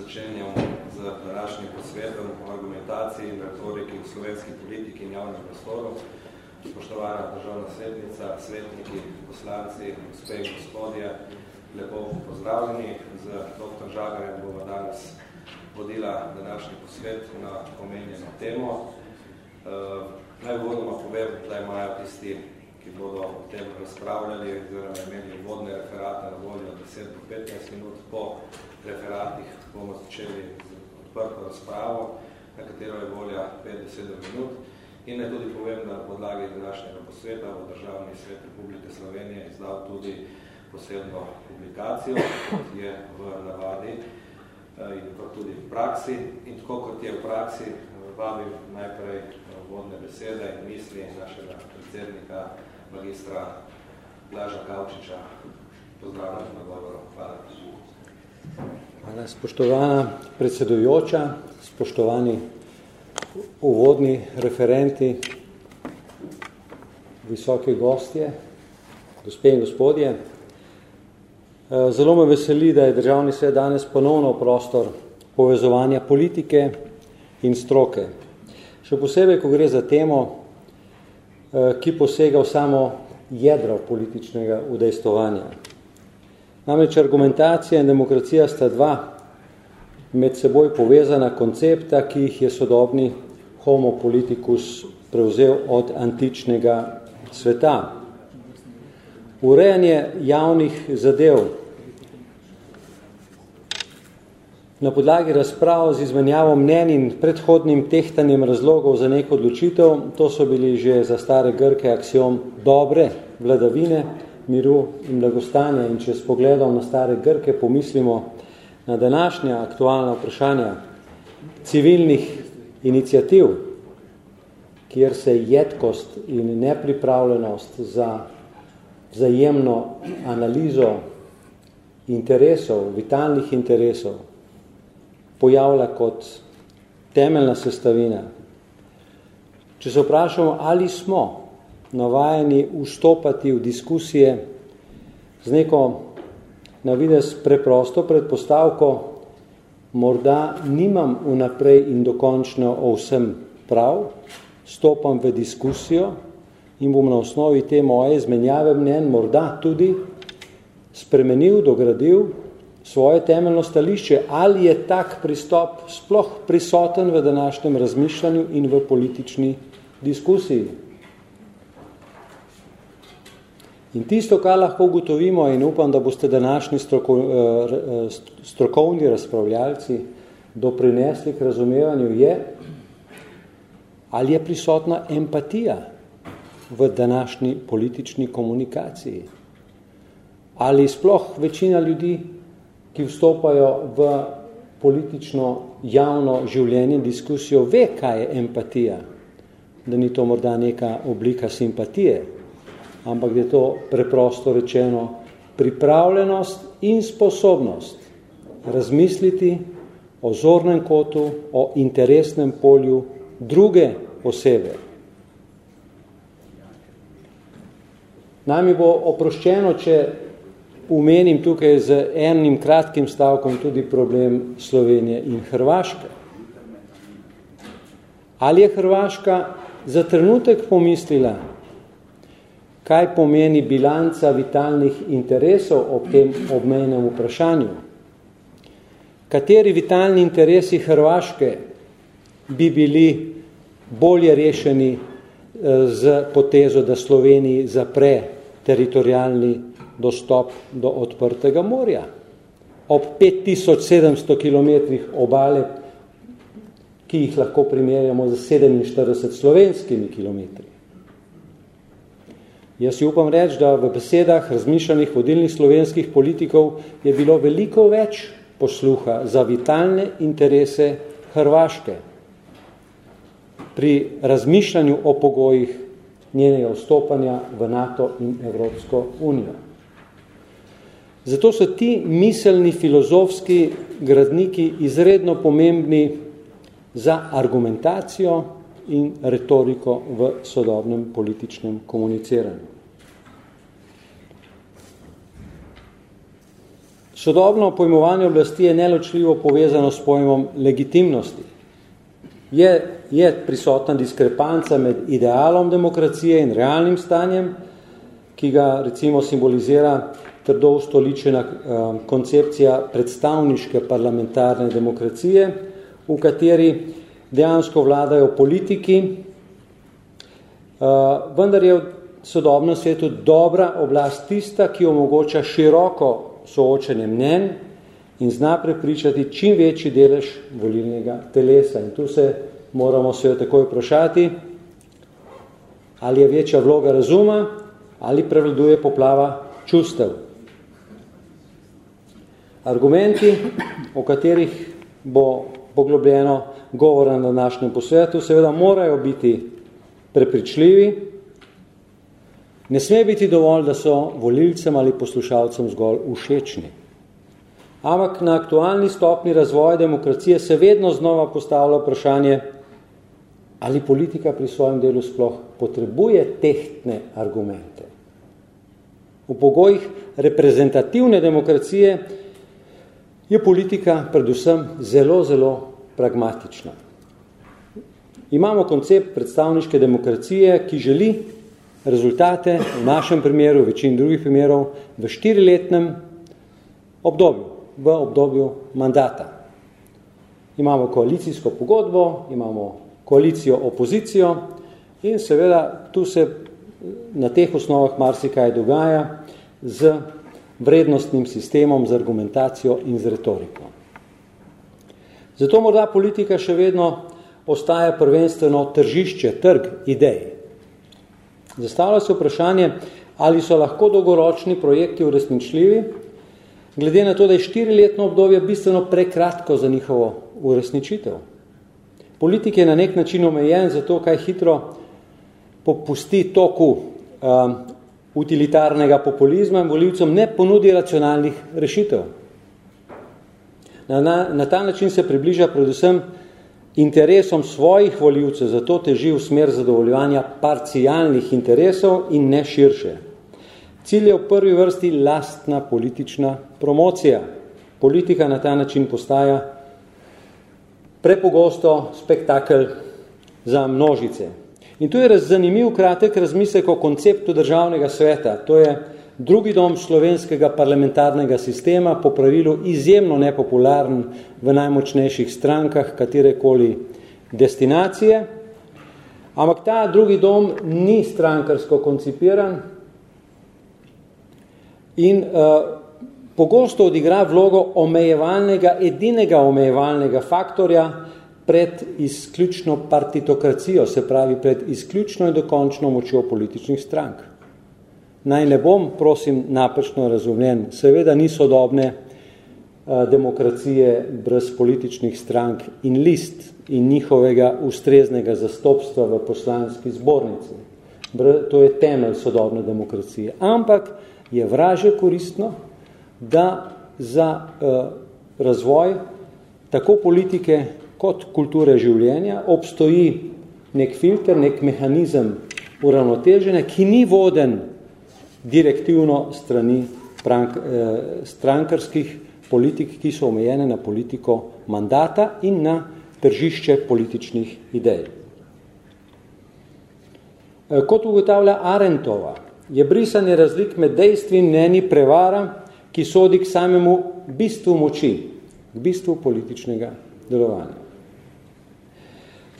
začenjam z današnjim posvetom o argumentaciji in retoriki v slovenski politiki in javnem prostoru. Spoštovana državna svetnica, svetniki, poslanci, gospe in gospodje, lepo pozdravljeni. Z dr. Žagarjem bomo danes vodila današnji posvet na omenjeno temo. Uh, naj vodoma povem, da imajo tisti, ki bodo o tem razpravljali, oziroma imeli vodne referate na voljo 10 do 15 minut po referatih bomo začeli z odprto razpravo, na katero je volja 5-7 minut. In ne tudi povem, da na podlagi današnjega posveta v Državni svet Republike Slovenije izdal tudi posebno publikacijo, kot je v navadi eh, in tudi v praksi. In tako kot je v praksi, vabim najprej vodne besede in misli našega predsednika, magistra Blaža Kavčiča. Pozdravljam na govoru. Hvala. Hvala, spoštovana predsedujoča, spoštovani uvodni referenti, visoke gostje, gospe in gospodje. Zelo me veseli, da je državni svet danes ponovno prostor povezovanja politike in stroke. Še posebej, ko gre za temo, ki posega v samo jedro političnega udejstovanja. Namreč argumentacija in demokracija sta dva med seboj povezana koncepta, ki jih je sodobni homo politicus prevzel od antičnega sveta. Urejanje javnih zadev na podlagi razprav z izmenjavo mnen in predhodnim tehtanjem razlogov za neko odločitev, to so bili že za stare Grke aksiom dobre vladavine, miru in blagostanja. In če s pogledom na stare Grke pomislimo na današnja aktualna vprašanja civilnih inicijativ, kjer se jedkost in nepripravljenost za vzajemno analizo interesov, vitalnih interesov, pojavlja kot temeljna sestavina. Če se vprašamo, ali smo navajeni vstopati v diskusije z neko navidez preprosto predpostavko, morda nimam vnaprej in dokončno o vsem prav, stopam v diskusijo in bom na osnovi te moje izmenjave mnen morda tudi spremenil, dogradil svoje temeljno stališče, ali je tak pristop sploh prisoten v današnjem razmišljanju in v politični diskusiji. In tisto, kar lahko ugotovimo in upam, da boste današnji stroko, eh, strokovni razpravljalci doprinesli k razumevanju, je, ali je prisotna empatija v današnji politični komunikaciji. Ali sploh večina ljudi, ki vstopajo v politično javno življenje, diskusijo, ve, kaj je empatija, da ni to morda neka oblika simpatije, ampak je to preprosto rečeno pripravljenost in sposobnost razmisliti o zornem kotu, o interesnem polju druge osebe. Nami bo oproščeno, če umenim tukaj z enim kratkim stavkom tudi problem Slovenije in Hrvaške. Ali je Hrvaška za trenutek pomislila, kaj pomeni bilanca vitalnih interesov ob tem obmejnem vprašanju. Kateri vitalni interesi Hrvaške bi bili bolje rešeni eh, z potezo, da Sloveniji zapre teritorijalni dostop do odprtega morja. Ob 5700 km obale, ki jih lahko primerjamo z 47 slovenskimi kilometri. Jaz si upam reči, da v besedah razmišljanih vodilnih slovenskih politikov je bilo veliko več posluha za vitalne interese Hrvaške pri razmišljanju o pogojih njenega vstopanja v NATO in Evropsko unijo. Zato so ti miselni filozofski gradniki izredno pomembni za argumentacijo in retoriko v sodobnem političnem komuniciranju. Sodobno pojmovanje oblasti je neločljivo povezano s pojmom legitimnosti. Je, je prisotna diskrepanca med idealom demokracije in realnim stanjem, ki ga recimo simbolizira trdo ustoličena eh, koncepcija predstavniške parlamentarne demokracije, v kateri dejansko vladajo politiki, eh, vendar je v sodobnem svetu dobra oblast tista, ki omogoča široko soočenje mnen in zna prepričati čim večji delež volilnega telesa. In tu se moramo se takoj vprašati, ali je večja vloga razuma ali prevladuje poplava čustev. Argumenti, o katerih bo poglobljeno govora na današnjem posvetu, seveda morajo biti prepričljivi. Ne sme biti dovolj, da so volilcem ali poslušalcem zgolj všečni. Ampak na aktualni stopni razvoja demokracije se vedno znova postavlja vprašanje, ali politika pri svojem delu sploh potrebuje tehtne argumente. V pogojih reprezentativne demokracije je politika predvsem zelo, zelo pragmatična. Imamo koncept predstavniške demokracije, ki želi rezultate, v našem primeru, v večini drugih primerov, v štiriletnem obdobju, v obdobju mandata. Imamo koalicijsko pogodbo, imamo koalicijo opozicijo in seveda tu se na teh osnovah marsikaj dogaja z vrednostnim sistemom, z argumentacijo in z retoriko. Zato morda politika še vedno ostaja prvenstveno tržišče, trg idej. Zastavlja se vprašanje, ali so lahko dolgoročni projekti uresničljivi, glede na to, da je štiriletno obdobje bistveno prekratko za njihovo uresničitev. Politik je na nek način omejen, zato kaj hitro popusti toku um, utilitarnega populizma in volivcem ne ponudi racionalnih rešitev. Na, na, na ta način se približa predvsem interesom svojih voljivcev, zato teži v smer zadovoljevanja parcialnih interesov in ne širše. Cilj je v prvi vrsti lastna politična promocija. Politika na ta način postaja prepogosto spektakel za množice. In tu je zanimiv kratek razmislek o konceptu državnega sveta. To je drugi dom slovenskega parlamentarnega sistema, po pravilu izjemno nepopularen v najmočnejših strankah katerekoli destinacije. Ampak ta drugi dom ni strankarsko koncipiran in uh, pogosto odigra vlogo omejevalnega, edinega omejevalnega faktorja pred izključno partitokracijo, se pravi pred izključno in dokončno močjo političnih strank. Naj ne bom, prosim, napačno razumljen. Seveda ni sodobne a, demokracije brez političnih strank in list in njihovega ustreznega zastopstva v poslanski zbornici. To je temelj sodobne demokracije. Ampak je vraže koristno, da za a, razvoj tako politike kot kulture življenja obstoji nek filter, nek mehanizem uravnoteženja, ki ni voden direktivno strani prank, eh, strankarskih politik, ki so omejene na politiko mandata in na tržišče političnih idej. Eh, kot ugotavlja Arentova, je brisanje razlik med dejstvi in mneni prevara, ki sodi k samemu bistvu moči, k bistvu političnega delovanja.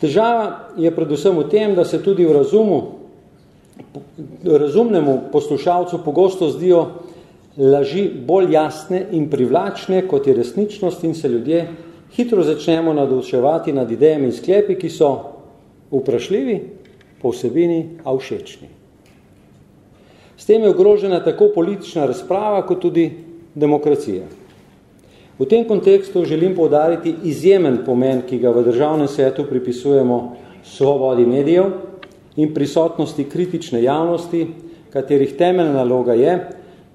Težava je predvsem v tem, da se tudi v razumu razumnemu poslušalcu pogosto zdijo laži bolj jasne in privlačne, kot je resničnost in se ljudje hitro začnemo naduševati nad idejami in sklepi, ki so vprašljivi, po vsebini, a všečni. S tem je ogrožena tako politična razprava, kot tudi demokracija. V tem kontekstu želim poudariti izjemen pomen, ki ga v državnem svetu pripisujemo svobodi medijev, in prisotnosti kritične javnosti, katerih temeljna naloga je,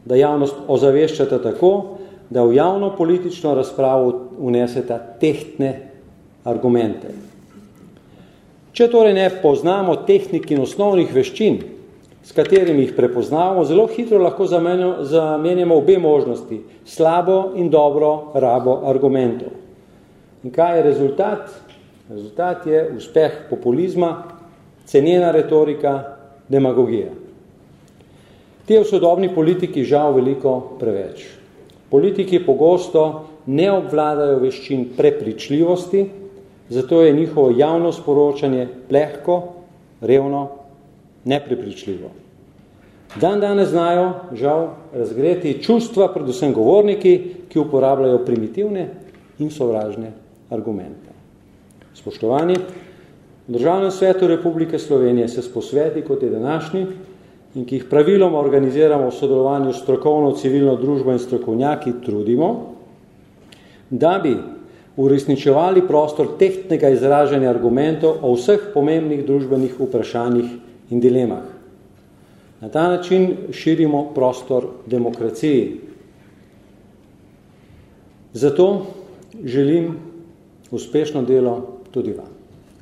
da javnost ozaveščata tako, da v javno politično razpravo uneseta tehtne argumente. Če torej ne poznamo tehnik in osnovnih veščin, s katerimi jih prepoznamo, zelo hitro lahko zamenjamo obe možnosti, slabo in dobro rabo argumentov. In kaj je rezultat? Rezultat je uspeh populizma, cenjena retorika, demagogija. Te v sodobni politiki žal veliko preveč. Politiki pogosto ne obvladajo veščin prepričljivosti, zato je njihovo javno sporočanje plehko, revno, neprepričljivo. Dan danes znajo, žal, razgreti čustva, predvsem govorniki, ki uporabljajo primitivne in sovražne argumente. Spoštovani, v Državnem svetu Republike Slovenije se s posveti, kot je današnji, in ki jih praviloma organiziramo v sodelovanju s strokovno civilno družbo in strokovnjaki, trudimo, da bi uresničevali prostor tehtnega izražanja argumentov o vseh pomembnih družbenih vprašanjih in dilemah. Na ta način širimo prostor demokraciji. Zato želim uspešno delo tudi vam.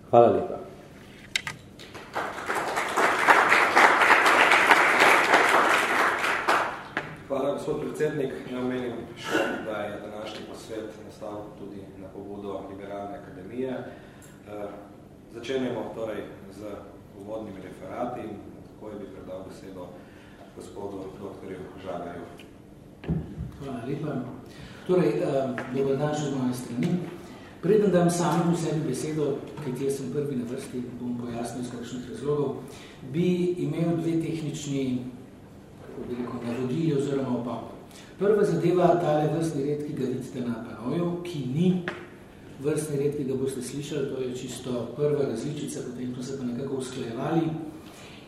Hvala lepa. Hvala, gospod predsednik. Ja omenim še, da je današnji posvet nastal tudi na pobudo Liberalne akademije. Eh, začenjamo torej z uvodnimi referati in tako je bi predal besedo gospodu doktorju Žagarju. Hvala lepa. Torej, dober dan še z moje strani. Preden dam samemu sebi besedo, kaj jaz sem prvi na vrsti, bom pojasnil iz kakšnih razlogov, bi imel dve tehnični navodili oziroma opavke. Prva zadeva tale vrstni red, ki ga vidite na panoju, ki ni vrstni red, ki ga boste slišali, to je čisto prva različica, potem smo se pa nekako usklajevali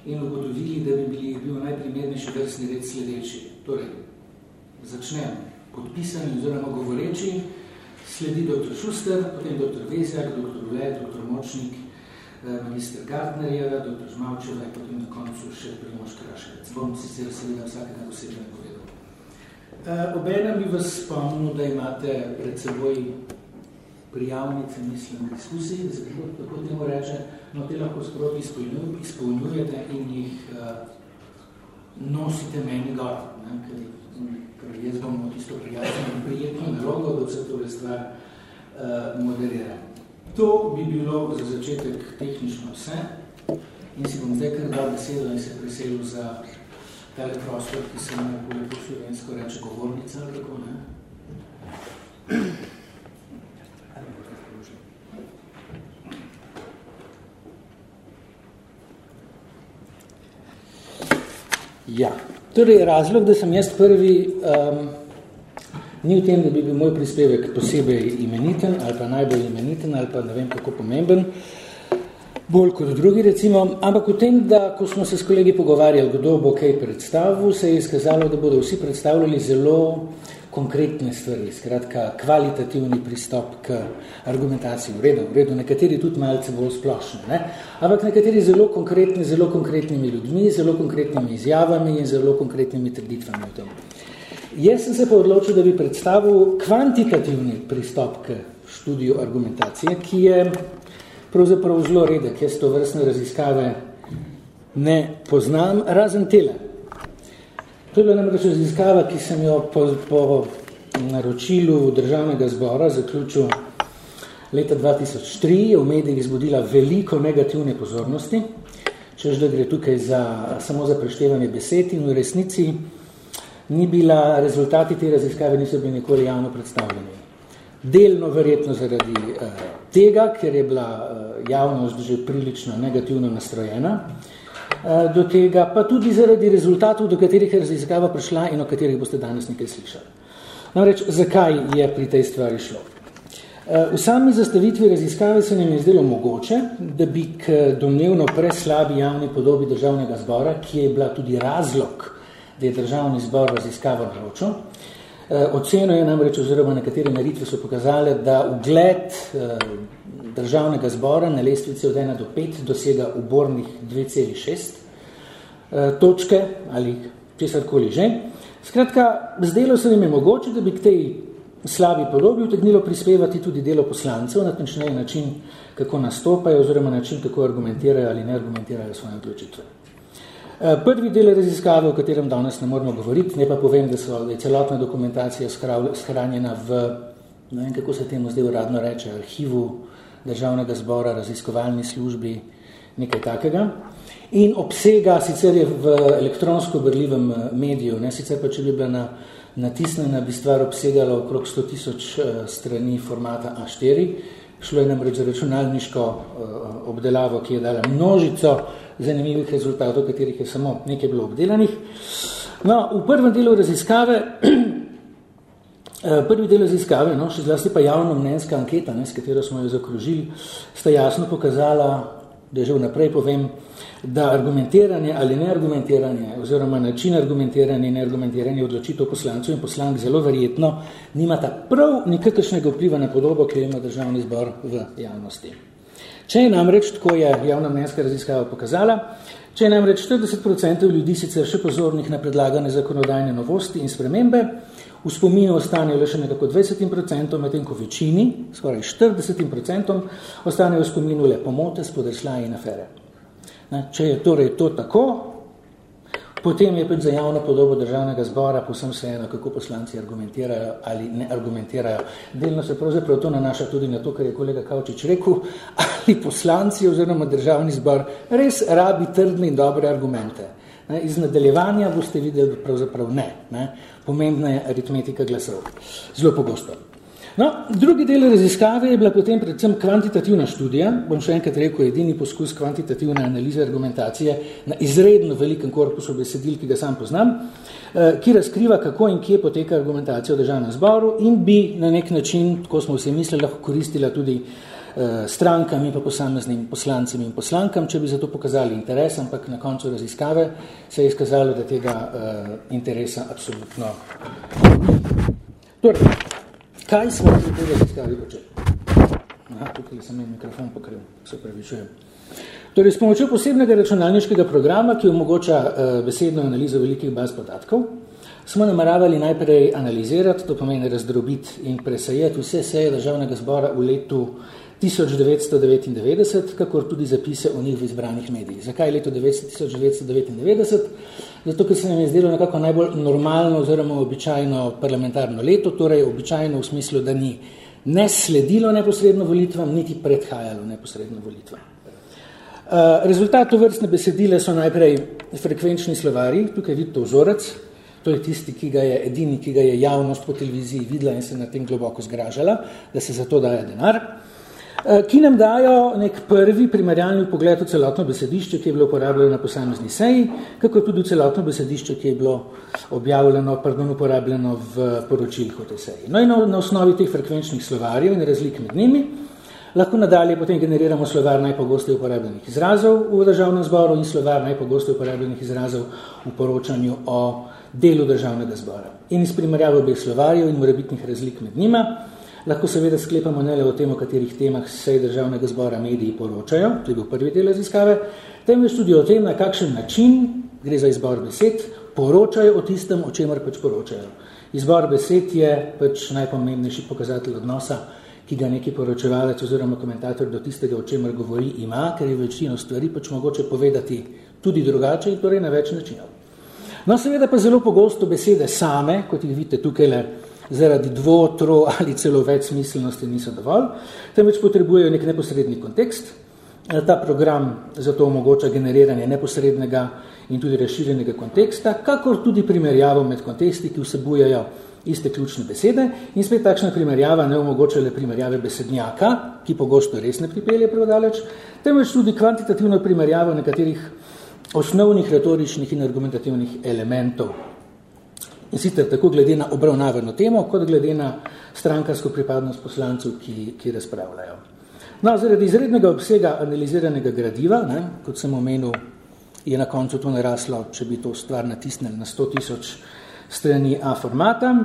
in ugotovili, da bi bili, bil najprimernejši vrstni red sledeči. Torej, začnem podpisani oziroma govoreči, sledi dr. Šuster, potem dr. Vezjak, dr. Ule, dr. Močnik, eh, magister Gartnerjeva, dr. Žmavčeva in potem na koncu še Primoš Kraševec. Bom sicer seveda vsakega posebej povedal. Eh, obenem bi vas spomnil, da imate pred seboj prijavnice, mislim, diskusiji, tako temu reče, no te lahko sproti izpolnjujete in jih uh, nosite meni gor, ne, ker ker jaz bom tisto prijazno in prijetno nalogo, da vse tole stvar uh, moderiram. To bi bilo za začetek tehnično vse in si bom zdaj kar dal besedo in se preselil za tale prostor, ki se nam lepo slovensko reče govornica, tako, ne? Ja, Torej, razlog, da sem jaz prvi, um, ni v tem, da bi bil moj prispevek posebej imeniten ali pa najbolj imeniten ali pa ne vem kako pomemben, bolj kot drugi recimo, ampak v tem, da ko smo se s kolegi pogovarjali, kdo bo kaj predstavil, se je izkazalo, da bodo vsi predstavljali zelo konkretne stvari, skratka kvalitativni pristop k argumentaciji. V redu, v redu, nekateri tudi malce bolj splošni, ne? ampak nekateri zelo konkretni, zelo konkretnimi ljudmi, zelo konkretnimi izjavami in zelo konkretnimi trditvami v tem. Jaz sem se pa odločil, da bi predstavil kvantitativni pristop k študiju argumentacije, ki je pravzaprav zelo redek. Jaz to vrstne raziskave ne poznam, razen tele. To je bila namreč raziskava, ki sem jo po, po naročilu državnega zbora zaključil leta 2003, je v medijih izbudila veliko negativne pozornosti, čež da gre tukaj za, samo za preštevanje besed in v resnici ni bila, rezultati te raziskave niso bili nikoli javno predstavljeni. Delno verjetno zaradi uh, tega, ker je bila uh, javnost že prilično negativno nastrojena, Eh, do tega, pa tudi zaradi rezultatov, do katerih je raziskava prišla in o katerih boste danes nekaj slišali. Namreč, zakaj je pri tej stvari šlo? Eh, v sami zastavitvi raziskave se nam je zdelo mogoče, da bi k domnevno preslabi javni podobi državnega zbora, ki je bila tudi razlog, da je državni zbor raziskavo naročil, eh, oceno je namreč oziroma nekatere meritve so pokazale, da ugled državnega zbora na lestvici od 1 do 5 dosega ubornih 2,6 eh, točke ali česarkoli že. Skratka, zdelo se nam je mogoče, da bi k tej slabi podobi utegnilo prispevati tudi delo poslancev, na tenčnej način, kako nastopajo oziroma način, kako argumentirajo ali ne argumentirajo svoje odločitve. Eh, prvi del raziskave, o katerem danes ne moramo govoriti, ne pa povem, da, so, da je celotna dokumentacija shranjena v, ne vem, kako se temu zdaj uradno reče, arhivu državnega zbora, raziskovalni službi, nekaj takega. In obsega, sicer je v elektronsko brljivem eh, mediju, ne, sicer pa če bi bila na, natisnjena, bi stvar obsegala okrog 100 tisoč strani formata A4, Šlo je namreč za računalniško uh, obdelavo, ki je dala množico zanimivih rezultatov, katerih je samo nekaj bilo obdelanih. No, v prvem delu raziskave, prvi del raziskave, no, še zlasti pa javno mnenjska anketa, ne, s katero smo jo zakrožili, sta jasno pokazala, da že vnaprej povem, da argumentiranje ali neargumentiranje oziroma način argumentiranja in neargumentiranja odločitev poslancev in poslank zelo verjetno nimata prav nikakršnega vpliva na podobo, ki ima državni zbor v javnosti. Če je namreč, tako je javna mnenjska raziskava pokazala, če je namreč 40% ljudi sicer še pozornih na predlagane zakonodajne novosti in spremembe, v spominu ostanejo le še nekako 20%, medtem ko večini, skoraj 40%, ostanejo v spominu le pomote, spodršljaje in afere. Ne, če je torej to tako, potem je pač za javno podobo državnega zbora posem vseeno, kako poslanci argumentirajo ali ne argumentirajo. Delno se pravzaprav to nanaša tudi na to, kar je kolega Kavčič rekel, ali poslanci oziroma državni zbor res rabi trdne in dobre argumente. Ne, iz nadaljevanja boste videli, da pravzaprav ne. ne. Pomembna je aritmetika glasov. Zelo pogosto. No, drugi del raziskave je bila potem predvsem kvantitativna študija, bom še enkrat rekel, edini poskus kvantitativne analize argumentacije na izredno velikem korpusu besedil, ki ga sam poznam, eh, ki razkriva, kako in kje poteka argumentacija v državnem zboru in bi na nek način, tako smo vsi mislili, lahko koristila tudi eh, strankam in pa posameznim poslancem in poslankam, če bi za to pokazali interes, ampak na koncu raziskave se je izkazalo, da tega uh, interesa absolutno. Torej, Kaj smo v tej raziskavi počeli? Aha, tukaj sem imel mikrofon pokril, se pravi čujem. Torej, s pomočjo posebnega računalniškega programa, ki omogoča uh, besedno analizo velikih baz podatkov, smo nameravali najprej analizirati, to pomeni razdrobiti in presajeti vse seje državnega zbora v letu 1999, kakor tudi zapise o njih v izbranih medijih. Zakaj leto 1999? Zato, ker se nam je zdelo nekako najbolj normalno oziroma običajno parlamentarno leto, torej običajno v smislu, da ni ne sledilo neposredno volitvam, niti predhajalo neposredno volitvam. Uh, rezultat vrstne besedile so najprej frekvenčni slovari, tukaj vidite vzorec, to je tisti, ki ga je edini, ki ga je javnost po televiziji videla in se na tem globoko zgražala, da se za to daje denar. Eh, ki nam dajo nek prvi primerjalni pogled v celotno besedišče, ki je bilo uporabljeno na posamezni seji, kako tudi v celotno besedišče, ki je bilo objavljeno, pardon, uporabljeno v poročilih o tej seji. No in na, na osnovi teh frekvenčnih slovarjev in razlik med njimi, lahko nadalje potem generiramo slovar najpogosteje uporabljenih izrazov v državnem zboru in slovar najpogosteje uporabljenih izrazov v poročanju o delu državnega zbora. In iz primerjave obeh slovarjev in morebitnih razlik med njima, lahko seveda sklepamo ne le o tem, o katerih temah sej državnega zbora mediji poročajo, to je bil prvi del raziskave, temveč tudi o tem, na kakšen način, gre za izbor besed, poročajo o tistem, o čemer pač poročajo. Izbor besed je pač najpomembnejši pokazatelj odnosa, ki ga neki poročevalec oziroma komentator do tistega, o čemer govori, ima, ker je večino stvari pač mogoče povedati tudi drugače in torej na več načinov. No, seveda pa zelo pogosto besede same, kot jih vidite tukaj le, zaradi dvo, tro ali celo več smiselnosti niso dovolj, temveč potrebujejo nek neposredni kontekst. Ta program zato omogoča generiranje neposrednega in tudi razširjenega konteksta, kakor tudi primerjavo med konteksti, ki vsebujejo iste ključne besede in spet takšna primerjava ne omogoča le primerjave besednjaka, ki pogosto res ne pripelje prevodaleč, temveč tudi kvantitativno primerjavo nekaterih osnovnih retoričnih in argumentativnih elementov In sicer tako glede na obravnavano temo, kot glede na strankarsko pripadnost poslancev, ki, ki razpravljajo. No, zaradi izrednega obsega analiziranega gradiva, ne, kot sem omenil, je na koncu to naraslo, če bi to stvar natisnili na 100 tisoč strani A formata,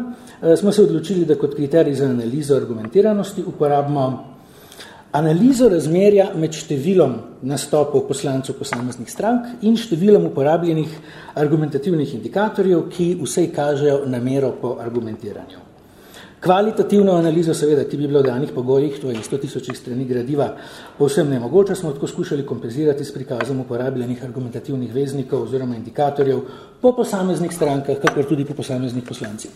eh, smo se odločili, da kot kriterij za analizo argumentiranosti uporabimo analizo razmerja med številom nastopov poslancev posameznih strank in številom uporabljenih argumentativnih indikatorjev, ki vsej kažejo namero po argumentiranju. Kvalitativno analizo, seveda, ki bi bilo v danih pogojih, to je 100 tisočih strani gradiva, povsem nemogoče, smo tako skušali kompenzirati s prikazom uporabljenih argumentativnih veznikov oziroma indikatorjev po posameznih strankah, kakor tudi po posameznih poslancih.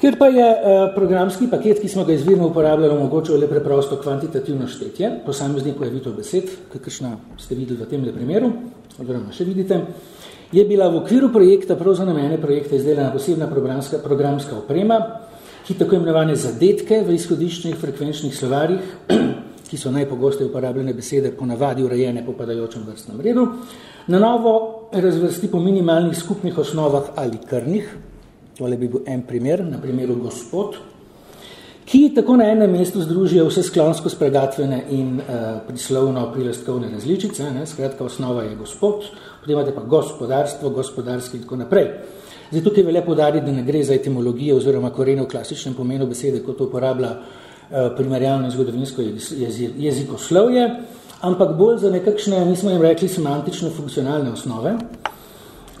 Ker pa je uh, programski paket, ki smo ga izvirno uporabljali, omogočil le preprosto kvantitativno štetje, posameznik pojavitev besed, kakršna ste videli v tem primeru, oziroma še vidite, je bila v okviru projekta, prav za namene projekta, izdelana posebna programska, programska oprema, ki tako imenovane zadetke v izhodiščnih frekvenčnih slovarjih, ki so najpogosteje uporabljene besede po navadi urejene po padajočem vrstnem redu, na novo razvrsti po minimalnih skupnih osnovah ali krnih, tole bi bil en primer, na primeru gospod, ki tako na enem mestu združijo vse sklonsko spregatvene in uh, prislovno prilastkovne različice, ne, skratka osnova je gospod, potem imate pa gospodarstvo, gospodarski in tako naprej. Zdaj, tukaj velja podariti, da ne gre za etimologijo oziroma korene v klasičnem pomenu besede, kot to uporablja uh, primerjalno in zgodovinsko jezikoslovje, ampak bolj za nekakšne, mi smo jim rekli, semantično-funkcionalne osnove.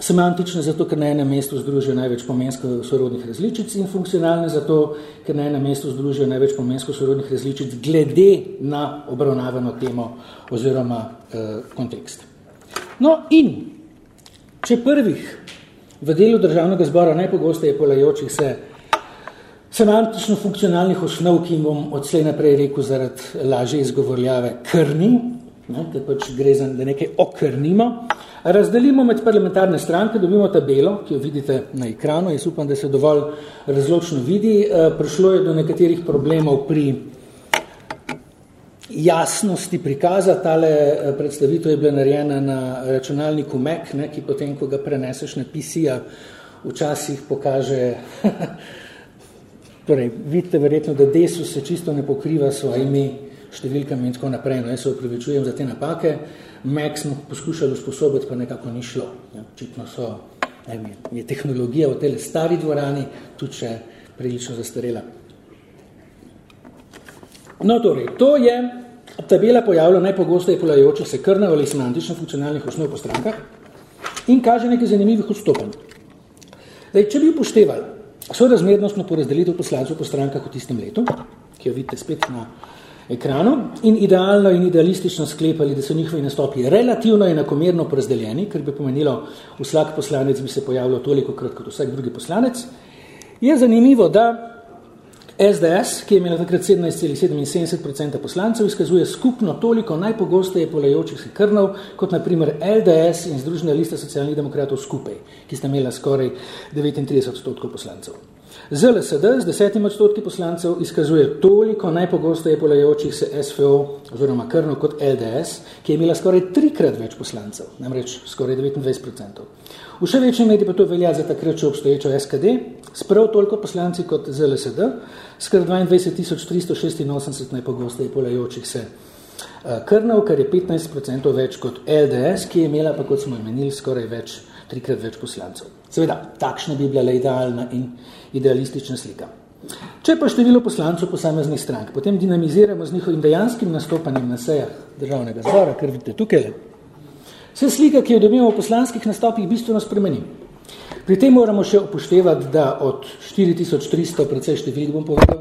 Semantične zato, ker na enem mestu združijo največ pomensko sorodnih različic in funkcionalne zato, ker na enem mestu združijo največ pomensko sorodnih različic glede na obravnavano temo oziroma uh, kontekst. No in, če prvih v delu državnega zbora najpogosteje polajočih se semantično-funkcionalnih osnov, ki jim bom odslej naprej rekel zaradi lažje izgovorljave krni, ne, ker pač gre za, da nekaj okrnimo, razdelimo med parlamentarne stranke, dobimo tabelo, ki jo vidite na ekranu, jaz upam, da se dovolj razločno vidi, eh, prišlo je do nekaterih problemov pri jasnosti prikaza. Tale eh, predstavitev je bila narejena na računalniku Mac, ne, ki potem, ko ga preneseš na PC-a, včasih pokaže, torej, vidite verjetno, da desu se čisto ne pokriva svojimi številkami in tako naprej. No, jaz se upravičujem za te napake. Mac smo poskušali usposobiti, pa nekako ni šlo. Ja, očitno so, ne, je tehnologija v tele stari dvorani tudi še prilično zastarela. No, torej, to je tabela pojavlja najpogosteje polajoče se krne ali semantično funkcionalnih osnov po strankah in kaže nekaj zanimivih odstopanj. Zdaj, če bi upoštevali sorazmernostno porazdelitev poslancev po strankah v tistem letu, ki jo vidite spet na ekranu, in idealno in idealistično sklepali, da so njihovi nastopi relativno enakomerno porazdeljeni, ker bi pomenilo, vsak poslanec bi se pojavljal toliko krat kot vsak drugi poslanec, je zanimivo, da SDS, ki je imela takrat 17,77% poslancev, izkazuje skupno toliko najpogosteje polajočih se krnov, kot naprimer LDS in Združena lista socialnih demokratov skupaj, ki sta imela skoraj 39 odstotkov poslancev. ZLSD z desetimi odstotki poslancev izkazuje toliko najpogosteje polajočih se SFO oziroma krnov kot LDS, ki je imela skoraj trikrat več poslancev, namreč skoraj 29%. V še večji meri pa to velja za takrat še obstoječo SKD, sprav toliko poslanci kot ZLSD, skrat 22.386 najpogosteje polajočih se eh, krnov, kar je 15% več kot LDS, ki je imela pa, kot smo imenili, skoraj več, trikrat več poslancev. Seveda, takšna bi bila idealna in idealistična slika. Če pa število poslancev posameznih strank, potem dinamiziramo z njihovim dejanskim nastopanjem na sejah državnega zbora, ker vidite tukaj, se slika, ki jo dobimo v poslanskih nastopih, bistveno spremeni. Pri tem moramo še upoštevati, da od 4300, precej številk bom povedal,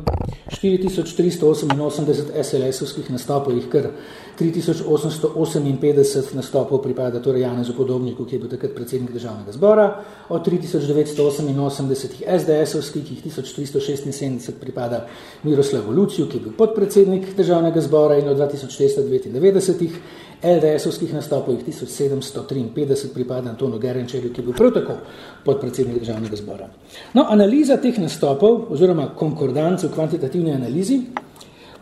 4388 SLS-ovskih nastopov jih kar 3858 nastopov pripada torej Janezu Podobniku, ki je bil takrat predsednik državnega zbora, od 3988 SDS-ovskih jih 1376 pripada Miroslavu Luciju, ki je bil podpredsednik državnega zbora in od 2699 LDS-ovskih nastopov jih 1753 pripada Antonu Gerenčerju, ki je bil prav tako podpredsednik državnega zbora. No, analiza teh nastopov, oziroma konkordance v kvantitativni analizi,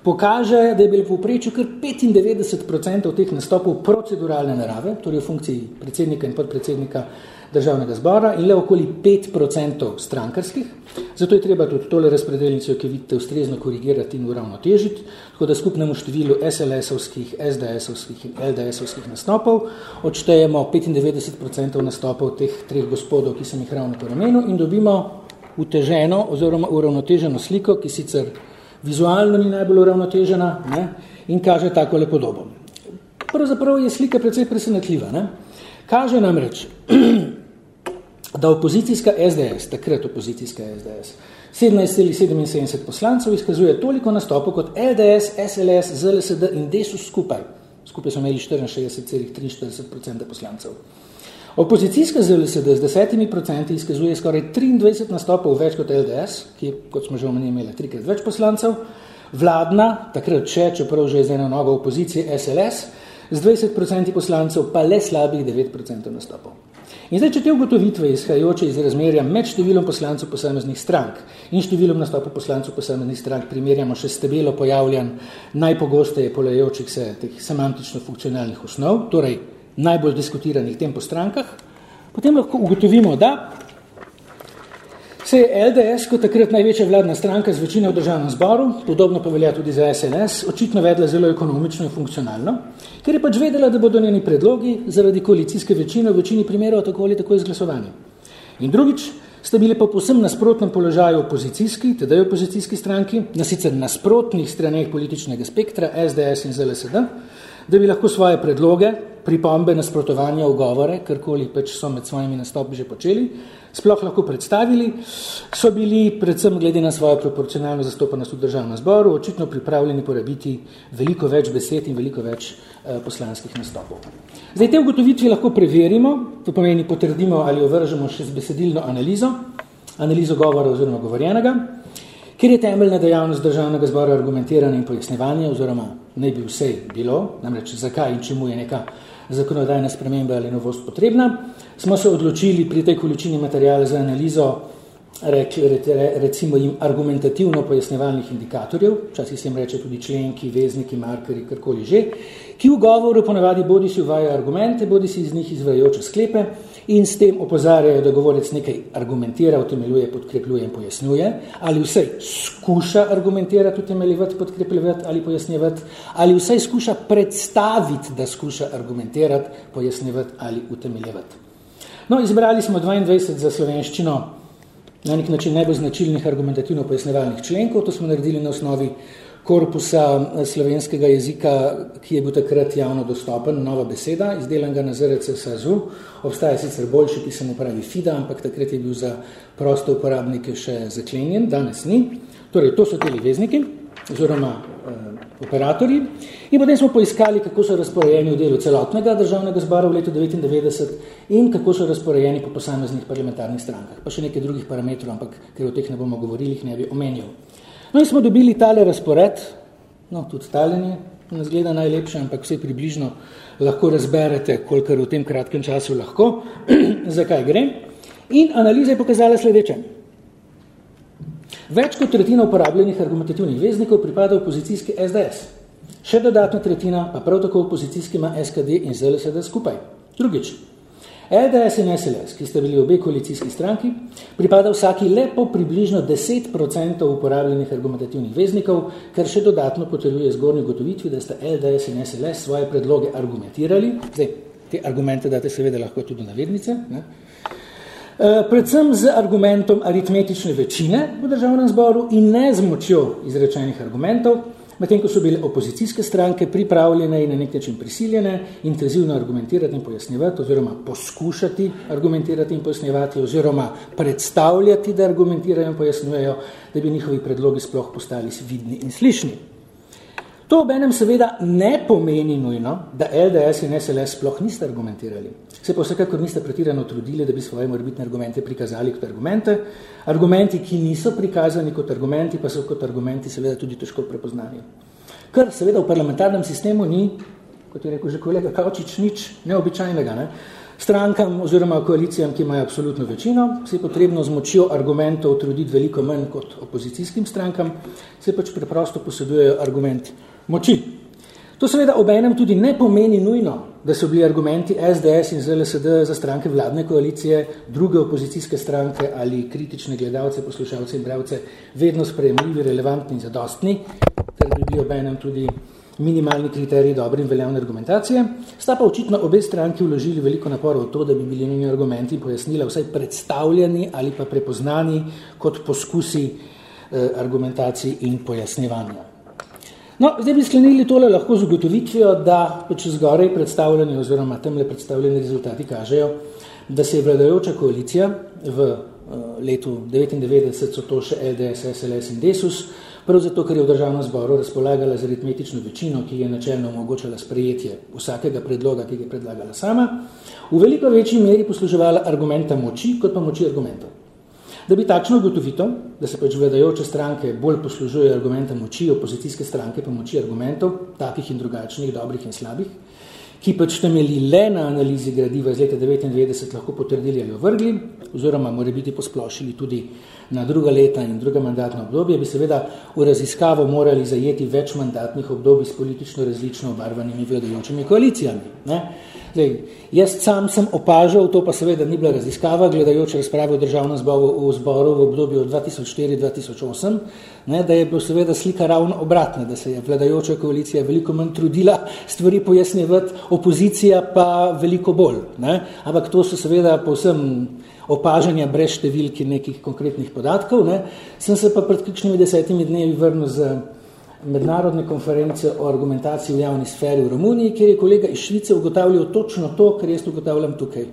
pokaže, da je bilo v povprečju kar 95% teh nastopov proceduralne narave, torej v funkciji predsednika in podpredsednika državnega zbora in le okoli 5% strankarskih. Zato je treba tudi tole razpredelnico, ki vidite, ustrezno korigirati in uravnotežiti, tako da skupnemu številu SLS-ovskih, SDS-ovskih in LDS-ovskih nastopov odštejemo 95% nastopov teh treh gospodov, ki sem jih ravno poremenil in dobimo uteženo oziroma uravnoteženo sliko, ki sicer vizualno ni najbolj uravnotežena ne, in kaže tako podobo. Pravzaprav je slika precej presenetljiva. Ne. Kaže namreč, da opozicijska SDS, takrat opozicijska SDS, 17,77 poslancev izkazuje toliko nastopov kot LDS, SLS, ZLSD in DESUS skupaj. Skupaj so imeli 64,43% poslancev. Opozicijska ZLSD z desetimi procenti izkazuje skoraj 23 nastopov več kot LDS, ki, kot smo že omenili, imela trikrat več poslancev. Vladna, takrat še, čeprav že je z eno novo opozicije SLS, z 20% poslancev pa le slabih 9% nastopov. In zdaj, če te ugotovitve izhajajoče iz razmerja med številom poslancev posameznih strank in številom nastopov poslancev posameznih strank primerjamo še s tabelo pojavljan najpogosteje polajajočih se teh semantično-funkcionalnih osnov, torej najbolj diskutiranih tem po strankah, potem lahko ugotovimo, da se je LDS kot takrat največja vladna stranka z večino v državnem zboru, podobno pa velja tudi za SNS, očitno vedla zelo ekonomično in funkcionalno, ker je pač vedela, da bodo njeni predlogi zaradi koalicijske večine v večini primerov tako ali tako izglasovani. In drugič, sta bili pa posem nasprotnem položaju opozicijski, tedaj opozicijski stranki, na sicer nasprotnih straneh političnega spektra, SDS in ZLSD, da bi lahko svoje predloge, pripombe, nasprotovanja, ugovore, karkoli pač so med svojimi nastopi že počeli, sploh lahko predstavili, so bili predvsem glede na svojo proporcionalno zastopanost v državnem zboru očitno pripravljeni porabiti veliko več besed in veliko več eh, poslanskih nastopov. Zdaj, te ugotovitve lahko preverimo, to pomeni potrdimo ali ovržemo še z besedilno analizo, analizo govora oziroma govorjenega, kjer je temeljna dejavnost državnega zbora argumentiranja in pojasnevanja, oziroma ne bi vse bilo, namreč zakaj in čemu je neka zakonodajna sprememba ali novost potrebna, smo se odločili pri tej količini materijala za analizo rekli, recimo jim argumentativno pojasnevalnih indikatorjev, včasih se jim reče tudi členki, vezniki, markeri, karkoli že, ki v govoru ponavadi bodi si uvajajo argumente, bodi si iz njih izvajajoče sklepe in s tem opozarjajo, da govorec nekaj argumentira, utemeljuje, podkrepljuje in pojasnjuje, ali vsej skuša argumentirati, utemeljivati, podkrepljivati ali pojasnjevati, ali vsej skuša predstaviti, da skuša argumentirati, pojasnjevati ali utemeljevati. No, izbrali smo 22 za slovenščino na nek način najbolj značilnih argumentativno-pojasnevalnih členkov, to smo naredili na osnovi korpusa eh, slovenskega jezika, ki je bil takrat javno dostopen, nova beseda, izdelan ga na ZRC SAZU, obstaja sicer boljši, ki se mu pravi FIDA, ampak takrat je bil za proste uporabnike še zaklenjen, danes ni. Torej, to so teli vezniki, oziroma eh, operatorji. In potem smo poiskali, kako so razporejeni v delu celotnega državnega zbora v letu 1999 in kako so razporejeni po posameznih parlamentarnih strankah. Pa še nekaj drugih parametrov, ampak ker o teh ne bomo govorili, jih ne bi omenil. No in smo dobili tale razpored, no tudi talen je, nas gleda najlepše, ampak vse približno lahko razberete, kolikor v tem kratkem času lahko, zakaj gre. In analiza je pokazala sledeče. Več kot tretjina uporabljenih argumentativnih veznikov pripada opozicijski SDS. Še dodatna tretjina pa prav tako opozicijskima SKD in ZLSD skupaj. Drugič, LDS in SLS, ki ste bili obe koalicijski stranki, pripada vsaki le po približno 10% uporabljenih argumentativnih veznikov, kar še dodatno potrjuje zgornji gotovitvi, da sta LDS in SLS svoje predloge argumentirali. Zdaj, te argumente date seveda lahko tudi navednice. Ne? Eh, predvsem z argumentom aritmetične večine v državnem zboru in ne z močjo izrečenih argumentov, medtem ko so bile opozicijske stranke pripravljene in na nek način prisiljene intenzivno argumentirati in pojasnjevati oziroma poskušati argumentirati in pojasnjevati oziroma predstavljati, da argumentirajo in pojasnjujejo, da bi njihovi predlogi sploh postali vidni in slišni. To ob enem seveda ne pomeni nujno, da LDS in SLS sploh niste argumentirali. Se pa vsekakor niste pretirano trudili, da bi svoje morbitne argumente prikazali kot argumente. Argumenti, ki niso prikazani kot argumenti, pa so kot argumenti seveda tudi težko prepoznani. Kar seveda v parlamentarnem sistemu ni, kot je rekel že kolega Kavčič, nič neobičajnega. Ne? Strankam oziroma koalicijam, ki imajo absolutno večino, se je potrebno z močjo argumentov truditi veliko manj kot opozicijskim strankam, se pač preprosto posedujejo argument moči. To seveda obenem tudi ne pomeni nujno, da so bili argumenti SDS in ZLSD za stranke vladne koalicije, druge opozicijske stranke ali kritične gledalce, poslušalce in bravce vedno sprejemljivi, relevantni in zadostni, ter bi bili obenem tudi minimalni kriteriji dobre in veljavne argumentacije, sta pa očitno obe stranki vložili veliko naporov v to, da bi bili njeni argumenti pojasnila vsaj predstavljeni ali pa prepoznani kot poskusi eh, argumentacij in pojasnjevanja. No, zdaj bi sklenili tole lahko z ugotovitvijo, da pač zgoraj predstavljeni oziroma temle predstavljeni rezultati kažejo, da se je vladajoča koalicija v letu 99 so to še LDS, SLS in DESUS, prav zato, ker je v državnem zboru razpolagala z aritmetično večino, ki je načelno omogočala sprejetje vsakega predloga, ki je predlagala sama, v veliko večji meri posluževala argumenta moči, kot pa moči argumentov. Da bi takšno ugotovitev, da se pač vladajoče stranke bolj poslužujejo argumenta moči, opozicijske stranke pa moči argumentov, takih in drugačnih, dobrih in slabih, ki pač temeli le na analizi gradiva iz leta 99 lahko potrdili ali vrgli, oziroma mora biti posplošili tudi na druga leta in druga mandatna obdobje, bi seveda v raziskavo morali zajeti več mandatnih obdobij s politično različno obarvanimi vladajočimi koalicijami. Ne? Zdaj, jaz sam sem opažal, to pa seveda ni bila raziskava, gledajoč razprave v državnem zboru v, zboru v obdobju 2004-2008, da je bila seveda slika ravno obratna, da se je vladajoča koalicija veliko manj trudila stvari pojasnjevati, opozicija pa veliko bolj. Ne? Ampak to so seveda povsem opažanja brez številki nekih konkretnih podatkov. Ne? Sem se pa pred kakšnimi desetimi dnevi vrnil z mednarodne konference o argumentaciji v javni sferi v Romuniji, kjer je kolega iz Švice ugotavljal točno to, kar jaz ugotavljam tukaj.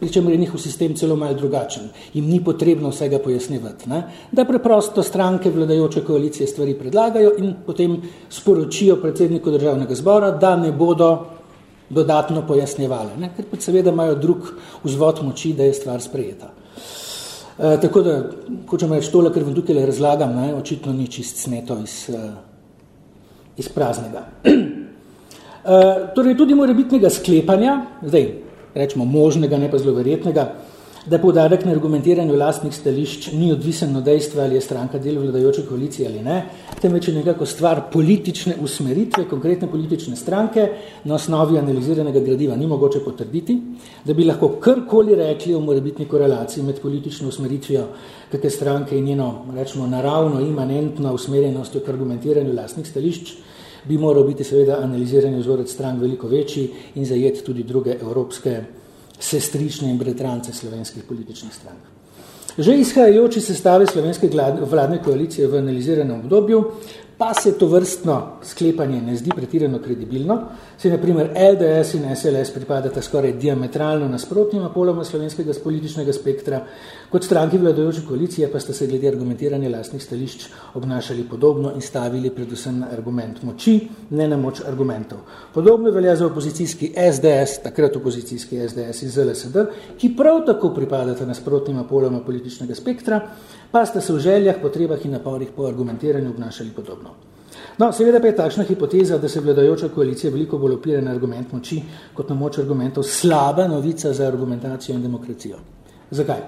Pričem je njihov sistem celo malo drugačen. Jim ni potrebno vsega pojasnjevati. Ne, da preprosto stranke vladajoče koalicije stvari predlagajo in potem sporočijo predsedniku državnega zbora, da ne bodo dodatno pojasnjevali. Ne, ker pa seveda imajo drug vzvod moči, da je stvar sprejeta. Eh, tako da, hočem reči tole, ker vam tukaj razlagam, ne, očitno ni čist sneto iz, uh, iz praznega. uh, torej, tudi morebitnega sklepanja, zdaj, rečemo možnega, ne pa zelo verjetnega, da poudarek na argumentiranju lastnih stališč ni odvisen od dejstva, ali je stranka del vladajoče koalicije ali ne, temveč je nekako stvar politične usmeritve, konkretne politične stranke, na osnovi analiziranega gradiva. Ni mogoče potrditi, da bi lahko karkoli rekli o morebitni korelaciji med politično usmeritvijo kakve stranke in njeno, rečemo, naravno, imanentno usmerjenostjo k argumentiranju lastnih stališč, bi moral biti seveda analizirani vzorec strank veliko večji in zajeti tudi druge evropske sestrične in bretrance slovenskih političnih strank. Že izhajajoči sestave slovenske vladne koalicije v analiziranem obdobju pa se to vrstno sklepanje ne zdi pretirano kredibilno, se na primer LDS in SLS pripadata skoraj diametralno nasprotnjima poloma slovenskega političnega spektra, kot stranki vladajoče koalicije pa sta se glede argumentiranja lastnih stališč obnašali podobno in stavili predvsem na argument moči, ne na moč argumentov. Podobno velja za opozicijski SDS, takrat opozicijski SDS in ZLSD, ki prav tako pripadata nasprotnjima poloma političnega spektra, pa sta se v željah, potrebah in naporih po argumentiranju obnašali podobno. No, seveda pa je takšna hipoteza, da se vladajoča koalicija veliko bolj opira na argument moči kot na moč argumentov, slaba novica za argumentacijo in demokracijo. Zakaj?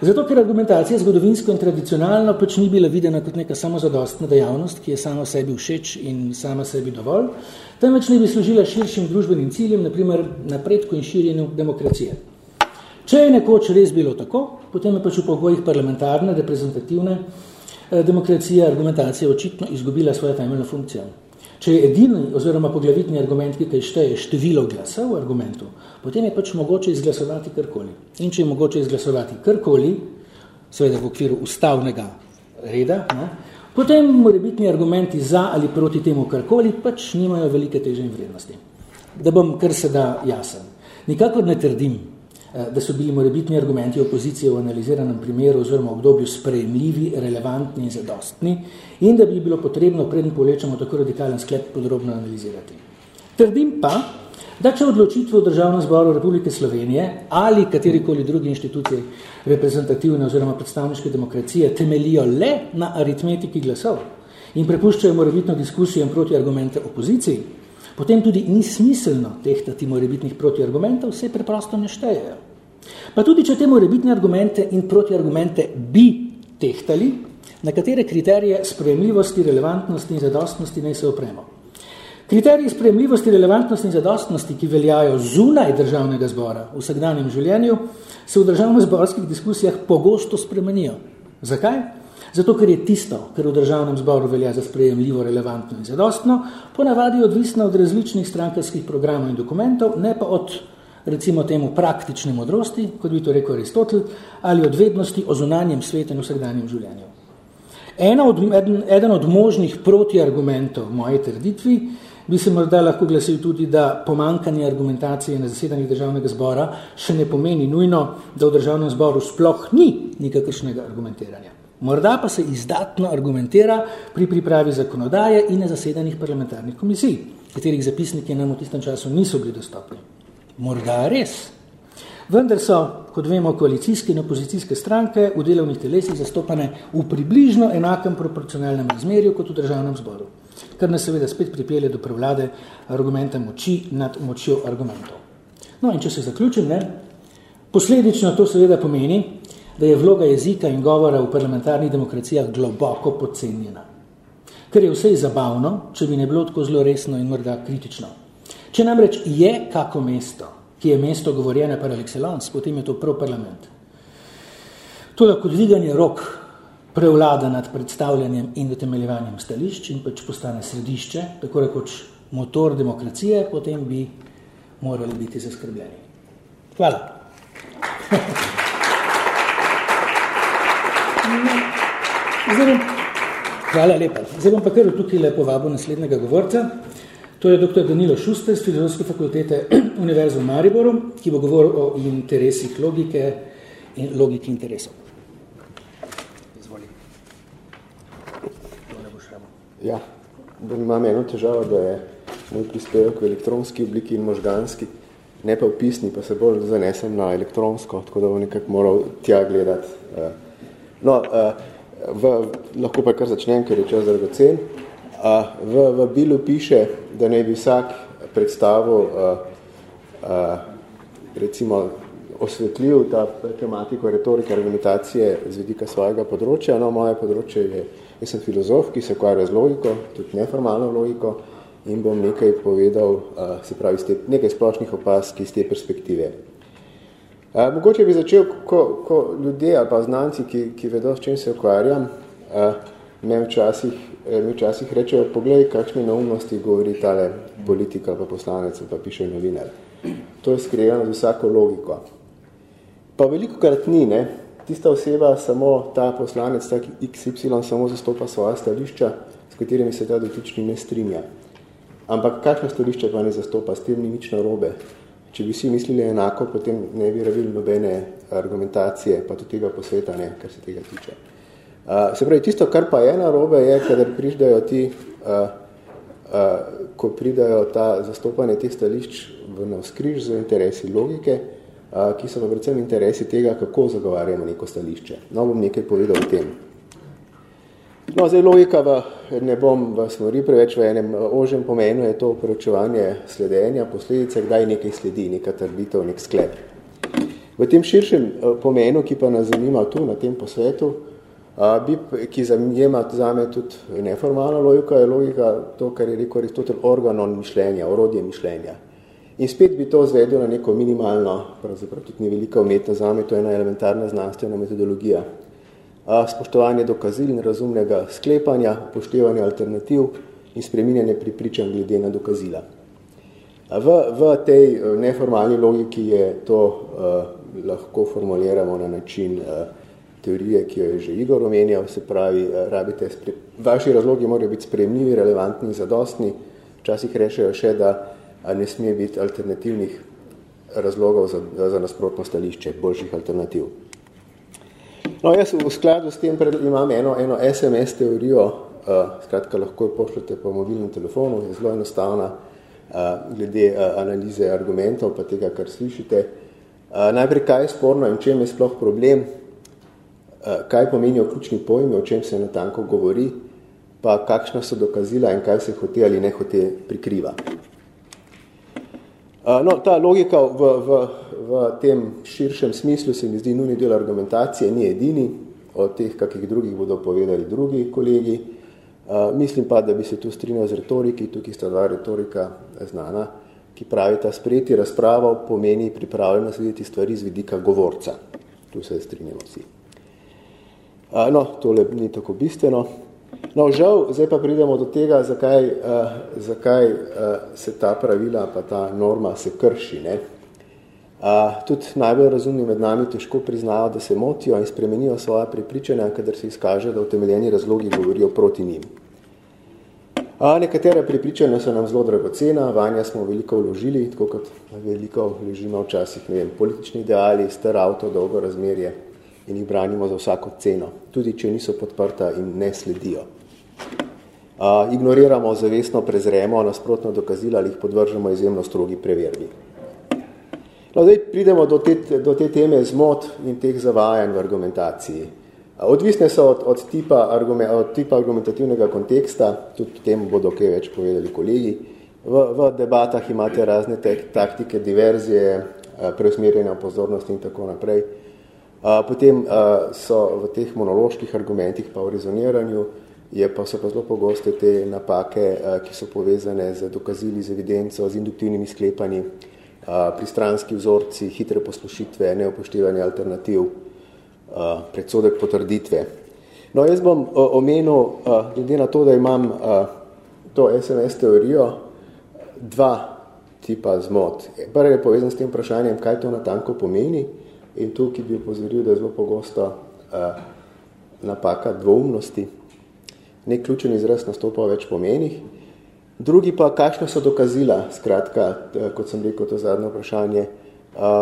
Zato, ker argumentacija zgodovinsko in tradicionalno pač ni bila videna kot neka samozadostna dejavnost, ki je sama sebi všeč in sama sebi dovolj, temveč ne bi služila širšim družbenim ciljem, naprimer napredku in širjenju demokracije. Če je nekoč res bilo tako, potem je pač v pogojih parlamentarne, reprezentativne eh, demokracije argumentacija očitno izgubila svojo temeljno funkcijo. Če je edini oziroma poglavitni argument, ki kaj šteje število glasov v argumentu, potem je pač mogoče izglasovati karkoli. In če je mogoče izglasovati karkoli, seveda v okviru ustavnega reda, ne, potem morebitni argumenti za ali proti temu karkoli pač nimajo velike teže in vrednosti. Da bom kar se da jasen. Nikakor ne trdim, da so bili morebitni argumenti opozicije v analiziranem primeru oziroma obdobju sprejemljivi, relevantni in zadostni in da bi bilo potrebno, predn polečamo tako radikalen sklep, podrobno analizirati. Trdim pa, da če odločitve v Državnem zboru Republike Slovenije ali katerikoli drugi inštitucije reprezentativne oziroma predstavniške demokracije temelijo le na aritmetiki glasov in prepuščajo morebitno diskusijo in proti argumente opoziciji, potem tudi ni smiselno tehtati morebitnih protiargumentov, se preprosto ne štejejo. Pa tudi, če te morebitne argumente in protiargumente bi tehtali, na katere kriterije sprejemljivosti, relevantnosti in zadostnosti naj se opremo. Kriteriji sprejemljivosti, relevantnosti in zadostnosti, ki veljajo zunaj državnega zbora v vsakdanjem življenju, se v državno-zborskih diskusijah pogosto spremenijo. Zakaj? Zato, ker je tisto, kar v državnem zboru velja za sprejemljivo, relevantno in zadostno, ponavadi odvisno od različnih strankarskih programov in dokumentov, ne pa od, recimo temu, praktične modrosti, kot bi to rekel Aristotel, ali od vednosti o zunanjem svetu in vsakdanjem življenju. Ena od, eden, eden od možnih protiargumentov moje trditvi bi se morda lahko glasil tudi, da pomankanje argumentacije na zasedanjih državnega zbora še ne pomeni nujno, da v državnem zboru sploh ni nikakršnega argumentiranja. Morda pa se izdatno argumentira pri pripravi zakonodaje in na zasedanjih parlamentarnih komisij, katerih zapisniki nam v tistem času niso bili dostopni. Morda res. Vendar so, kot vemo, koalicijske in opozicijske stranke v delovnih telesih zastopane v približno enakem proporcionalnem razmerju kot v državnem zboru kar nas seveda spet pripelje do prevlade argumenta moči nad močjo argumentov. No in če se zaključim, ne, posledično to seveda pomeni, da je vloga jezika in govora v parlamentarnih demokracijah globoko podcenjena. Ker je vse zabavno, če bi ne bilo tako zelo resno in morda kritično. Če namreč je kako mesto, ki je mesto govorjene par excellence, potem je to prav parlament. To je kot dviganje rok prevlada nad predstavljanjem in utemeljevanjem stališč in pač postane središče, tako rekoč motor demokracije, potem bi morali biti zaskrbljeni. Hvala. Hvala lepa. Zdaj bom pa kar tukaj lepo vabo naslednjega govorca. To je dr. Danilo Šuster z Filozofske fakultete Univerze v Mariboru, ki bo govoril o interesih logike in logiki interesov. Ja, imam eno težavo, da je moj prispevek v elektronski obliki in možganski, ne pa v pisni, pa se bolj zanesem na elektronsko, tako da bom nekako moral tja gledati. Eh. No, eh, v, lahko pa kar začnem, ker je čas dragocen. V, v Bilu piše, da ne bi vsak predstavil recimo osvetljiv ta tematiko retorike, argumentacije z vidika svojega področja. No, moje področje je Jaz sem filozof, ki se ukvarja z logiko, tudi neformalno logiko in bom nekaj povedal, se pravi, te, nekaj splošnih opask iz te perspektive. Mogoče bi začel, ko, ko ljudje ali pa znanci, ki, ki vedo, s čem se ukvarjam, me včasih, me včasih rečejo, poglej, kakšne neumnosti govori tale politika pa poslanec pa piše novinar. To je skrejeno z vsako logiko. Pa veliko krat ni, ne? tista oseba, samo ta poslanec, tak XY, samo zastopa svoja stališča, s katerimi se ta dotični ne strinja. Ampak kakšno stališče pa ne zastopa, s tem ni nič narobe. Če bi vsi mislili enako, potem ne bi rabili nobene argumentacije, pa tudi tega posveta, ne, kar se tega tiče. Uh, se pravi, tisto, kar pa je narobe, je, kadar priždajo ti, uh, uh, ko pridajo ta zastopanje teh stališč v navskriž z interesi logike, ki so pa predvsem interesi tega, kako zagovarjamo neko stališče. No, bom nekaj povedal o tem. No, zdaj logika v, ne bom v smori preveč v enem ožem pomenu, je to upravičevanje sledenja, posledice, kdaj nekaj sledi, neka trditev, nek sklep. V tem širšem pomenu, ki pa nas zanima tu, na tem posvetu, bi, ki zajema zame tudi neformalna logika, je logika to, kar je rekel Aristotel, organon mišljenja, orodje mišljenja. In spet bi to zvedel na neko minimalno, pravzaprav tudi ni velika umetna zame, to je ena elementarna znanstvena metodologija. Spoštovanje dokazil in razumnega sklepanja, upoštevanje alternativ in spreminjanje pripričanj glede na dokazila. V, v tej eh, neformalni logiki je to uh, lahko formuliramo na način uh, teorije, ki jo je že Igor omenjal, se pravi, uh, rabite spre... vaši razlogi morajo biti spremljivi, relevantni in zadostni. Včasih rešajo še, da ne sme biti alternativnih razlogov za, za nasprotno stališče, boljših alternativ. No, jaz v skladu s tem pred, imam eno, eno SMS teorijo, uh, skratka lahko jo pošljete po mobilnem telefonu, je zelo enostavna uh, glede uh, analize argumentov pa tega, kar slišite. Uh, najprej, kaj je sporno in čem je sploh problem, uh, kaj pomenijo ključni pojmi, o čem se natanko govori, pa kakšna so dokazila in kaj se hote ali ne hote prikriva. No, ta logika v, v, v tem širšem smislu se mi zdi nujni del argumentacije, ni edini, od teh kakih drugih bodo povedali drugi kolegi. Uh, mislim pa, da bi se tu strinjal z retoriki, tukaj sta dva retorika znana, ki pravita, sprejeti razpravo pomeni pripravljeno slediti stvari z vidika govorca. Tu se strinjamo vsi. Uh, no, tole ni tako bistveno. No, žal, zdaj pa pridemo do tega, zakaj, uh, zakaj uh, se ta pravila pa ta norma se krši. Ne? Uh, tudi najbolj razumni med nami težko priznajo, da se motijo in spremenijo svoja prepričanja, kadar se izkaže, da utemeljeni razlogi govorijo proti njim. A nekatere pripričanja so nam zelo dragocena, vanja smo veliko vložili, tako kot veliko vložimo včasih, ne vem, politični ideali, star avto, dolgo razmerje in jih branimo za vsako ceno, tudi če niso podprta in ne sledijo. A, ignoriramo, zavestno prezremo, nasprotno dokazila ali jih podvržemo izjemno strogi preverbi. No, zdaj pridemo do te, do te teme zmot in teh zavajanj v argumentaciji. Odvisne so od, od, tipa, argument, od tipa argumentativnega konteksta, tudi tem bodo kaj več povedali kolegi. V, v debatah imate razne te, taktike, diverzije, preusmerjanja pozornosti in tako naprej. Potem so v teh monoloških argumentih pa v rezoniranju, je pa so pa zelo pogoste te napake, ki so povezane z dokazili, z evidenco, z induktivnimi sklepanji, pristranski vzorci, hitre poslušitve, neupoštevanje alternativ, predsodek potrditve. No, jaz bom omenil, glede na to, da imam to SMS teorijo, dva tipa zmot. Prvi je povezan s tem vprašanjem, kaj to natanko pomeni in tu, ki bi upozoril, da je zelo pogosto napaka dvoumnosti. Nek ključen izraz nastopa več pomenih. Drugi pa, kakšne so dokazila, skratka, kot sem rekel, to zadnje vprašanje,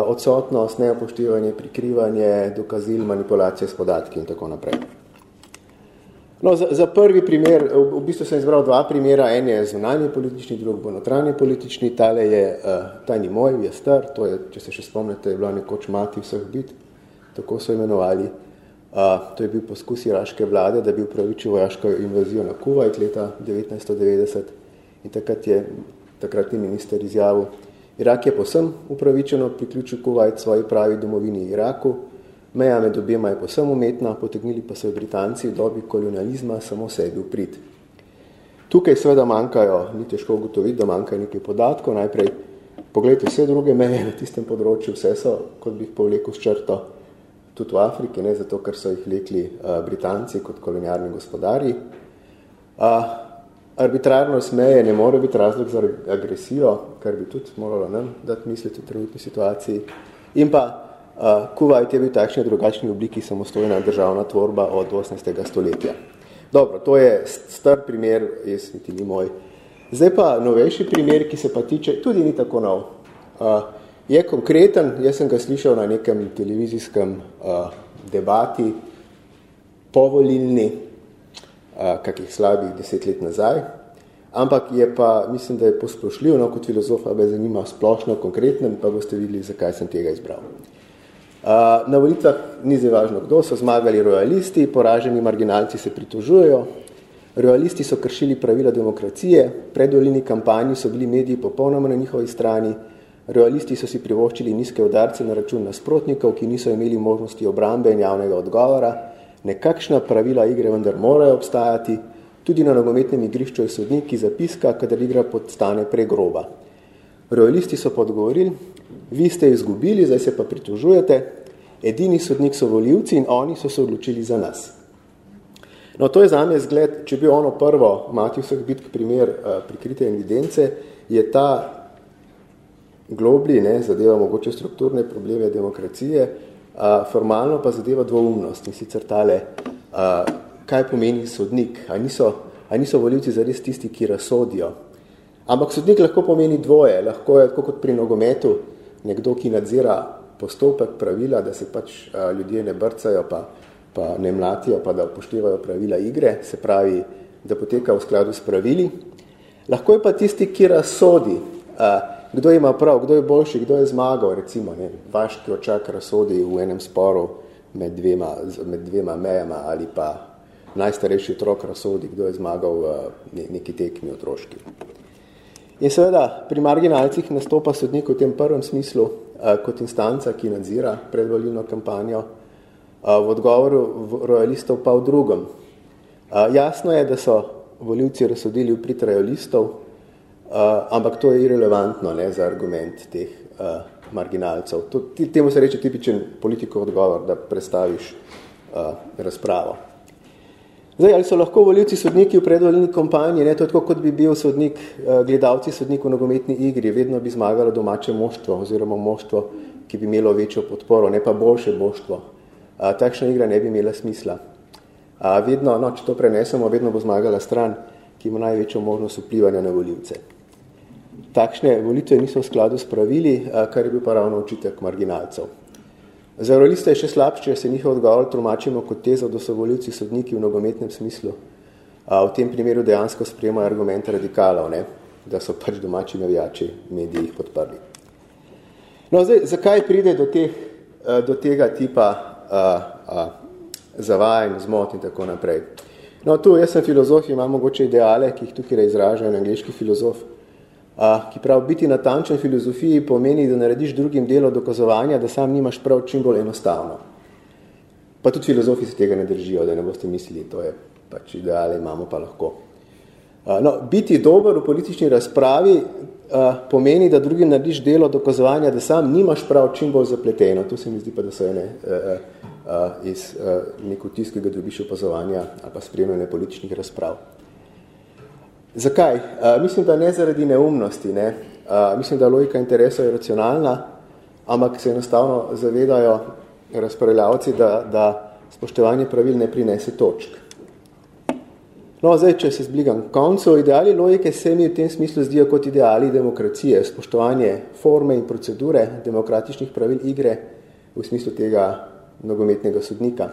odsotnost, neopoštevanje, prikrivanje, dokazil, manipulacije s podatki in tako naprej. No, za, za prvi primer, v, v bistvu sem izbral dva primera, en je zunanji politični, drug bo notranji politični, tale je, uh, ta ni moj, je star, to je, če se še spomnite, je bila nekoč mati vseh bit, tako so imenovali. Uh, to je bil poskus iraške vlade, da bi upravičil vojaško invazijo na Kuwait leta 1990 in takrat je takratni minister izjavil, Irak je posem upravičeno priključil Kuwait svoji pravi domovini Iraku, meja med obema je posem umetna, potegnili pa so Britanci v dobi kolonializma samo sebi uprit. Tukaj seveda manjkajo, ni težko ugotoviti, da manjkajo nekaj podatkov, najprej pogledajte vse druge meje na tistem področju, vse so, kot bi jih povlekel s črto, tudi v Afriki, ne zato, ker so jih lekli uh, Britanci kot kolonialni gospodari. Uh, arbitrarnost meje ne more biti razlog za agresijo, kar bi tudi moralo nam dati misliti v trenutni situaciji. In pa Kuwait je bil takšni drugačni obliki samostojna državna tvorba od 18. stoletja. Dobro, to je star primer, jaz niti ni moj. Zdaj pa novejši primer, ki se pa tiče, tudi ni tako nov. Je konkreten, jaz sem ga slišal na nekem televizijskem debati, povolilni, kakih slabih deset let nazaj, ampak je pa, mislim, da je posplošljiv, no, kot filozofa me zanima splošno, konkretno, pa boste videli, zakaj sem tega izbral. Na volitvah ni zdaj važno, kdo so zmagali royalisti, poraženi marginalci se pritožujejo, royalisti so kršili pravila demokracije, predvolilni kampanji so bili mediji popolnoma na njihovi strani, royalisti so si privoščili nizke udarce na račun nasprotnikov, ki niso imeli možnosti obrambe in javnega odgovora, nekakšna pravila igre vendar morajo obstajati, tudi na nogometnem igrišču je sodnik, ki zapiska, kadar igra podstane pregroba. Royalisti so podgovorili, vi ste izgubili, zdaj se pa pritožujete, edini sodnik so voljivci in oni so se odločili za nas. No, to je zame zgled, če bi ono prvo, mati vseh bitk primer uh, prikrite evidence, je ta globli, ne, zadeva mogoče strukturne probleme demokracije, formalno pa zadeva dvoumnost in sicer tale, a, kaj pomeni sodnik, a niso, a niso voljivci zares tisti, ki razsodijo. Ampak sodnik lahko pomeni dvoje, lahko je kot pri nogometu nekdo, ki nadzira postopek pravila, da se pač a, ljudje ne brcajo, pa, pa ne mlatijo, pa da upoštevajo pravila igre, se pravi, da poteka v skladu s pravili. Lahko je pa tisti, ki razsodi, a, kdo ima prav, kdo je boljši, kdo je zmagal, recimo, ne, vaški očak razsodi v enem sporu med dvema, med dvema mejama ali pa najstarejši otrok razsodi, kdo je zmagal v neki tekmi otroški. In seveda pri marginalcih nastopa sodnik v tem prvem smislu kot instanca, ki nadzira predvolilno kampanjo, v odgovoru royalistov pa v drugem. Jasno je, da so volivci razsodili v prid royalistov, Uh, ampak to je irrelevantno ne, za argument teh marginalcev. To, temu se reče tipičen politikov odgovor, da predstaviš razpravo. Zdaj, ali so lahko voljivci sodniki v predvoljni kompanji, ne, to je tako, kot bi bil sodnik, uh, gledalci sodnik v nogometni igri, vedno bi zmagalo domače moštvo oziroma moštvo, ki bi imelo večjo podporo, ne pa boljše moštvo. Uh, takšna igra ne bi imela smisla. Uh, vedno, no, če to prenesemo, vedno bo zmagala stran, ki ima največjo možnost vplivanja na voljivce. Takšne volitve niso v skladu s pravili, kar je bil pa ravno očitek marginalcev. Za realiste je še slabše, če se njihov odgovor tolmačimo kot tezo, da so voljivci sodniki v nogometnem smislu. A v tem primeru dejansko sprejemajo argumente radikalov, ne? da so pač domači navijači mediji jih podprli. No, zdaj, zakaj pride do, teh, do tega tipa a, a, zavajanj, zmot in tako naprej? No, tu jaz sem filozof, imam mogoče ideale, ki jih tukaj izražajo en angliški filozof, ki prav biti natančen filozofiji pomeni, da narediš drugim delo dokazovanja, da sam nimaš prav čim bolj enostavno. Pa tudi filozofi se tega ne držijo, da ne boste mislili, to je pač ideale, imamo pa lahko. No, biti dober v politični razpravi pomeni, da drugim narediš delo dokazovanja, da sam nimaš prav čim bolj zapleteno. Tu se mi zdi pa, da so ene iz neko tiskega dobiš opazovanja ali pa spremljene političnih razprav. Zakaj? Uh, mislim, da ne zaradi neumnosti. Ne? Uh, mislim, da logika interesov je racionalna, ampak se enostavno zavedajo razpravljavci, da, da spoštovanje pravil ne prinese točk. No, zdaj, če se zbligam koncu, ideali logike se mi v tem smislu zdijo kot ideali demokracije, spoštovanje forme in procedure demokratičnih pravil igre v smislu tega nogometnega sodnika.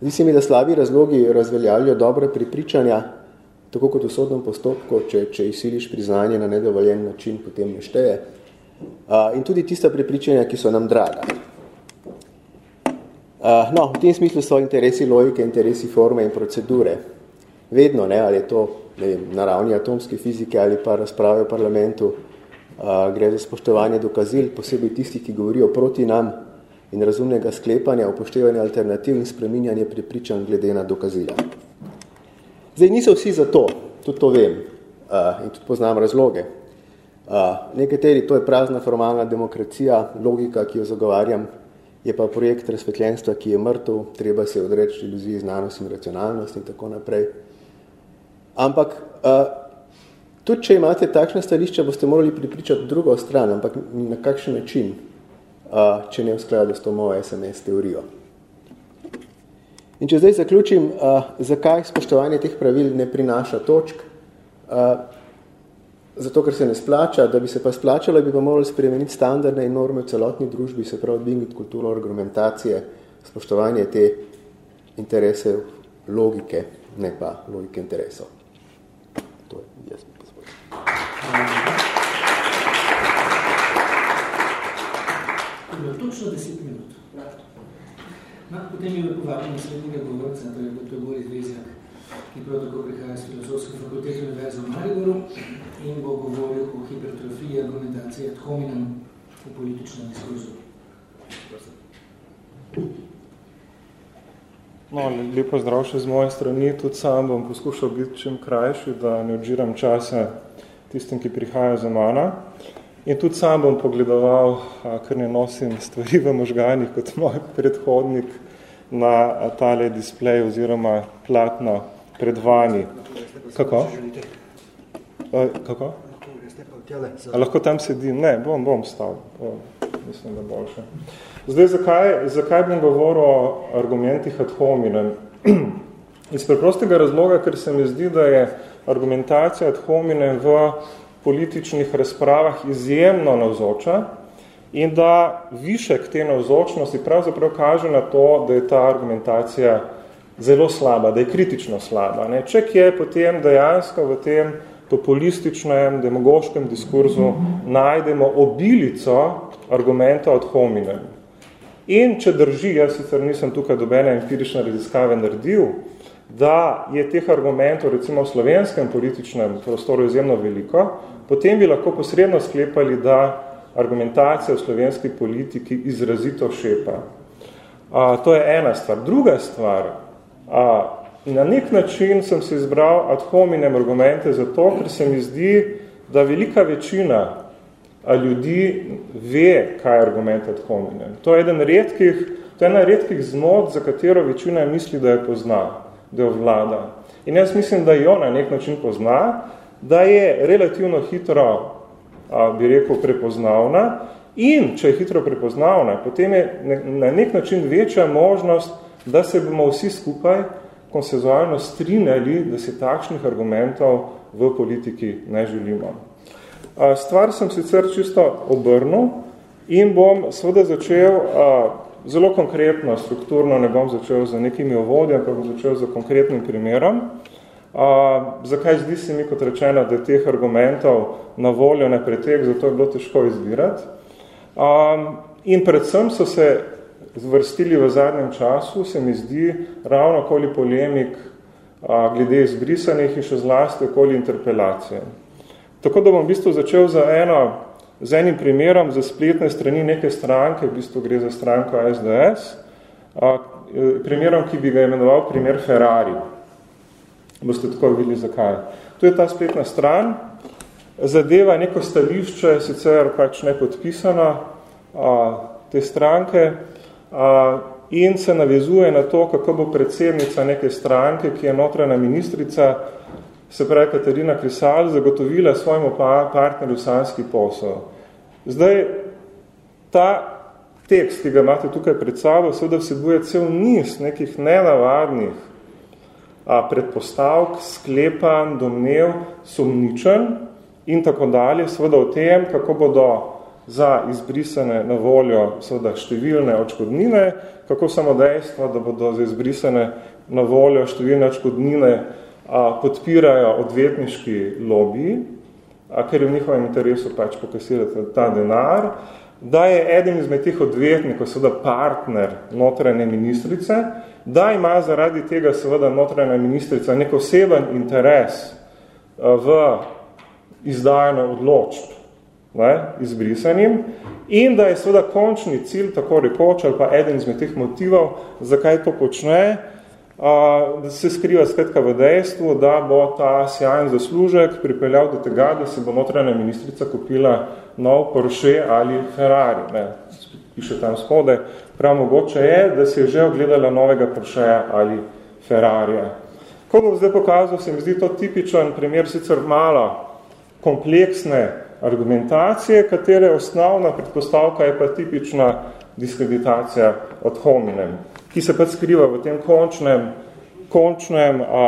Zdi se mi, da slabi razlogi razveljavljajo dobre pripričanja, tako kot v sodnem postopku, če, če izsiliš priznanje na nedovoljen način, potem ne šteje. In tudi tista prepričanja, ki so nam draga. No, v tem smislu so interesi logike, interesi forme in procedure. Vedno, ne, ali je to ne vem, na ravni atomske fizike ali pa razprave v parlamentu, gre za spoštovanje dokazil, posebej tistih, ki govorijo proti nam in razumnega sklepanja, upoštevanja alternativ in spreminjanje prepričanj glede na dokazila. Zdaj, niso vsi za to, tudi to vem uh, in tudi poznam razloge. Uh, nekateri, to je prazna formalna demokracija, logika, ki jo zagovarjam, je pa projekt razsvetljenstva, ki je mrtev, treba se odreči iluziji znanost in racionalnost in tako naprej. Ampak, uh, tudi če imate takšne stališče, boste morali pripričati drugo stran, ampak na kakšen način, uh, če ne v skladu s to mojo SMS teorijo. In če zdaj zaključim, uh, zakaj spoštovanje teh pravil ne prinaša točk, uh, zato ker se ne splača, da bi se pa splačalo, bi pa morali spremeniti standardne in norme v celotni družbi, se pravi dvigniti kulturo argumentacije, spoštovanje te interese logike, ne pa logike interesov. To je jaz pa Točno deset minut. No, potem je povabil naslednjega govorca, to je dr. Boris Vezjak, ki prav tako prihaja z filozofske fakultete Univerze v Mariboru in bo govoril o hipertrofiji argumentacije ad hominem v političnem diskurzu. No, lepo zdrav še z moje strani, tudi sam bom poskušal biti čim krajši, da ne odžiram časa tistim, ki prihajajo za mana. In tudi sam bom pogledoval, ker ne nosim stvari v možganjih kot moj predhodnik na tale displej oziroma platno pred vami. Kako? Kako? A lahko tam sedim? Ne, bom, bom stal. Bom, mislim, da boljše. Zdaj, zakaj, zakaj bom govoril o argumentih ad hominem? Iz preprostega razloga, ker se mi zdi, da je argumentacija ad hominem v političnih razpravah izjemno navzoča in da višek te navzočnosti pravzaprav kaže na to, da je ta argumentacija zelo slaba, da je kritično slaba. Ne? Če je potem dejansko v tem populističnem, demagoškem diskurzu najdemo obilico argumentov od hominem. In če drži, jaz sicer nisem tukaj dobene empirične raziskave naredil, da je teh argumentov recimo v slovenskem političnem prostoru izjemno veliko, potem bi lahko posredno sklepali, da argumentacija v slovenski politiki izrazito šepa. A, to je ena stvar. Druga stvar, a, na nek način sem se izbral ad hominem argumente zato, ker se mi zdi, da velika večina ljudi ve, kaj je argument ad hominem. To je eden redkih, to je ena redkih zmot, za katero večina misli, da je pozna, da vlada. In jaz mislim, da jo na nek način pozna, da je relativno hitro, a, bi rekel, prepoznavna in če je hitro prepoznavna, potem je na nek način večja možnost, da se bomo vsi skupaj konsenzualno strinjali, da si takšnih argumentov v politiki ne želimo. Stvar sem sicer čisto obrnil in bom seveda začel zelo konkretno, strukturno, ne bom začel za nekimi ovodjem, pa bom začel za konkretnim primerom. A, zakaj zdi se mi, kot rečeno, da teh argumentov na voljo ne pretek, zato je bilo težko izbirati. A, in predvsem so se zvrstili v zadnjem času, se mi zdi, ravno okoli polemik a, glede izbrisanih in še zlasti okoli interpelacije. Tako da bom v bistvu začel za eno z enim primerom za spletne strani neke stranke, v bistvu gre za stranko SDS, a, e, primerom, ki bi ga imenoval primer Ferrari. Boste tako videli, zakaj. Tu je ta spletna stran, zadeva neko stališče, sicer pač ne podpisano, a, te stranke, a, in se navezuje na to, kako bo predsednica neke stranke, ki je notrana ministrica, se pravi Katarina Krisal, zagotovila svojemu partnerju sanski posel. Zdaj, ta tekst, ki ga imate tukaj pred sabo, seveda vsebuje cel niz nekih nenavadnih a, predpostavk, sklepan, domnev, sumničen in tako dalje, seveda o tem, kako bodo za izbrisane na voljo seveda številne očkodnine, kako samo dejstvo, da bodo za izbrisane na voljo številne očkodnine podpirajo odvetniški lobiji, ker je v njihovem interesu pač pokasirati ta denar, da je eden izmed teh odvetnikov seveda partner notranje ministrice, da ima zaradi tega seveda notranja ministrica nek oseben interes v izdajanje odločb ne, izbrisanim in da je seveda končni cilj, tako rekoč, ali pa eden izmed teh motivov, zakaj to počne, se skriva skratka v dejstvu, da bo ta sjajen zaslužek pripeljal do tega, da se bo notranja ministrica kupila nov Porsche ali Ferrari. Ne, piše tam spode. Prav mogoče je, da se je že ogledala novega Porsche ali Ferrarija. Ko bom zdaj pokazal, se mi zdi to tipičen primer sicer malo kompleksne argumentacije, katere osnovna predpostavka je pa tipična diskreditacija od hominem ki se pa skriva v tem končnem, končnem a,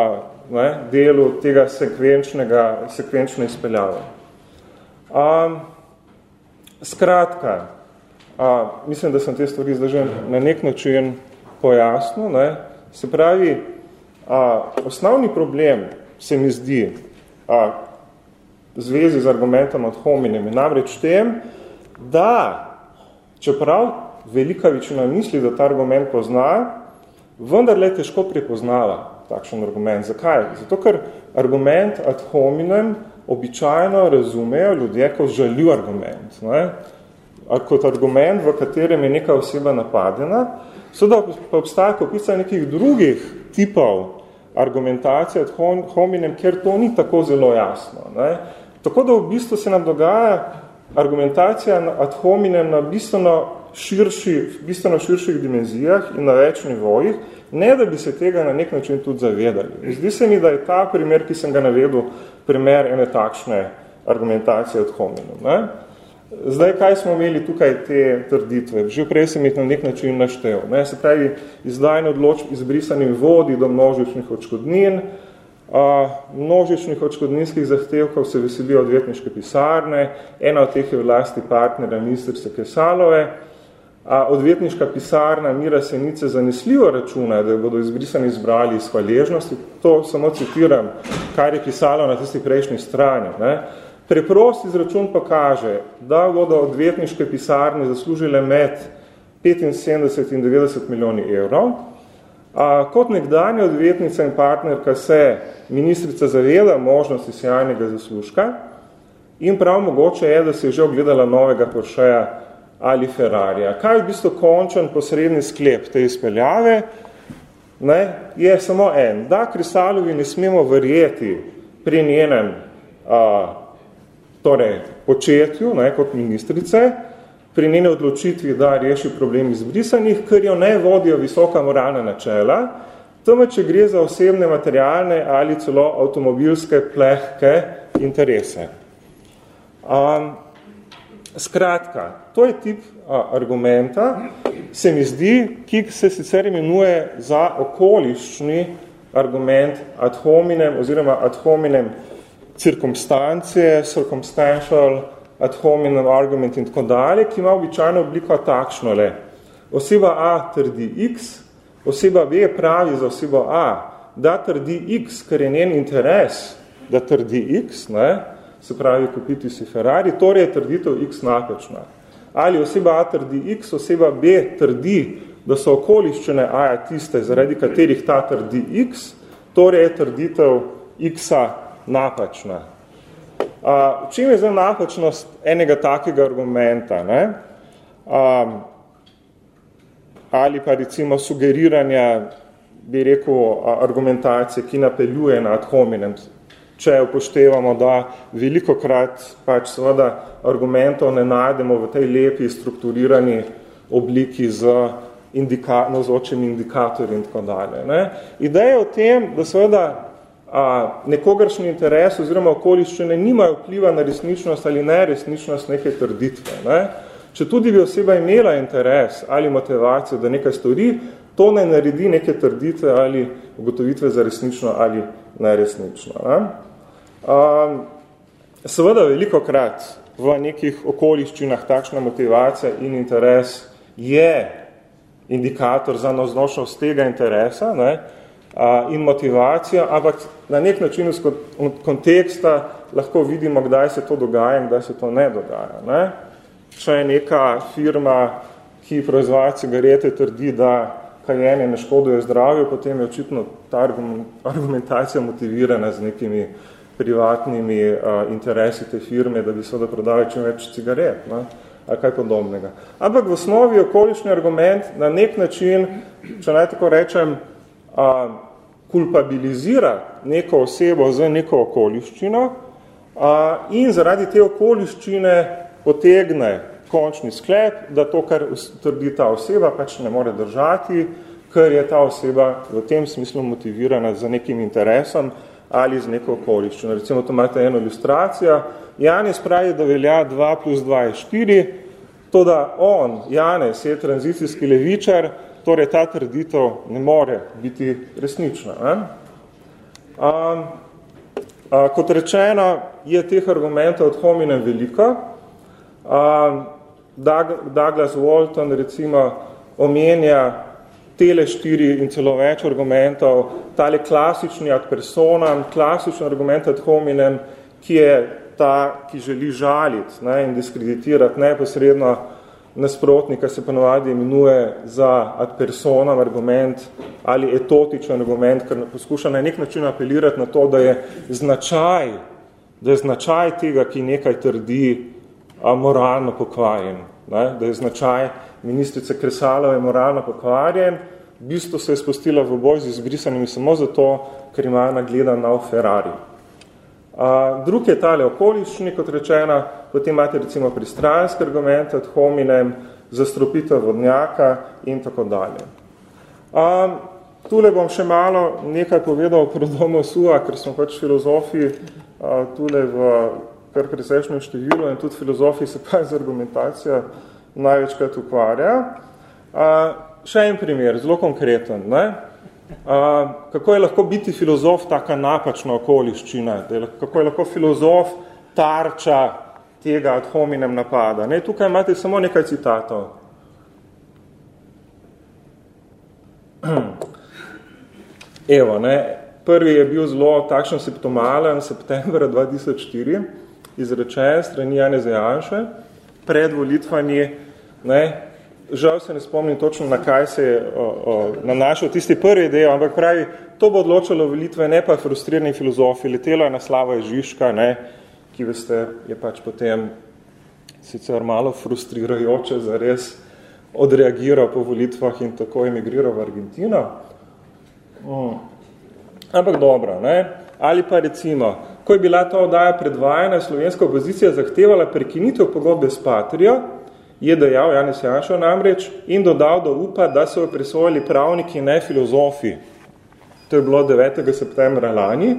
ne, delu tega sekvenčnega, sekvenčne izpeljave. A, skratka, a, mislim, da sem te stvari zdaj že na nek način pojasnil. Ne, se pravi, a, osnovni problem se mi zdi a, v zvezi z argumentom od hominem je namreč tem, da čeprav velika večina misli, da ta argument pozna, vendar le težko prepoznava takšen argument. Zakaj? Zato, ker argument ad hominem običajno razumejo ljudje kot žaljiv argument. Ne? Kot argument, v katerem je neka oseba napadena, seveda pa obstaja kopica nekih drugih tipov argumentacije ad hominem, ker to ni tako zelo jasno. Ne? Tako da v bistvu se nam dogaja argumentacija ad hominem na bistveno širši, bistveno širših dimenzijah in na več nivojih, ne da bi se tega na nek način tudi zavedali. Zdi se mi, da je ta primer, ki sem ga navedel, primer ene takšne argumentacije od hominu. Ne? Zdaj, kaj smo imeli tukaj te trditve? Že prej sem jih na nek način naštel. Ne? Se pravi, izdajanje odločb izbrisanim vodi do množičnih očkodnin, a, množičnih očkodninskih zahtevkov se veselijo odvetniške pisarne, ena od teh je vlasti partnera ministrice Kesalove, A odvetniška pisarna Mira Senice zanesljivo računa, da bodo izbrisani izbrali iz hvaležnosti. To samo citiram, kar je pisalo na tisti prejšnji strani. Ne. Preprost izračun pa kaže, da bodo odvetniške pisarne zaslužile med 75 in 90 milijoni evrov. A kot nekdanja odvetnica in partnerka se ministrica zaveda možnosti sjajnega zaslužka in prav mogoče je, da se je že ogledala novega Porscheja ali Ferrarija. Kaj je v bistvu končen posredni sklep te izpeljave? Ne, je samo en. Da Kristalovi ne smemo verjeti pri njenem a, torej, početju ne, kot ministrice, pri njene odločitvi, da reši problem izbrisanih, ker jo ne vodijo visoka moralna načela, temveč če gre za osebne materialne ali celo avtomobilske plehke interese. Um, Skratka, to je tip a, argumenta, se mi zdi, ki se sicer imenuje za okoliščni argument ad hominem oziroma ad hominem circumstancije, circumstantial, ad hominem argument in tako dalje, ki ima običajno obliko takšno le. Oseba A trdi X, oseba B pravi za osebo A, da trdi X, ker je njen interes, da trdi X, ne, se pravi kupiti si Ferrari, torej je trditev X napačna. Ali oseba A trdi X, oseba B trdi, da so okoliščine A tiste, zaradi katerih ta trdi X, torej je trditev X-a napačna. V čem je zdaj napačnost enega takega argumenta? Ne? Um, ali pa recimo sugeriranja, bi rekel, argumentacije, ki napeljuje na ad hominem. Če upoštevamo, da veliko krat pač seveda argumentov ne najdemo v tej lepi strukturirani obliki z indika, navzočim indikatorjem in tako dalje. Ne? Ideja o tem, da seveda a, nekogaršnji interes oziroma okoliščine nimajo vpliva na resničnost ali neresničnost neke trditve. Ne? Če tudi bi oseba imela interes ali motivacijo, da nekaj stori, to ne naredi neke trditve ali ugotovitve za resnično ali neresnično. Ne? Um, seveda veliko krat v nekih okoliščinah takšna motivacija in interes je indikator za noznošnost tega interesa, ne? in motivacija, ampak na nek način iz konteksta lahko vidimo, kdaj se to dogaja in kdaj se to ne dogaja. Ne? Če je neka firma, ki proizvaja cigarete, trdi, da kajenje ne škoduje zdravju, potem je očitno ta argumentacija motivirana z nekimi privatnimi uh, interesi te firme, da bi se da prodali čim več cigaret. Ne? ali kaj podobnega. Ampak v osnovi okolični argument na nek način, če naj tako rečem, uh, kulpabilizira neko osebo z neko okoliščino a, in zaradi te okoliščine potegne končni sklep, da to, kar trdi ta oseba, pač ne more držati, ker je ta oseba v tem smislu motivirana za nekim interesom ali z neko okoliščino. Recimo, to imate eno ilustracijo. Janes pravi, da velja 2 plus 2 je 4, to da on, Janes, je tranzicijski levičar, torej ta trditev ne more biti resnična. Ne? Um, a, kot rečeno, je teh argumentov od hominem veliko. Um, Douglas Walton recimo omenja tele štiri in celo več argumentov, tale klasični ad personam, klasični argument ad hominem, ki je ta, ki želi žaliti ne, in diskreditirati neposredno nasprotnika se ponovadi imenuje za ad personam argument ali etotičen argument, ker poskuša na nek način apelirati na to, da je značaj, da je značaj tega, ki nekaj trdi, a moralno pokvarjen. Ne? Da je značaj ministrice Kresalove moralno pokvarjen, v bistvu se je spustila v boj z izbrisanimi samo zato, ker ima nagleda na Ferrari. A, drug je tale okolični, kot rečena, potem imate recimo pristranski argument ad hominem, zastropitev vodnjaka in tako dalje. A, tule bom še malo nekaj povedal o prodomu SUA, ker smo pač filozofi a, tule v kar presečnem številu in tudi filozofi se pa z argumentacijo največkrat ukvarja. A, še en primer, zelo konkreten. Ne? Uh, kako je lahko biti filozof taka napačna okoliščina, je, kako je lahko filozof tarča tega ad hominem napada. Ne, tukaj imate samo nekaj citatov. Evo, ne, prvi je bil zelo takšen septomalen, septembra 2004, izrečen strani Jane Zajanše, pred volitvami, ne, žal se ne spomnim točno, na kaj se je o, o, nanašal tisti prvi del, ampak pravi, to bo odločalo volitve, ne pa frustrirani filozofi, letelo je na slavo je Žižka, ne, ki veste, je pač potem sicer malo frustrirajoče za res odreagiral po volitvah in tako emigriral v Argentino. Hmm. Ampak dobro, ne? ali pa recimo, ko je bila ta oddaja predvajana, slovenska opozicija zahtevala prekinitev pogodbe s Patrijo, je dejal Janis Janša namreč in dodal do upa, da so jo prisvojili pravniki, ne filozofi. To je bilo 9. septembra lani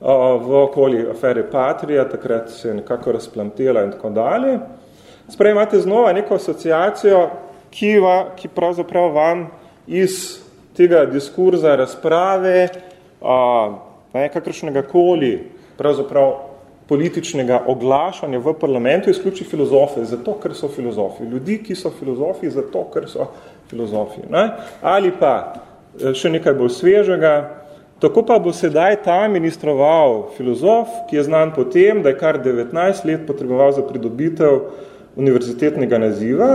v okoli afere Patrija, takrat se je nekako razplantela in tako dalje. Sprej imate znova neko asociacijo, ki, va, ki pravzaprav vam iz tega diskurza razprave a, ne, kakršnega koli pravzaprav političnega oglašanja v parlamentu izključi filozofe, zato ker so filozofi. Ljudi, ki so filozofi, zato ker so filozofi. Ne? Ali pa eh, še nekaj bolj svežega, tako pa bo sedaj ta ministroval filozof, ki je znan po tem, da je kar 19 let potreboval za pridobitev univerzitetnega naziva,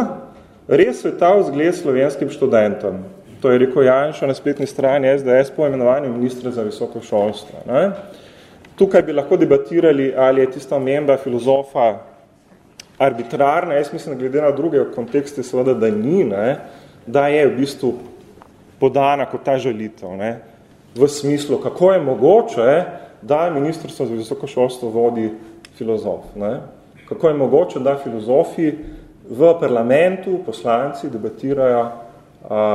res svetal zgled slovenskim študentom. To je rekel Janša na spletni strani SDS po imenovanju ministra za visoko šolstvo. Ne? Tukaj bi lahko debatirali, ali je tista omemba filozofa arbitrarna, jaz mislim, glede na druge kontekste, seveda, da ni, ne? da je v bistvu podana kot ta žalitev, ne? v smislu, kako je mogoče, da ministrstvo za visoko šolstvo vodi filozof. Ne? Kako je mogoče, da filozofi v parlamentu, poslanci, debatirajo a,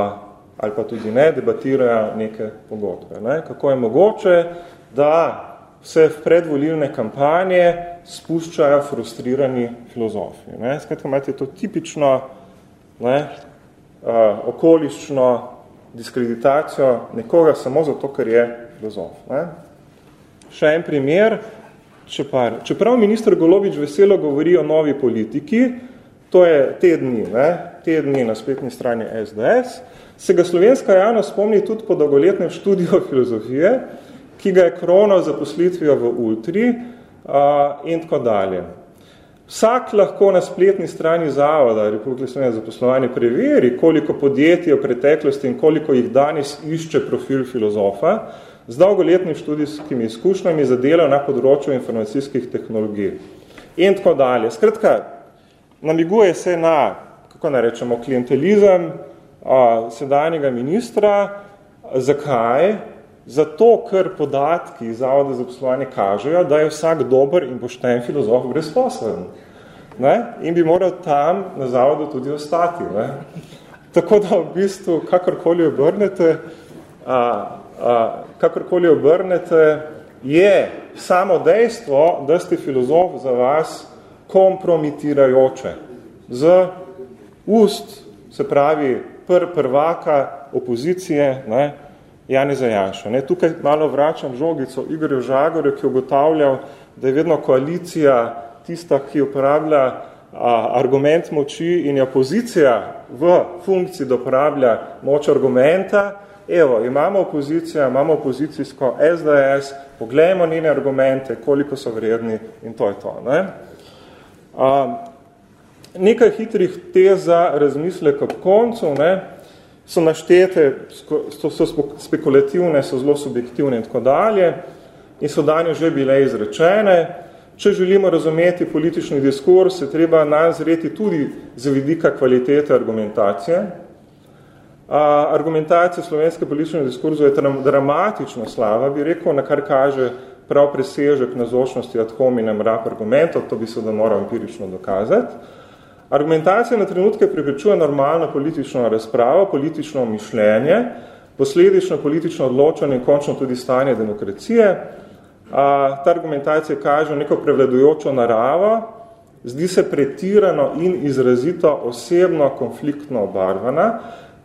ali pa tudi ne, debatirajo neke pogodbe. Ne? Kako je mogoče, da se v predvolilne kampanje spuščajo frustrirani filozofi. Ne? Skratka, imate to tipično ne, uh, okoliščno diskreditacijo nekoga samo zato, ker je filozof. Ne? Še en primer, čepar. čeprav minister Golovič veselo govori o novi politiki, to je te dni, ne? te dni na spletni strani SDS, se ga slovenska javnost spomni tudi po dolgoletnem študiju filozofije, ki ga je kronal zaposlitvijo v Ultri a, in tako dalje. Vsak lahko na spletni strani Zavoda Republike Slovenije za poslovanje preveri, koliko podjetij v preteklosti in koliko jih danes išče profil filozofa z dolgoletnimi študijskimi izkušnjami za delo na področju informacijskih tehnologij. In tako dalje. Skratka, namiguje se na, kako ne rečemo, klientelizem, sedanjega ministra. Zakaj? Zato, ker podatki Zavoda za poslovanje kažejo, da je vsak dober in pošten filozof brezposlen. Ne? In bi moral tam na Zavodu tudi ostati. Ne? Tako da v bistvu, kakorkoli obrnete, a, a, kakorkoli obrnete, je samo dejstvo, da ste filozof za vas kompromitirajoče. Z ust, se pravi, pr prvaka opozicije, ne, Janeza Janša. Ne. Tukaj malo vračam žogico Igorju Žagorju, ki je ugotavljal, da je vedno koalicija tista, ki uporablja a, argument moči in je opozicija v funkciji, da uporablja moč argumenta. Evo, imamo opozicijo, imamo opozicijsko SDS, poglejmo njene argumente, koliko so vredni in to je to. Ne. A, nekaj hitrih tez za razmislek ob koncu, ne, so naštete, so, so spekulativne, so zelo subjektivne in tako dalje in so danje že bile izrečene. Če želimo razumeti politični diskurs, se treba nazreti tudi z vidika kvalitete argumentacije. A, argumentacija slovenske politične diskurzu je dramatično slava, bi rekel, na kar kaže prav presežek nazočnosti ad hominem rap argumentov, to bi se da moral empirično dokazati. Argumentacija na trenutke preprečuje normalno politično razpravo, politično mišljenje, posledično politično odločanje in končno tudi stanje demokracije. A, ta argumentacija kaže neko prevladujočo naravo, zdi se pretirano in izrazito osebno konfliktno obarvana,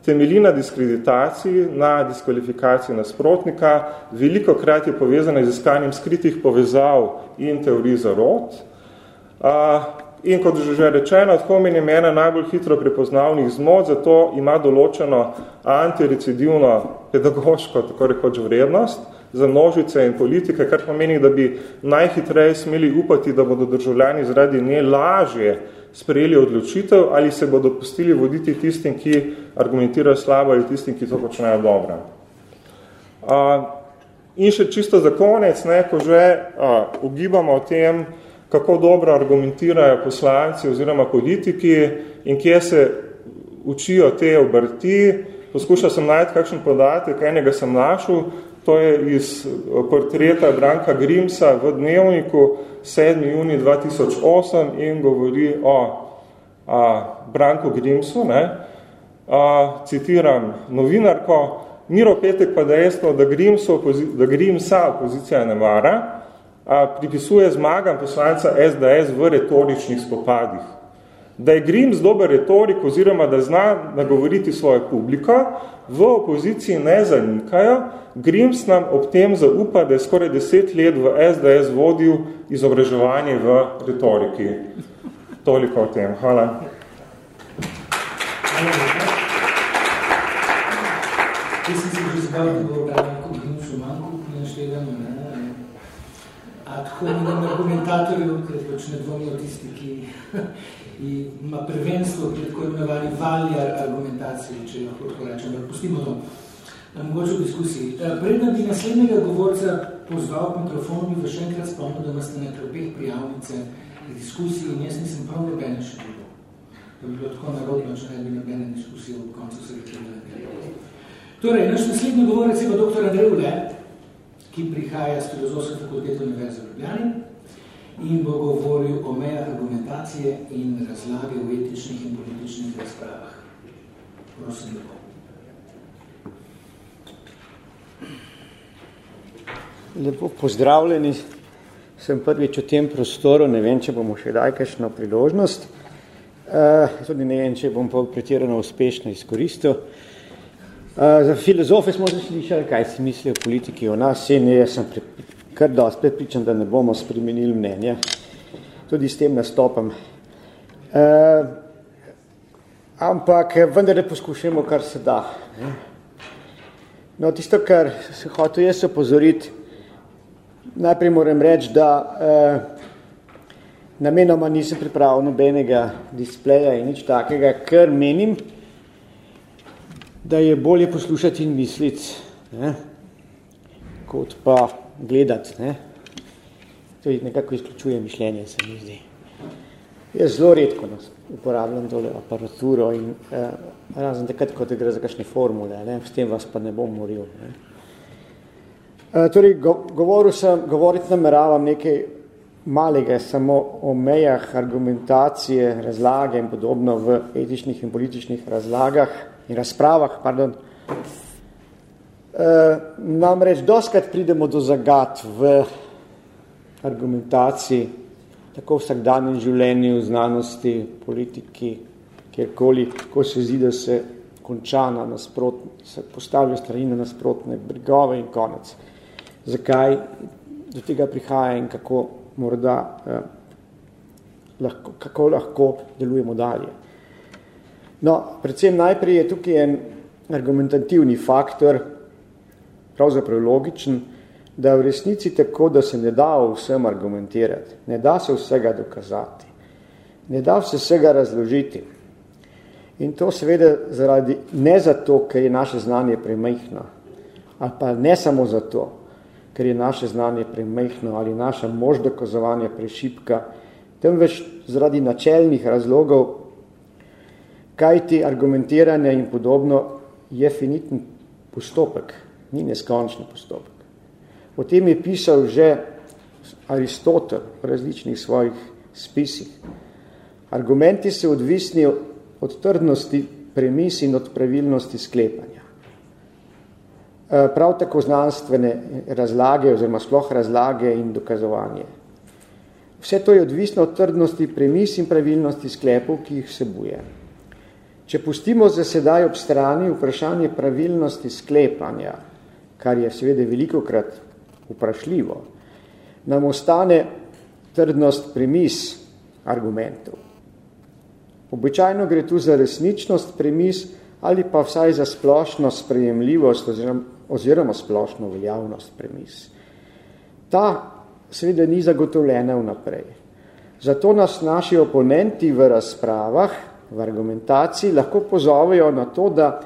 temelji na diskreditaciji, na diskvalifikaciji nasprotnika, veliko krat je povezana z iskanjem skritih povezav in teorij zarod. A, In kot že rečeno, od homin je mena najbolj hitro prepoznavnih zmod, zato ima določeno antirecidivno pedagoško, tako rekoč, vrednost za množice in politike, kar pomeni, da bi najhitreje smeli upati, da bodo državljani zaradi nje lažje sprejeli odločitev ali se bodo pustili voditi tistim, ki argumentirajo slabo ali tistim, ki to počnejo dobro. In še čisto za konec, ne, ko že a, ugibamo o tem, kako dobro argumentirajo poslanci oziroma politiki in kje se učijo te obrti. Poskušal sem najti kakšen podatek, enega sem našel, to je iz portreta Branka Grimsa v dnevniku 7. juni 2008 in govori o a, Branku Grimsu, ne, a, citiram novinarko, Miro Petek pa dejstvo, da Grimsa opozicija ne vara, pripisuje zmagam poslanca SDS v retoričnih spopadih. da je Grims dober retorik oziroma da zna nagovoriti svoje publika, v opoziciji ne zanikajo. Grims nam ob tem zaupa, da je skoraj deset let v SDS vodil izobraževanje v retoriki. Toliko o tem. Hvala. Jaz sem se že zbavil, da bo pravim, ko Grimsu manjko, ne števamo, ne? Tako imam argumentatorjev, ker pač ne dvomijo tisti, ki ima prvenstvo pri tako imenovani valjar argumentacije, če lahko tako rečem, da pustimo to. Mogoče v diskusiji. Predna bi naslednjega govorca pozval k mikrofonu, bi še enkrat spomnil, da imate na trpeh prijavnice v diskusiji in jaz nisem prav nebene še bilo. To bi bilo tako narodno, če ne bi nebene diskusije v koncu se reči. Torej, naš naslednji govorec je pa dr. Andrej Ule, ki prihaja z filozofske fakultete Univerze v Ljubljani in bo govoril o mejah argumentacije in razlage v etičnih in političnih razpravah. Prosim, lepo. Lepo pozdravljeni. Sem prvič v tem prostoru, ne vem, če bomo še daj kakšno priložnost. Uh, tudi ne vem, če bom pa pretirano uspešno izkoristil. Uh, za filozofe smo že slišali, kaj si mislijo politiki o nas. Ne, jaz sem pri, kar dosti pričam, da ne bomo spremenili mnenja. Tudi s tem nastopam. Uh, ampak vendar ne poskušamo, kar se da. No, tisto, kar se hotel jaz opozoriti, Najprej moram reči, da eh, namenoma nisem pripravil nobenega displeja in nič takega, ker menim, da je bolje poslušati in misliti, ne, kot pa gledati. Ne. To nekako izključuje mišljenje, se mi zdi. Jaz zelo redko uporabljam tole aparaturo in eh, razen takrat, kot gre za kakšne formule, ne, s tem vas pa ne bom moril. Ne. Eh, torej, govoril sem, govoriti nameravam nekaj malega, samo o mejah argumentacije, razlage in podobno v etičnih in političnih razlagah in razpravah, pardon. E, namreč, doskrat pridemo do zagat v argumentaciji, tako v vsakdanjem življenju, znanosti, politiki, kjerkoli, ko se zdi, da se konča na nasprotne, se postavlja strani na nasprotne brigove in konec zakaj do tega prihaja in kako morda eh, lahko, kako lahko delujemo dalje. No, predvsem najprej je tukaj en argumentativni faktor, pravzaprav logičen, da v resnici tako, da se ne da vsem argumentirati, ne da se vsega dokazati, ne da se vsega razložiti. In to seveda zaradi, ne zato, ker je naše znanje premajhno, ali pa ne samo zato, ker je naše znanje premehno ali naša mož dokazovanja prešipka, temveč zaradi načelnih razlogov, kaj ti argumentiranje in podobno je finitni postopek, ni neskončni postopek. O tem je pisal že Aristotel v različnih svojih spisih. Argumenti so odvisni od trdnosti premis in od pravilnosti sklepanja. Eh, prav tako znanstvene razlage oziroma sploh razlage in dokazovanje. Vse to je odvisno od trdnosti premis in pravilnosti sklepov, ki jih vsebuje. Če pustimo za sedaj ob strani vprašanje pravilnosti sklepanja, kar je seveda velikokrat vprašljivo, nam ostane trdnost premis argumentov. Običajno gre tu za resničnost premis ali pa vsaj za splošno sprejemljivost oziroma splošno veljavnost premis. Ta seveda ni zagotovljena vnaprej. Zato nas naši oponenti v razpravah, v argumentaciji lahko pozovejo na to, da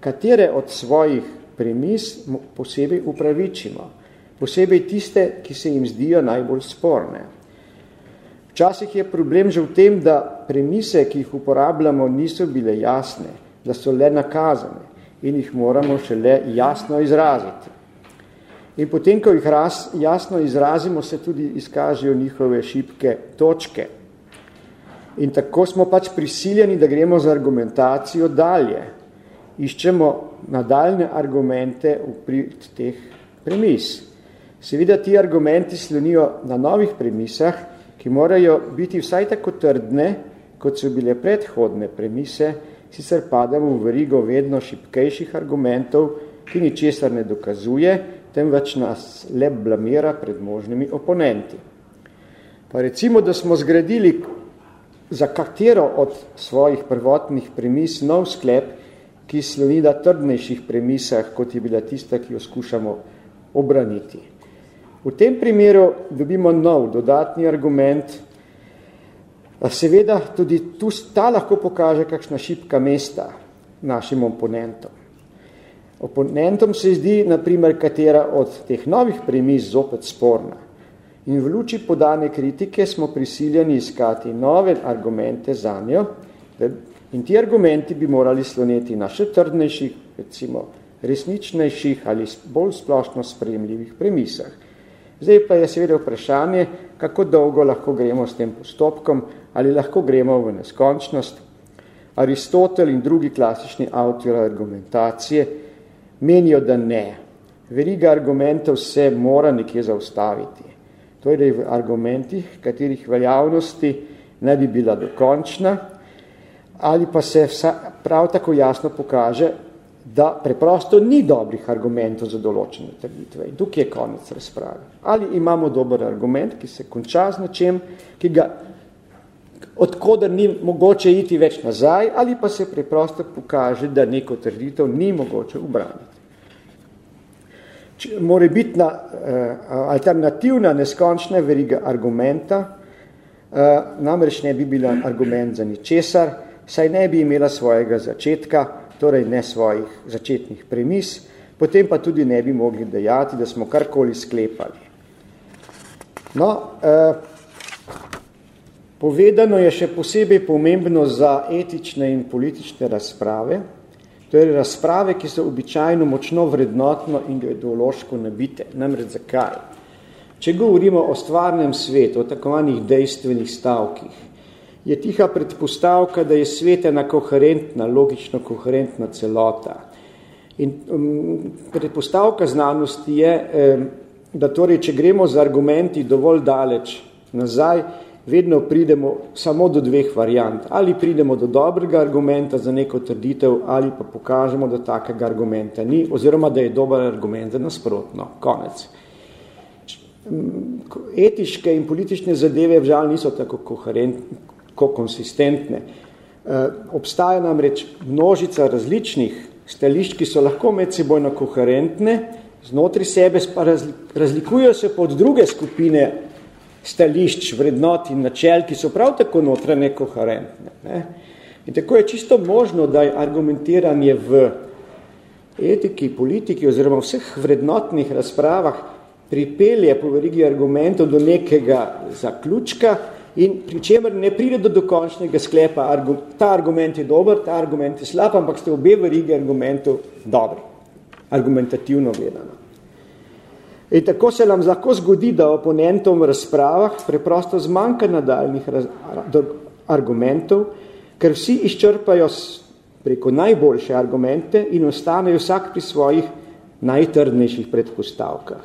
katere od svojih premis posebej upravičimo, posebej tiste, ki se jim zdijo najbolj sporne. Včasih je problem že v tem, da premise, ki jih uporabljamo, niso bile jasne, da so le nakazane in jih moramo šele jasno izraziti. In potem, ko jih raz, jasno izrazimo, se tudi izkažejo njihove šipke točke. In tako smo pač prisiljeni, da gremo z argumentacijo dalje. Iščemo nadaljne argumente v prid teh premis. Seveda ti argumenti slonijo na novih premisah, ki morajo biti vsaj tako trdne, kot so bile predhodne premise, sicer padamo v verigo vedno šipkejših argumentov, ki ničesar ne dokazuje, temveč nas le blamira pred možnimi oponenti. Pa recimo, da smo zgradili za katero od svojih prvotnih premis nov sklep, ki sloni na trdnejših premisah, kot je bila tista, ki jo skušamo obraniti. V tem primeru dobimo nov dodatni argument, seveda tudi tu ta lahko pokaže kakšna šipka mesta našim oponentom. Oponentom se zdi, naprimer, katera od teh novih premis zopet sporna. In v luči podane kritike smo prisiljeni iskati nove argumente za njo, in ti argumenti bi morali sloneti na še trdnejših, recimo resničnejših ali bolj splošno sprejemljivih premisah. Zdaj pa je seveda vprašanje, kako dolgo lahko gremo s tem postopkom, ali lahko gremo v neskončnost. Aristotel in drugi klasični avtori argumentacije menijo, da ne. Veriga argumentov se mora nekje zaustaviti. To je, da je v argumentih, katerih veljavnosti ne bi bila dokončna, ali pa se vsa, prav tako jasno pokaže, da preprosto ni dobrih argumentov za določene trditve. In tukaj je konec razprave. Ali imamo dober argument, ki se konča z nečem, ki ga odkoder ni mogoče iti več nazaj, ali pa se preprosto pokaže, da neko trditev ni mogoče ubraniti. More biti na eh, alternativna neskončna veriga argumenta, eh, namreč ne bi bila argument za ničesar, saj ne bi imela svojega začetka, torej ne svojih začetnih premis, potem pa tudi ne bi mogli dejati, da smo karkoli sklepali. No, eh, povedano je še posebej pomembno za etične in politične razprave, torej razprave, ki so običajno močno vrednotno in ideološko nabite. Namreč zakaj? Če govorimo o stvarnem svetu, o takovanih dejstvenih stavkih, je tiha predpostavka, da je svet ena koherentna, logično koherentna celota. In um, predpostavka znanosti je, um, da torej, če gremo z argumenti dovolj daleč nazaj, vedno pridemo samo do dveh variant. Ali pridemo do dobrega argumenta za neko trditev, ali pa pokažemo, da takega argumenta ni, oziroma da je dober argument nasprotno. Konec. Etiške in politične zadeve žal niso tako tako konsistentne. Eh, obstaja namreč množica različnih stališč, ki so lahko med sebojno koherentne, znotraj sebe pa razlikujejo se pod druge skupine stališč, vrednot in načel, ki so prav tako notranje koherentne. Ne? In tako je čisto možno, da je argumentiranje v etiki, politiki oziroma vseh vrednotnih razpravah pripelje po verigi argumentov do nekega zaključka, in pri čemer ne pride do dokončnega sklepa, ta argument je dober, ta argument je slab, ampak ste obe verige argumentov dobri, argumentativno gledano. In tako se nam lahko zgodi, da oponentom v razpravah preprosto zmanjka nadaljnih argumentov, ker vsi izčrpajo preko najboljše argumente in ostanejo vsak pri svojih najtrdnejših predpostavkah.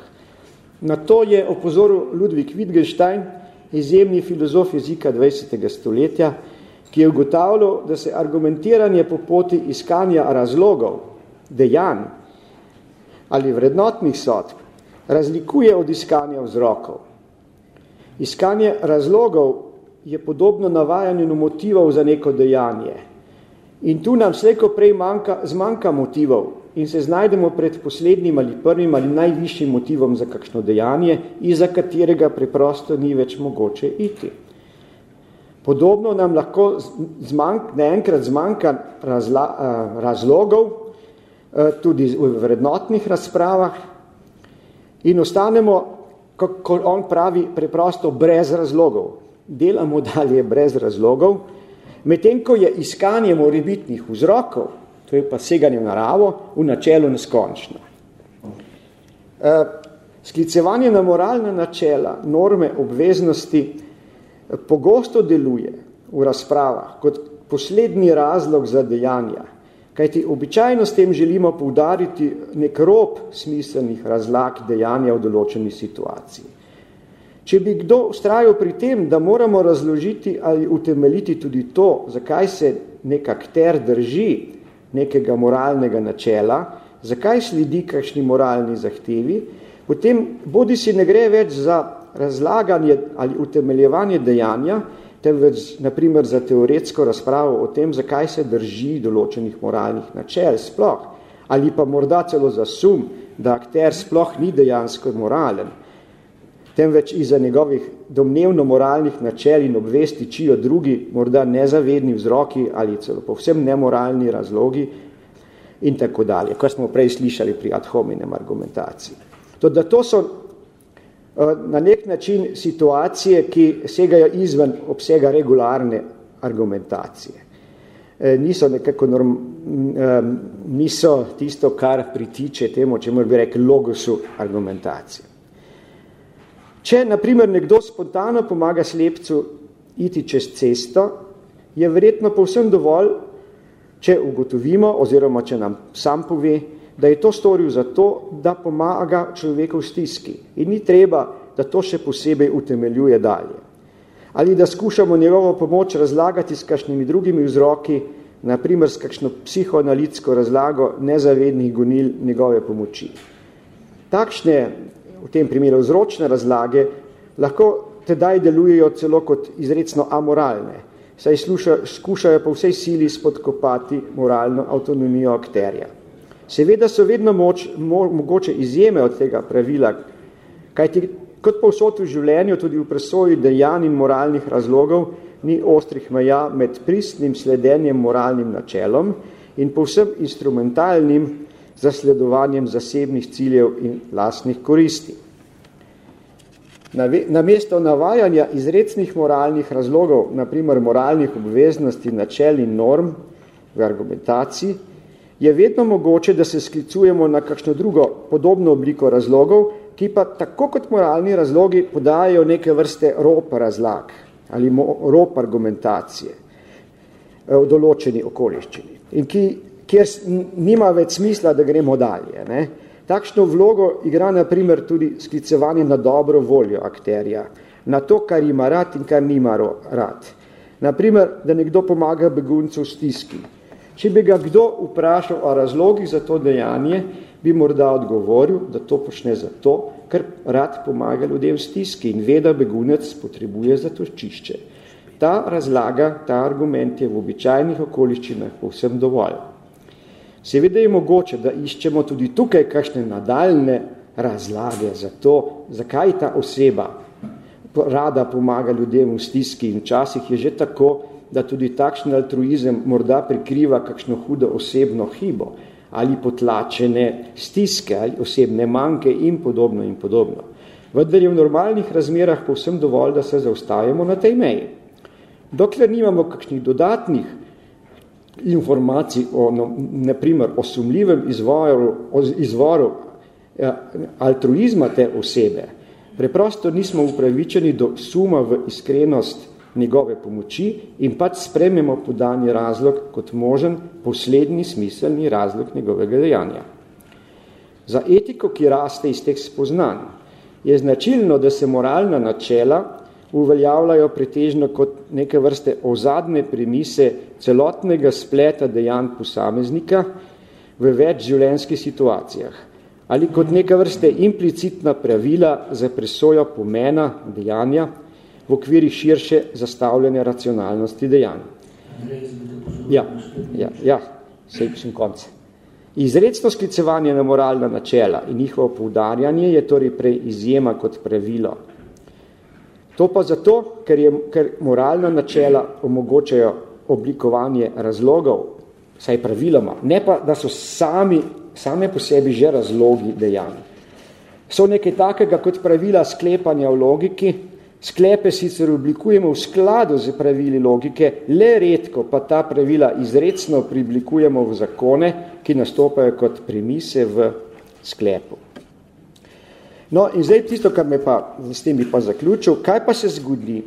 Na to je opozoril Ludwig Wittgenstein, izjemni filozof jezika 20. stoletja, ki je ugotavljal, da se argumentiranje po poti iskanja razlogov, dejanj ali vrednotnih sodb razlikuje od iskanja vzrokov. Iskanje razlogov je podobno navajanju motivov za neko dejanje. In tu nam slejko prej manjka, zmanjka motivov, in se znajdemo pred poslednjim ali prvim ali najvišjim motivom za kakšno dejanje, iza katerega preprosto ni več mogoče iti. Podobno nam lahko zmank, neenkrat zmanjka razla, eh, razlogov, eh, tudi v vrednotnih razpravah, in ostanemo, kako on pravi, preprosto brez razlogov. Delamo dalje brez razlogov, medtem ko je iskanje morebitnih vzrokov, to je pa seganje v naravo, v načelu neskončno. E, sklicevanje na moralna načela, norme, obveznosti e, pogosto deluje v razpravah kot poslednji razlog za dejanja, kajti običajno s tem želimo poudariti nek rob smiselnih razlag dejanja v določeni situaciji. Če bi kdo ustrajal pri tem, da moramo razložiti ali utemeljiti tudi to, zakaj se nek akter drži nekega moralnega načela, zakaj sledi kakšni moralni zahtevi, potem bodi si ne gre več za razlaganje ali utemeljevanje dejanja, temveč naprimer za teoretsko razpravo o tem, zakaj se drži določenih moralnih načel sploh, ali pa morda celo za sum, da akter sploh ni dejansko moralen, temveč iza njegovih domnevno moralnih načel in obvesti čijo drugi, morda nezavedni vzroki ali celo povsem nemoralni razlogi in tako dalje, kar smo prej slišali pri ad hominem argumentaciji. To, da to so na nek način situacije, ki segajo izven obsega regularne argumentacije. Eh, niso nekako norm, niso tisto, kar pritiče temu, če bi rekli logosu argumentacije. Če, na primer, nekdo spontano pomaga slepcu iti čez cesto, je verjetno povsem dovolj, če ugotovimo oziroma če nam sam pove, da je to storil zato, da pomaga človeku v stiski in ni treba, da to še posebej utemeljuje dalje. Ali da skušamo njegovo pomoč razlagati s kakšnimi drugimi vzroki, naprimer s kakšno psihoanalitsko razlago nezavednih gonil njegove pomoči. Takšne v tem primeru vzročne razlage, lahko tedaj delujejo celo kot izrecno amoralne, saj sluša, skušajo po vsej sili spodkopati moralno avtonomijo akterja. Seveda so vedno moč, mo, mogoče izjeme od tega pravila, kajti kot povsod v življenju, tudi v presoji dejanj in moralnih razlogov, ni ostrih meja med pristnim sledenjem moralnim načelom in povsem instrumentalnim zasledovanjem zasebnih ciljev in lastnih koristi. Na mesto navajanja izrecnih moralnih razlogov, naprimer moralnih obveznosti, načel in norm v argumentaciji, je vedno mogoče, da se sklicujemo na kakšno drugo podobno obliko razlogov, ki pa tako kot moralni razlogi podajajo neke vrste rop razlag ali rop argumentacije eh, v določeni okoliščini. In ki kjer nima več smisla, da gremo dalje. Ne? Takšno vlogo igra na primer tudi sklicevanje na dobro voljo akterja, na to, kar ima rad in kar nima rad. Naprimer, da nekdo pomaga beguncu v stiski. Če bi ga kdo vprašal o razlogih za to dejanje, bi morda odgovoril, da to počne zato, ker rad pomaga ljudem v stiski in ve, da begunec potrebuje za to čišče. Ta razlaga, ta argument je v običajnih okoliščinah povsem dovolj. Seveda je mogoče, da iščemo tudi tukaj kakšne nadaljne razlage za to, zakaj ta oseba rada pomaga ljudem v stiski in časih je že tako, da tudi takšen altruizem morda prikriva kakšno hudo osebno hibo ali potlačene stiske ali osebne manke in podobno in podobno. Vendar je v normalnih razmerah povsem dovolj, da se zaustavimo na tej meji. Dokler nimamo kakšnih dodatnih informacij o, no, naprimer, o sumljivem izvoru, o izvoru ja, altruizma te osebe, preprosto nismo upravičeni do suma v iskrenost njegove pomoči in pač sprememo podani razlog kot možen poslednji smiselni razlog njegovega dejanja. Za etiko, ki raste iz teh spoznanj, je značilno, da se moralna načela uveljavljajo pretežno kot neke vrste ozadne premise celotnega spleta dejanj posameznika v več življenjskih situacijah ali kot neka vrste implicitna pravila za presojo pomena dejanja v okviri širše zastavljene racionalnosti dejanj. Ja, ja, ja, sej sem konce. Izredno sklicevanje na moralna načela in njihovo poudarjanje je torej prej izjema kot pravilo. To pa zato, ker, je, ker moralna načela omogočajo oblikovanje razlogov, saj praviloma, ne pa, da so sami, same po sebi že razlogi dejanj. So nekaj takega kot pravila sklepanja v logiki, sklepe sicer oblikujemo v skladu z pravili logike, le redko pa ta pravila izrecno priblikujemo v zakone, ki nastopajo kot premise v sklepu. No, in zdaj tisto, kar me pa, s tem bi pa zaključil, kaj pa se zgodi,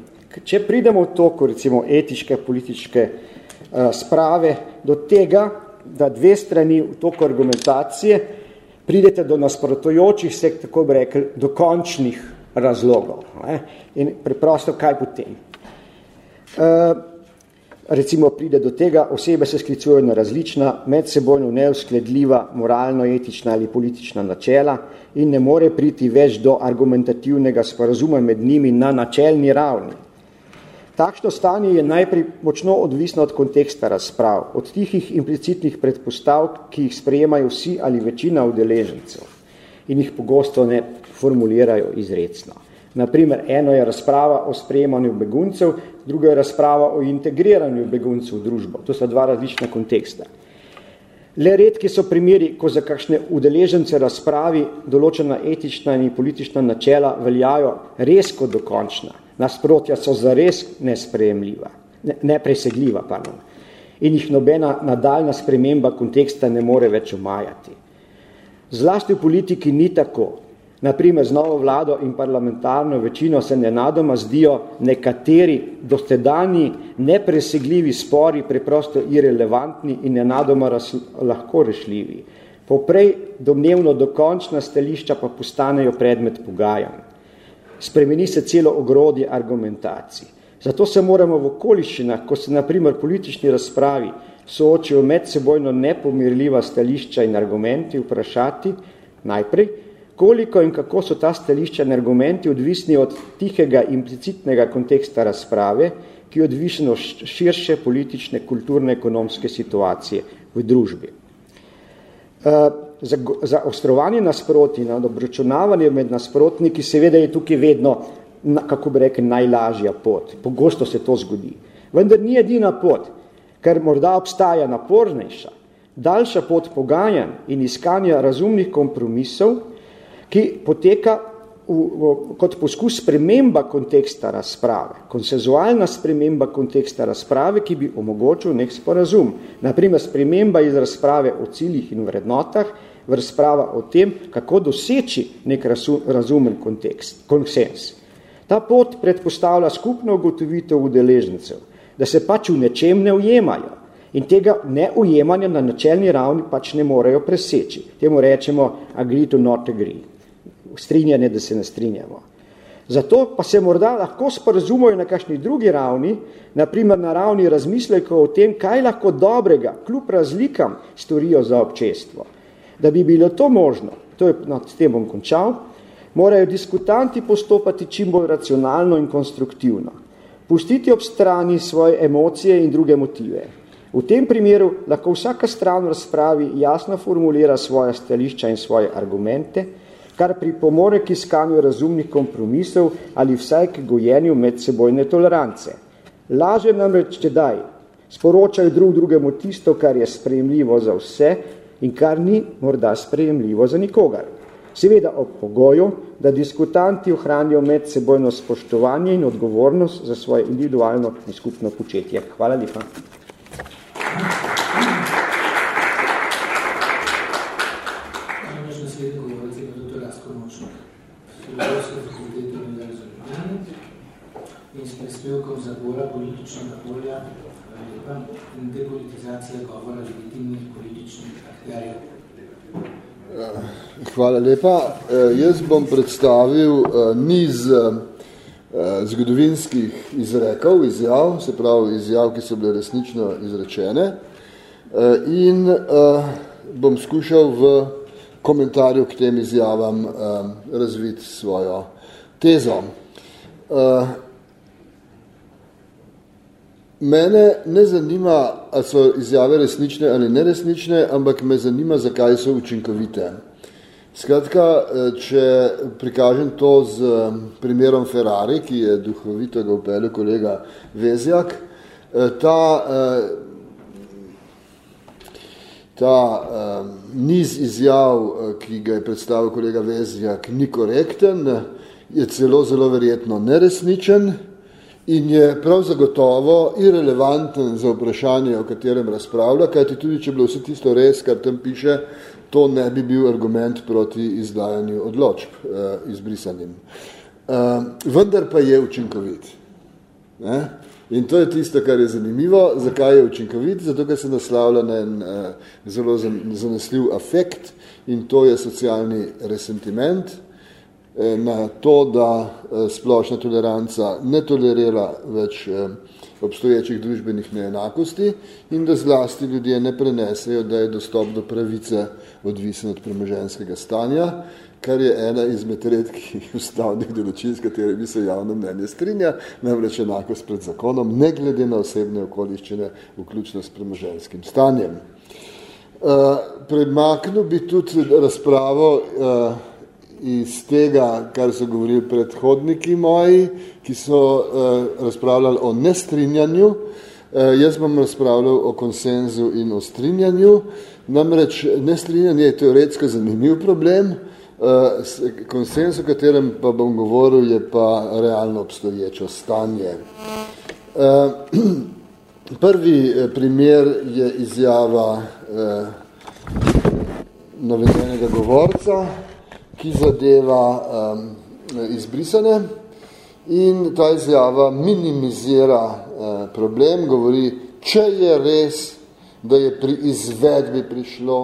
če pridemo v toku, recimo, etiške, političke uh, sprave, do tega, da dve strani v toku argumentacije pridete do nasprotujočih se, tako bi rekel, dokončnih razlogov. Ne? In preprosto, kaj potem? Uh, recimo pride do tega, osebe se sklicujejo na različna, medsebojno neuskledljiva, moralno, etična ali politična načela in ne more priti več do argumentativnega sporazuma med njimi na načelni ravni. Takšno stanje je najprej močno odvisno od konteksta razprav, od tihih implicitnih predpostavk, ki jih sprejemajo vsi ali večina udeležencev in jih pogosto ne formulirajo izrecno. Naprimer, eno je razprava o sprejemanju beguncev, drugo je razprava o integriranju beguncev v družbo. To so dva različna konteksta. Le redki so primeri, ko za kakšne udeležence razpravi določena etična in politična načela veljajo res kot dokončna, nasprotja so zares nesprejemljiva, ne, nepresegljiva, pardon, in jih nobena nadaljna sprememba konteksta ne more več omajati. Zlasti v politiki ni tako. Naprimer, z novo vlado in parlamentarno večino se nenadoma zdijo nekateri dostedanji nepresegljivi spori preprosto irelevantni in nenadoma lahko rešljivi. Poprej domnevno dokončna stališča pa postanejo predmet pogajanj spremeni se celo ogrodje argumentacij. Zato se moramo v okoliščinah, ko se naprimer politični razpravi soočijo medsebojno nepomirljiva stališča in argumenti, vprašati najprej, koliko in kako so ta stališča in argumenti odvisni od tihega implicitnega konteksta razprave, ki je odvisen od širše politične, kulturne, ekonomske situacije v družbi. Uh, za, za ostrovanje nasproti, na obračunavanje med nasprotniki, seveda je tukaj vedno, kako bi rekel, najlažja pot. Pogosto se to zgodi. Vendar ni edina pot, ker morda obstaja napornejša, daljša pot pogajanj in iskanja razumnih kompromisov, ki poteka v, v, kot poskus sprememba konteksta razprave, konsenzualna sprememba konteksta razprave, ki bi omogočil nek sporazum. Naprimer, sprememba iz razprave o ciljih in vrednotah v razprava o tem, kako doseči nek razumen kontekst, konsens. Ta pot predpostavlja skupno ugotovitev udeležencev, da se pač v nečem ne ujemajo in tega neujemanja na načelni ravni pač ne morejo preseči. Temu rečemo agree to not agree. Strinjanje, da se ne strinjamo. Zato pa se morda lahko sporazumajo na kakšni drugi ravni, naprimer na ravni razmislekov o tem, kaj lahko dobrega, kljub razlikam, storijo za občestvo. Da bi bilo to možno, to je, no, s tem bom končal, morajo diskutanti postopati čim bolj racionalno in konstruktivno. Pustiti ob strani svoje emocije in druge motive. V tem primeru lahko vsaka stran razpravi jasno formulira svoje stališča in svoje argumente, kar pripomore k iskanju razumnih kompromisov ali vsaj k gojenju medsebojne tolerance. Laže namreč, če daj, sporočajo drug drugemu tisto, kar je sprejemljivo za vse in kar ni morda sprejemljivo za nikogar. Seveda ob pogoju, da diskutanti ohranijo med sebojno spoštovanje in odgovornost za svoje individualno in skupno početje. Hvala lepa. Zabora političnega polja in depolitizacija govora legitimnih političnih akterjev. Hvala lepa. Eh, jaz bom predstavil eh, niz eh, zgodovinskih izrekov, izjav, se pravi izjav, ki so bile resnično izrečene in bom skušal v komentarju k tem izjavam razviti svojo tezo. Mene ne zanima, ali so izjave resnične ali neresnične, ampak me zanima, zakaj so učinkovite. Skratka, če prikažem to z primerom Ferrari, ki je duhovito ga upeljal kolega Vezjak, ta, ta niz izjav, ki ga je predstavil kolega Vezjak, ni korekten, je celo zelo verjetno neresničen, in je prav zagotovo irrelevanten za vprašanje, o katerem razpravlja, kajti tudi, če bilo vse tisto res, kar tam piše, to ne bi bil argument proti izdajanju odločb eh, izbrisanim. Eh, vendar pa je učinkovit. Ne? In to je tisto, kar je zanimivo. Zakaj je učinkovit? Zato, ker se naslavlja na en eh, zelo zanesljiv afekt in to je socialni resentiment, na to, da splošna toleranca ne tolerira več obstoječih družbenih neenakosti in da zlasti ljudje ne prenesejo, da je dostop do pravice odvisen od premoženskega stanja, kar je ena izmed redkih ustavnih določil, s katerimi se javno mnenje strinja, namreč enakost pred zakonom, ne glede na osebne okoliščine, vključno s premoženskim stanjem. Uh, predmaknil bi tudi razpravo uh, iz tega, kar so govorili predhodniki moji, ki so uh, razpravljali o nestrinjanju. Uh, jaz bom razpravljal o konsenzu in o strinjanju. Namreč nestrinjanje je teoretsko zanimiv problem, uh, konsenz, o katerem pa bom govoril, je pa realno obstoječo stanje. Uh, prvi primer je izjava uh, navedenega govorca, ki zadeva um, izbrisane in ta izjava minimizira uh, problem, govori, če je res, da je pri izvedbi prišlo,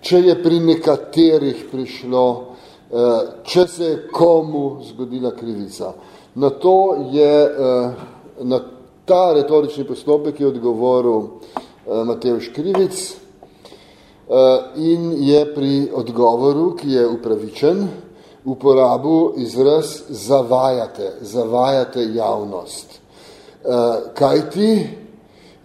če je pri nekaterih prišlo, uh, če se je komu zgodila krivica. Na to je, uh, na ta retorični postopek je odgovoril uh, Matevš Krivic, in je pri odgovoru, ki je upravičen, uporabil izraz zavajate, zavajate javnost. Eh, kaj ti?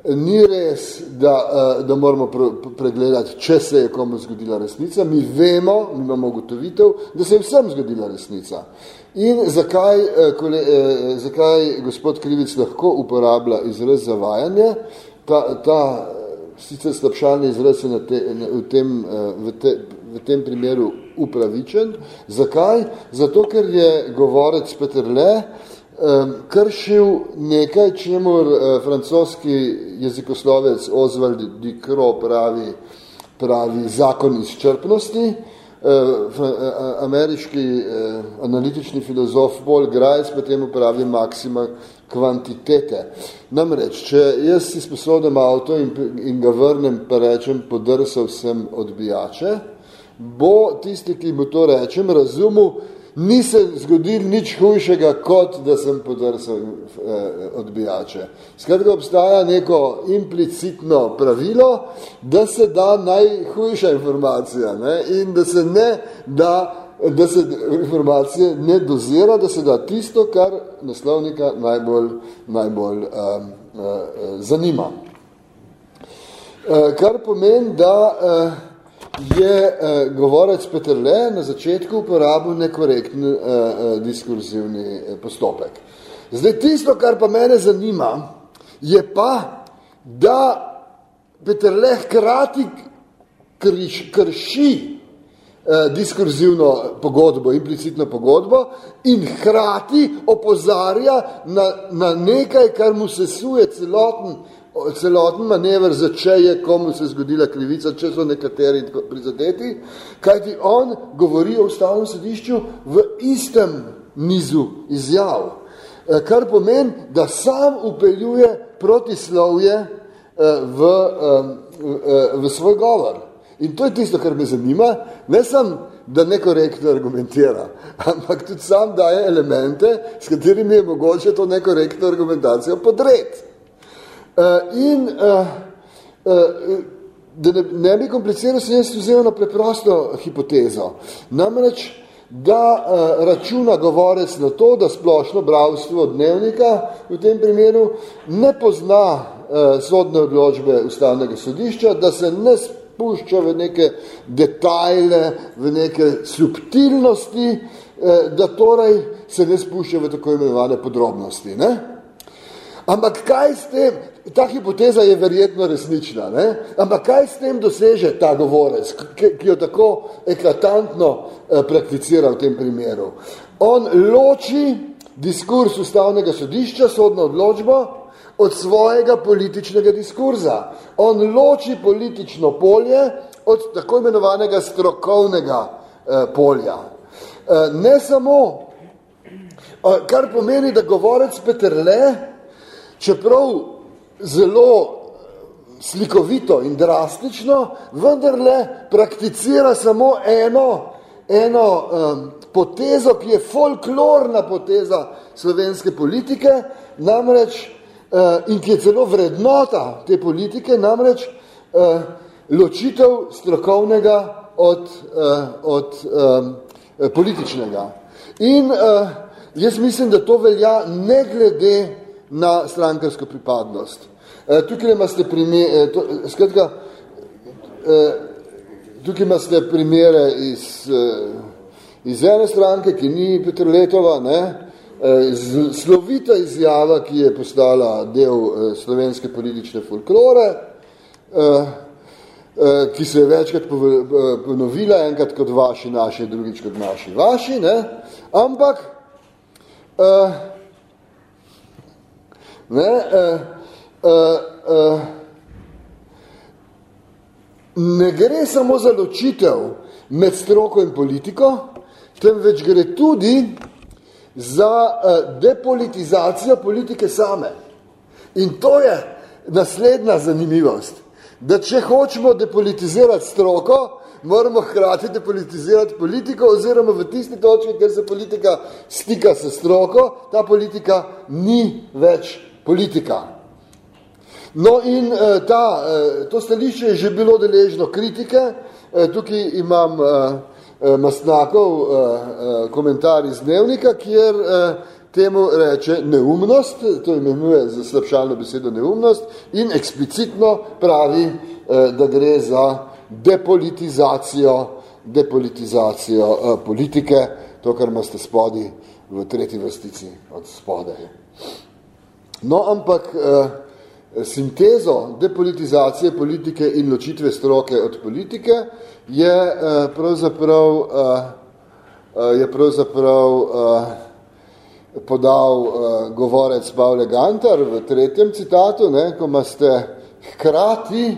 Ni res, da, eh, da moramo pregledati, če se je komu zgodila resnica. Mi vemo, mi imamo ugotovitev, da se je vsem zgodila resnica. In zakaj, kole, zakaj gospod Krivic lahko uporablja izraz zavajanje? Ta, ta sicer slabšalni izraz je na te, v, tem, eh, v, te, v tem primeru upravičen. Zakaj? Zato, ker je govorec Peterle um, kršil nekaj, čemur uh, francoski jezikoslovec Oswald Dicro pravi, pravi zakon izčrpnosti, uh, ameriški uh, analitični filozof Paul Grice pa temu pravi maksima kvantitete. Namreč, če jaz si sposodim avto in, in ga vrnem, pa rečem, podrsal sem odbijače, bo tisti, ki mu to rečem, razumel, ni se zgodil nič hujšega, kot da sem podrsal eh, odbijače. Skratka, obstaja neko implicitno pravilo, da se da najhujša informacija ne? in da se ne da da se informacije ne dozira, da se da tisto, kar naslovnika najbolj, najbolj uh, uh, zanima. Uh, kar pomeni, da uh, je uh, govorec Peterle na začetku uporabil nekorektni uh, uh, diskurzivni postopek. Zdaj, tisto, kar pa mene zanima, je pa, da Peterle hkrati krši, krši diskurzivno pogodbo, implicitno pogodbo in hkrati opozarja na, na nekaj, kar mu se suje celoten, celoten manever, za če je komu se zgodila krivica, če so nekateri prizadeti, kajti on govori o ustavnem sodišču v istem nizu izjav, eh, kar pomeni, da sam upeljuje protislovje eh, v, v svoj govor. In to je tisto, kar me zanima, ne samo, da nekorektno argumentira, ampak tudi sam daje elemente, s katerimi je mogoče to nekorektno argumentacijo podreti. Uh, in uh, uh, da ne, ne bi kompliciral, sem jaz vzel na preprosto hipotezo. Namreč, da uh, računa govorec na to, da splošno bravstvo dnevnika v tem primeru ne pozna uh, sodne odločbe ustavnega sodišča, da se ne spušča v neke detajle, v neke subtilnosti, eh, da torej se ne spušča v tako imenovane podrobnosti. Ne? Ampak kaj s tem, ta hipoteza je verjetno resnična, ne? ampak kaj s tem doseže ta govorec, ki, ki jo tako eklatantno eh, prakticira v tem primeru? On loči diskurs ustavnega sodišča, sodno odločbo, od svojega političnega diskurza. On loči politično polje od tako imenovanega strokovnega eh, polja. Eh, ne samo, eh, kar pomeni, da govorec Peterle, čeprav zelo eh, slikovito in drastično, vendarle prakticira samo eno eno um, potezo, ki je folklorna poteza slovenske politike, namreč in ki je celo vrednota te politike, namreč uh, ločitev strokovnega od, uh, od političnega. In jaz mislim, da to velja ne glede na strankarsko pripadnost. Tukaj imate primere, uh, to, skratka, tukaj imate primere iz, iz ene stranke, ki ni Petr Letova, ne, slovita izjava, ki je postala del uh, slovenske politične folklore, Eh, ki se je večkrat eh, ponovila, enkrat kot vaši, naši, drugič kot naši, vaši, ne? ampak ne, ne gre samo za ločitev med stroko in politiko, temveč gre tudi za uh, depolitizacijo politike same. In to je naslednja zanimivost da če hočemo depolitizirati stroko, moramo hkrati depolitizirati politiko oziroma v tisti točki, ker se politika stika s stroko, ta politika ni več politika. No in eh, ta, eh, to stališče je že bilo deležno kritike, eh, tukaj imam Mastnakov komentar iz dnevnika, kjer temu reče neumnost, to imenuje za slabšalno besedo neumnost in eksplicitno pravi, eh, da gre za depolitizacijo, depolitizacijo eh, politike, to, kar imate spodi v tretji vrstici od spode. No, ampak eh, sintezo depolitizacije politike in ločitve stroke od politike je pravzaprav, je pravzaprav podal govorec Pavle Gantar v tretjem citatu, ne, ko imate hkrati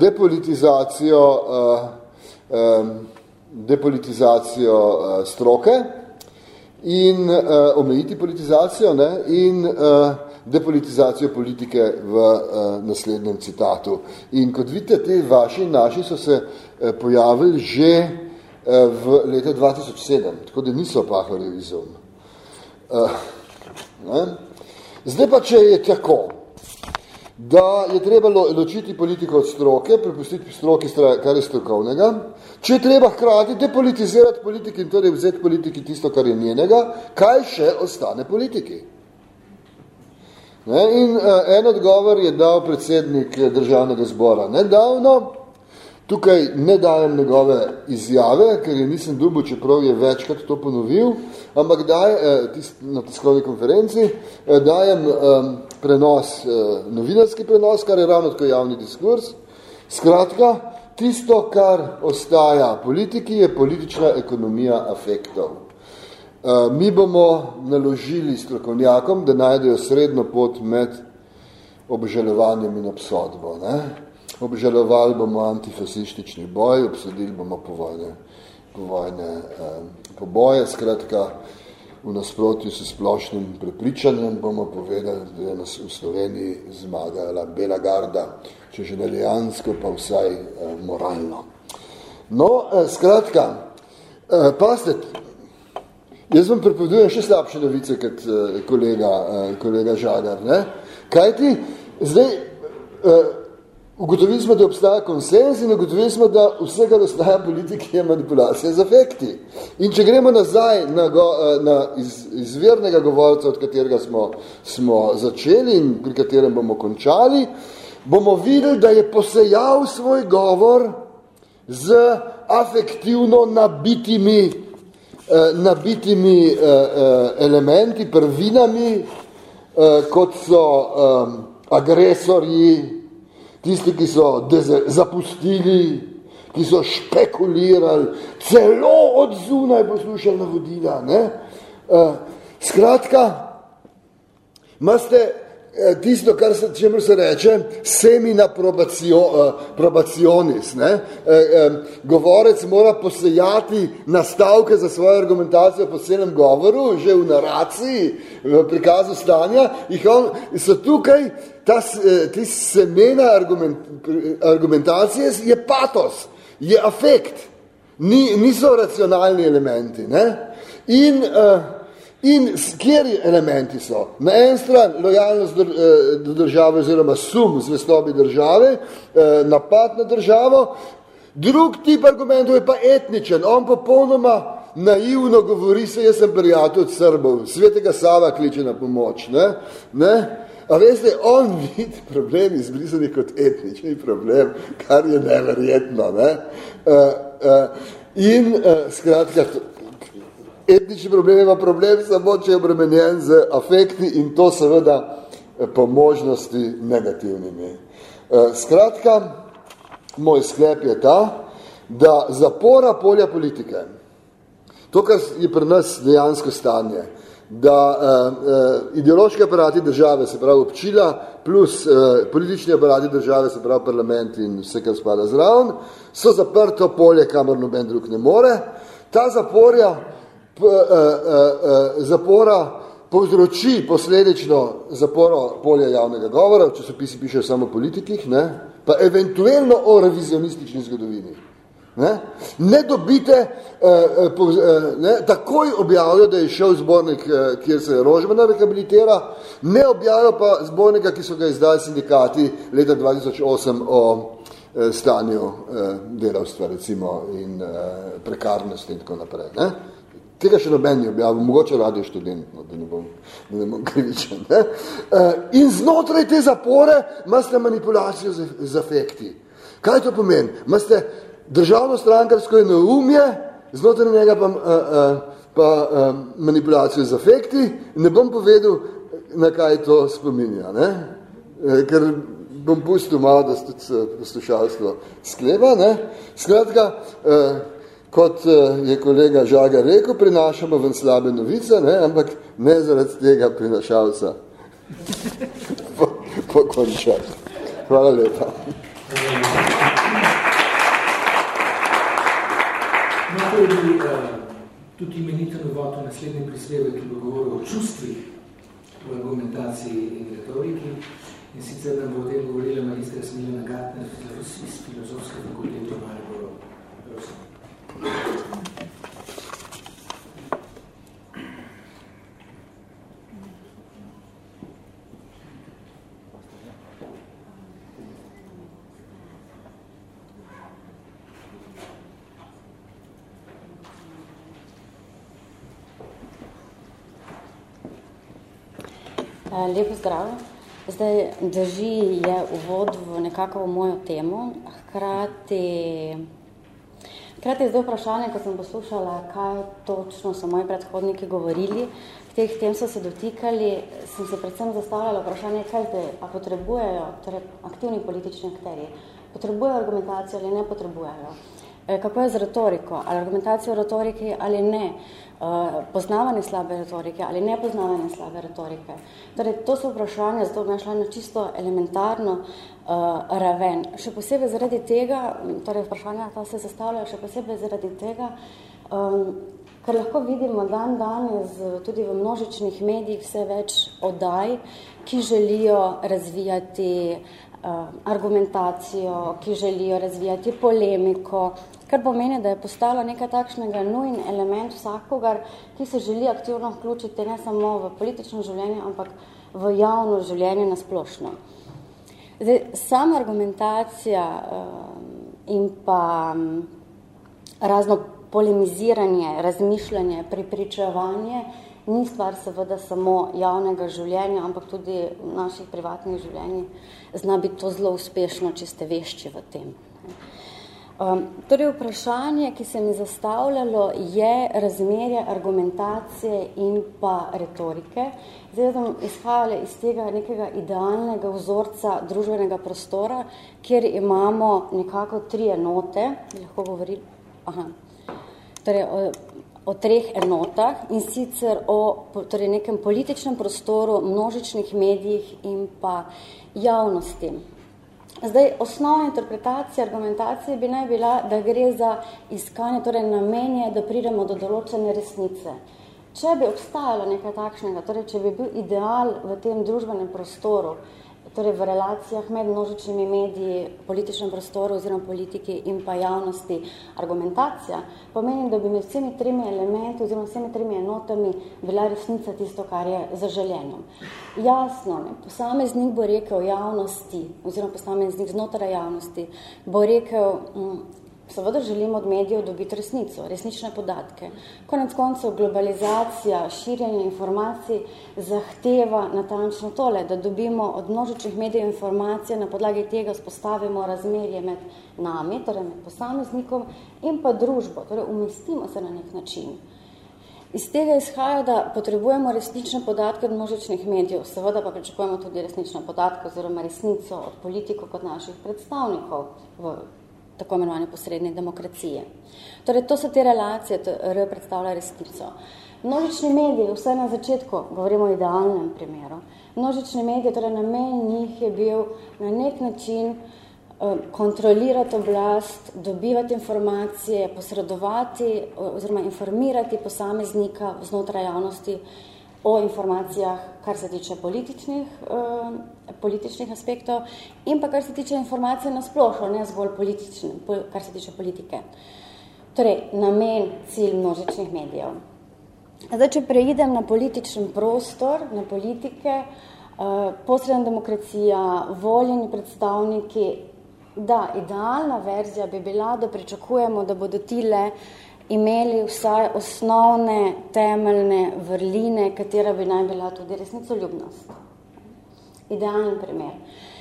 depolitizacijo, depolitizacijo stroke in omejiti politizacijo ne, in depolitizacijo politike v uh, naslednjem citatu. In kot vidite, te vaši in naši so se uh, pojavili že uh, v letu 2007, tako da niso pahali izum. Uh, Zdaj pa, če je tako, da je treba ločiti politiko od stroke, prepustiti stroki, kar je strokovnega, če je treba hkrati depolitizirati politiki in torej vzeti politiki tisto, kar je njenega, kaj še ostane politiki? Ne? In uh, en odgovor je dal predsednik državnega zbora nedavno, Tukaj ne dajem njegove izjave, ker je nisem dubo, čeprav je večkrat to ponovil, ampak daj, eh, tist, na tiskovni konferenci eh, dajem um, prenos, eh, novinarski prenos, kar je ravno tako javni diskurs. Skratka, tisto, kar ostaja politiki, je politična ekonomija afektov. Mi bomo naložili strokovnjakom, da najdejo sredno pot med obžalovanjem in obsodbo. Ne? obžalovali bomo antifasistični boj, obsodili bomo povojne, povojne eh, poboje, skratka, v nasprotju s splošnim prepričanjem bomo povedali, da je nas v Sloveniji zmagala Bela garda, če že ne dejansko, pa vsaj eh, moralno. No, eh, skratka, eh, paste, jaz vam prepovedujem še slabše novice kot eh, kolega, eh, kolega Žagar, ne? Kaj ti, zdaj, eh, Ugotovili smo, da obstaja konsens in ugotovili smo, da vse, kar ostaja politiki, je manipulacija z efekti. In če gremo nazaj na, go, eh, na iz, izvirnega govorca, od katerega smo, smo začeli in pri katerem bomo končali, bomo videli, da je posejal svoj govor z afektivno nabitimi, nabitimi eh, elementi, prvinami, kot so agresorji, tisti, ki so zapustili, ki so špekulirali, celo od zunaj poslušali navodila. Ne? Skratka, imate Eh, tisto, kar se, čemu se reče, semina probacio, uh, probacionis. Ne? Um, govorec mora posejati nastavke za svojo argumentacijo po celem govoru, že v naraciji, v prikazu stanja, jih on, so tukaj, ta, ti semena argument, argumentacije je patos, je afekt, Ni, niso racionalni elementi. Ne? In, uh, in kjeri elementi so? Na en stran lojalnost uh, do države oziroma sum zvestobi države, uh, napad na državo, drug tip argumentov je pa etničen, on popolnoma naivno govori se, jaz sem prijatelj od Srbov, svetega Sava kliče na pomoč. Ne? Ne? A veste, on vidi problem izbrisani kot etnični problem, kar je neverjetno. Ne? Uh, uh, in uh, skratka, etnični problem je problem samo, če je obremenjen z afekti in to seveda po možnosti negativnimi. Uh, skratka, moj sklep je ta, da zapora polja politike, to, kar je pri nas dejansko stanje, da uh, uh, ideološki aparati države, se pravi občila, plus uh, politični aparati države, se pravi parlament in vse, kar spada zraven, so zaprto polje, kamor noben drug ne more. Ta zaporja, p, uh, uh, zapora povzroči posledično zaporo polja javnega govora, v časopisi pišejo samo o politikih, ne? pa eventuelno o revizionistični zgodovini. Ne, ne dobite, eh, eh, ne, takoj objavijo, da je šel zbornik, eh, kjer se Rožmana rehabilitira, ne objavijo pa zbornika, ki so ga izdali sindikati leta 2008 o stanju delavstva recimo, in prekarnosti in tako naprej. Ne. Tega še noben ni objavil, mogoče radio študent, no, da ne bom, da ne bom krivičen. Ne. In znotraj te zapore imate manipulacijo z, z afekti. Kaj to pomeni? Imate državno strankarsko je neumje, znotraj njega pa, uh, uh, pa uh, manipulacijo z afekti, ne bom povedal, na kaj to spominja, ne? Ker bom pustil malo, da ste poslušalstvo sklepa. Ne? Skratka, kot je kolega Žaga rekel, prinašamo ven slabe novice, ne? ampak ne zaradi tega prinašalca pokončati. Po Hvala lepa. tudi, uh, tudi imeniten uvod v naslednjem prispevek, ki bo govoril o čustvih v argumentaciji in retoriki. In sicer nam bo o tem govorila magistra Smiljana Gatner iz filozofske fakultete v Mariboru. Lepo zdrav. Zdaj, drži je uvod v nekako v mojo temo, hkrati, hkrati je zdaj vprašanje, ko sem poslušala, kaj točno so moji predhodniki govorili, k teh tem so se dotikali, sem se predvsem zastavljala vprašanje, kaj zdaj, a potrebujejo, torej aktivni politični akteri, potrebujejo argumentacijo ali ne potrebujejo. E, kako je z retoriko, ali argumentacijo retoriki ali ne, Eh, poznavanje slabe retorike ali nepoznavanje slabe retorike. Torej, to so vprašanja, zato bom šla na čisto elementarno raven. Še posebej zaradi tega, torej vprašanja ta se zastavljajo, še posebej zaradi tega, um, ker lahko vidimo dan danes tudi v množičnih medijih vse več oddaj, ki želijo razvijati uh, argumentacijo, ki želijo razvijati polemiko, kar pomeni, da je postalo nekaj takšnega nujen element vsakogar, ki se želi aktivno vključiti ne samo v politično življenje, ampak v javno življenje nasplošno. Zdaj, sama argumentacija um, in pa um, razno polemiziranje, razmišljanje, pripričevanje ni stvar seveda samo javnega življenja, ampak tudi naših privatnih življenj zna biti to zelo uspešno, če ste vešči v tem. Um, torej, vprašanje, ki se mi zastavljalo, je razmerje argumentacije in pa retorike. Zdaj sem izhajala iz tega nekega idealnega vzorca družbenega prostora, kjer imamo nekako tri enote, lahko govorili, aha, torej, o, o treh enotah in sicer o torej, nekem političnem prostoru, množičnih medijih in pa javnosti. Zdaj, osnovna interpretacija argumentacije bi naj bila, da gre za iskanje, torej namenje, da pridemo do določene resnice. Če bi obstajalo nekaj takšnega, torej če bi bil ideal v tem družbenem prostoru, torej v relacijah med množičnimi mediji, političnem prostoru oziroma politiki in pa javnosti argumentacija, pomeni, da bi med vsemi tremi elementi oziroma vsemi tremi enotami bila resnica tisto, kar je zaželjeno. Jasno, ne, posameznik bo rekel javnosti oziroma posameznik znotraj javnosti bo rekel, mm, Seveda želimo od medijev dobiti resnico, resnične podatke. Konec koncev globalizacija, širjenje informacij zahteva natančno tole, da dobimo od množičnih medijev informacije, na podlagi tega spostavimo razmerje med nami, torej med posameznikom in pa družbo, torej umestimo se na nek način. Iz tega izhaja, da potrebujemo resnične podatke od množičnih medijev, seveda pa pričakujemo tudi resnične podatke oziroma resnico od politikov kot naših predstavnikov v tako imenovane posredne demokracije. Torej, to so te relacije, to R predstavlja resnico. Množični mediji, vse na začetku, govorimo o idealnem primeru, množični mediji, torej namen njih je bil na nek način eh, kontrolirati oblast, dobivati informacije, posredovati oziroma informirati posameznika znotraj javnosti o informacijah, kar se tiče političnih, eh, političnih aspektov in pa kar se tiče informacije na splošno, ne zgolj politične, kar se tiče politike. Torej, namen, cilj množičnih medijev. Zdaj, če preidem na političen prostor, na politike, eh, posredna demokracija, voljeni predstavniki, da, idealna verzija bi bila, da pričakujemo, da bodo tile imeli vsaj osnovne temeljne vrline, katera bi naj bila tudi resnicoljubnost. Idealen primer.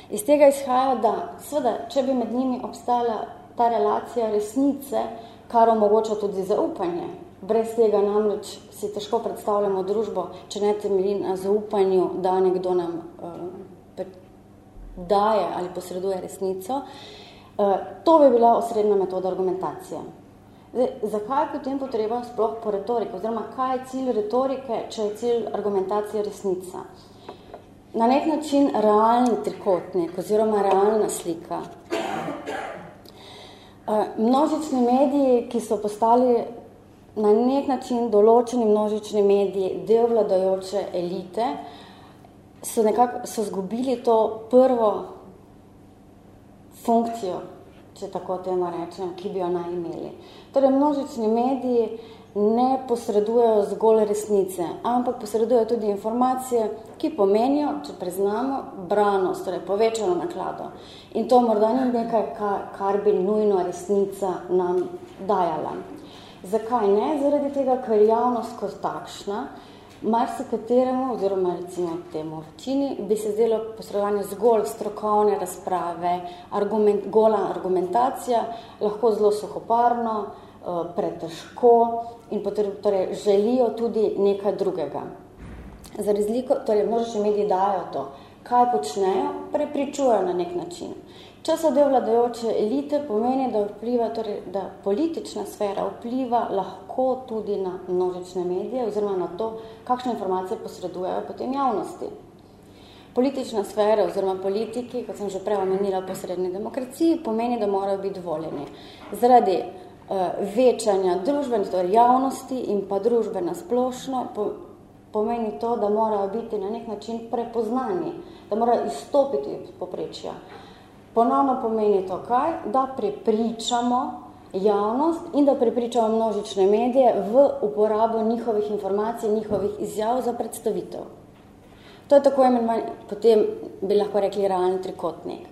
Iz tega izhaja, da seveda, če bi med njimi obstala ta relacija resnice, kar omogoča tudi zaupanje, brez tega namreč si težko predstavljamo družbo, če ne temelji na zaupanju, da nekdo nam uh, daje ali posreduje resnico, uh, to bi bila osrednja metoda argumentacije. Zdaj, zakaj je potem potreba sploh po retoriki? Oziroma, kaj je cilj retorike, če je cilj argumentacije resnica? Na nek način realni trikotnik oziroma realna slika. Množični mediji, ki so postali na nek način določeni množični mediji del vladajoče elite, so, nekako, so zgubili to prvo funkcijo, če tako temu rečem, ki bi jo naj imeli. Torej, množični mediji ne posredujejo zgolj resnice, ampak posredujejo tudi informacije, ki pomenijo, če priznamo, branost, torej povečano naklado. In to morda ni nekaj, kar bi nujno resnica nam dajala. Zakaj ne? Zaradi tega, ker javnost kot takšna, marsikateremu, oziroma recimo temu večini, bi se zdelo posredovanje zgolj strokovne razprave, argument, gola argumentacija, lahko zelo suhoparno, Eh, pretežko in potreb, torej, želijo tudi nekaj drugega. Za razliko, torej množični mediji dajo to, kaj počnejo, prepričujejo na nek način. Če so del vladajoče elite, pomeni, da, vpliva, torej, da politična sfera vpliva lahko tudi na množične medije oziroma na to, kakšne informacije posredujejo potem javnosti. Politična sfera oziroma politiki, kot sem že prej omenila posredni demokraciji, pomeni, da morajo biti voljeni. Zaradi Eh, večanja družbene, torej javnosti in pa družbe na splošno, pomeni to, da morajo biti na nek način prepoznani, da morajo izstopiti iz poprečja. Ponovno pomeni to kaj? Da prepričamo javnost in da prepričamo množične medije v uporabo njihovih informacij, njihovih izjav za predstavitev. To je tako imenovan, potem bi lahko rekli realni trikotnik.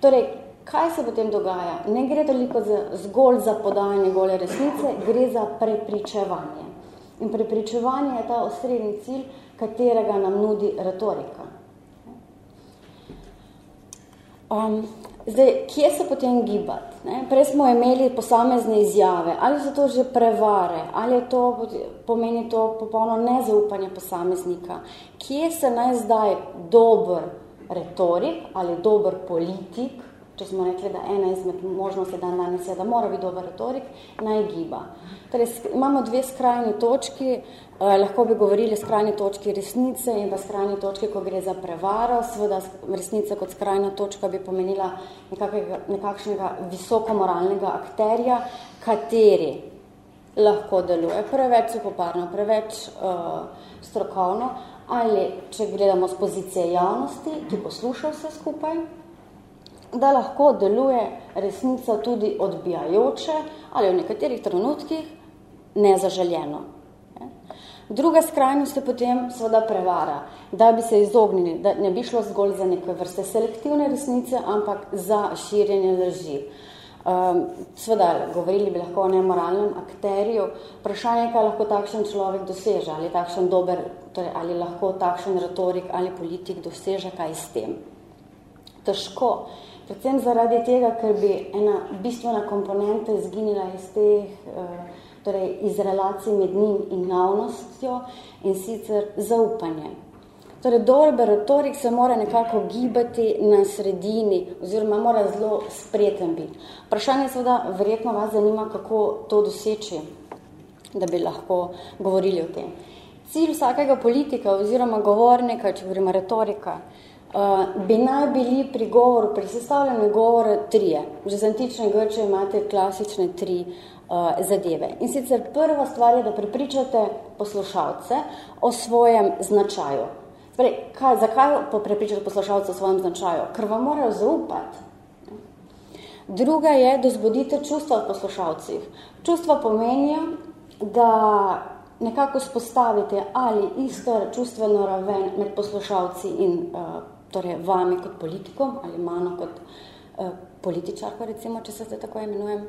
Torej, Kaj se potem dogaja? Ne gre toliko za, zgolj za podajanje gole resnice, gre za prepričevanje. In prepričevanje je ta osrednji cilj, katerega nam nudi retorika. Um, zdaj, kje se potem gibati? Ne? Prej smo imeli posamezne izjave, ali so to že prevare, ali je to, pomeni to popolno nezaupanje posameznika. Kje se naj zdaj dober retorik ali dober politik če smo rekli, da ena izmed možnosti dan danes je, da mora biti dober retorik, naj giba. Torej, imamo dve skrajni točki, eh, lahko bi govorili skrajni točki resnice in pa skrajni točki, ko gre za prevaro. Seveda resnica kot skrajna točka bi pomenila nekakšnega visoko moralnega akterja, kateri lahko deluje preveč suhoparno, preveč uh, strokovno, ali če gledamo z pozicije javnosti, ki posluša vse skupaj, da lahko deluje resnica tudi odbijajoče ali v nekaterih trenutkih nezaželjeno. Druga skrajnost je potem seveda prevara, da bi se izognili, da ne bi šlo zgolj za neke vrste selektivne resnice, ampak za širjenje drži. Um, seveda, govorili bi lahko o nemoralnem akterju, vprašanje, kaj lahko takšen človek doseže, ali takšen dober, torej, ali lahko takšen retorik ali politik doseže kaj s tem. Težko, predvsem zaradi tega, ker bi ena bistvena komponenta izginila iz teh uh, torej iz relacij med njim in javnostjo in sicer zaupanje. Torej, dober retorik se mora nekako gibati na sredini oziroma mora zelo spreten biti. Vprašanje seveda verjetno vas zanima, kako to doseči, da bi lahko govorili o tem. Cilj vsakega politika oziroma govornika, če govorimo retorika, uh, bi naj bili pri govoru, pri sestavljanju govora trije. Že z antične Grče imate klasične tri uh, zadeve. In sicer prva stvar je, da prepričate poslušalce o svojem značaju. Sprej, kaj, zakaj prepričate poslušalce o svojem značaju? Ker vam morajo zaupati. Druga je, da zbudite čustva v poslušalcih. Čustva pomenijo, da nekako spostavite ali isto čustveno raven med poslušalci in uh, torej vami kot politikom ali mano kot uh, političarko, recimo, če se zdaj tako imenujem.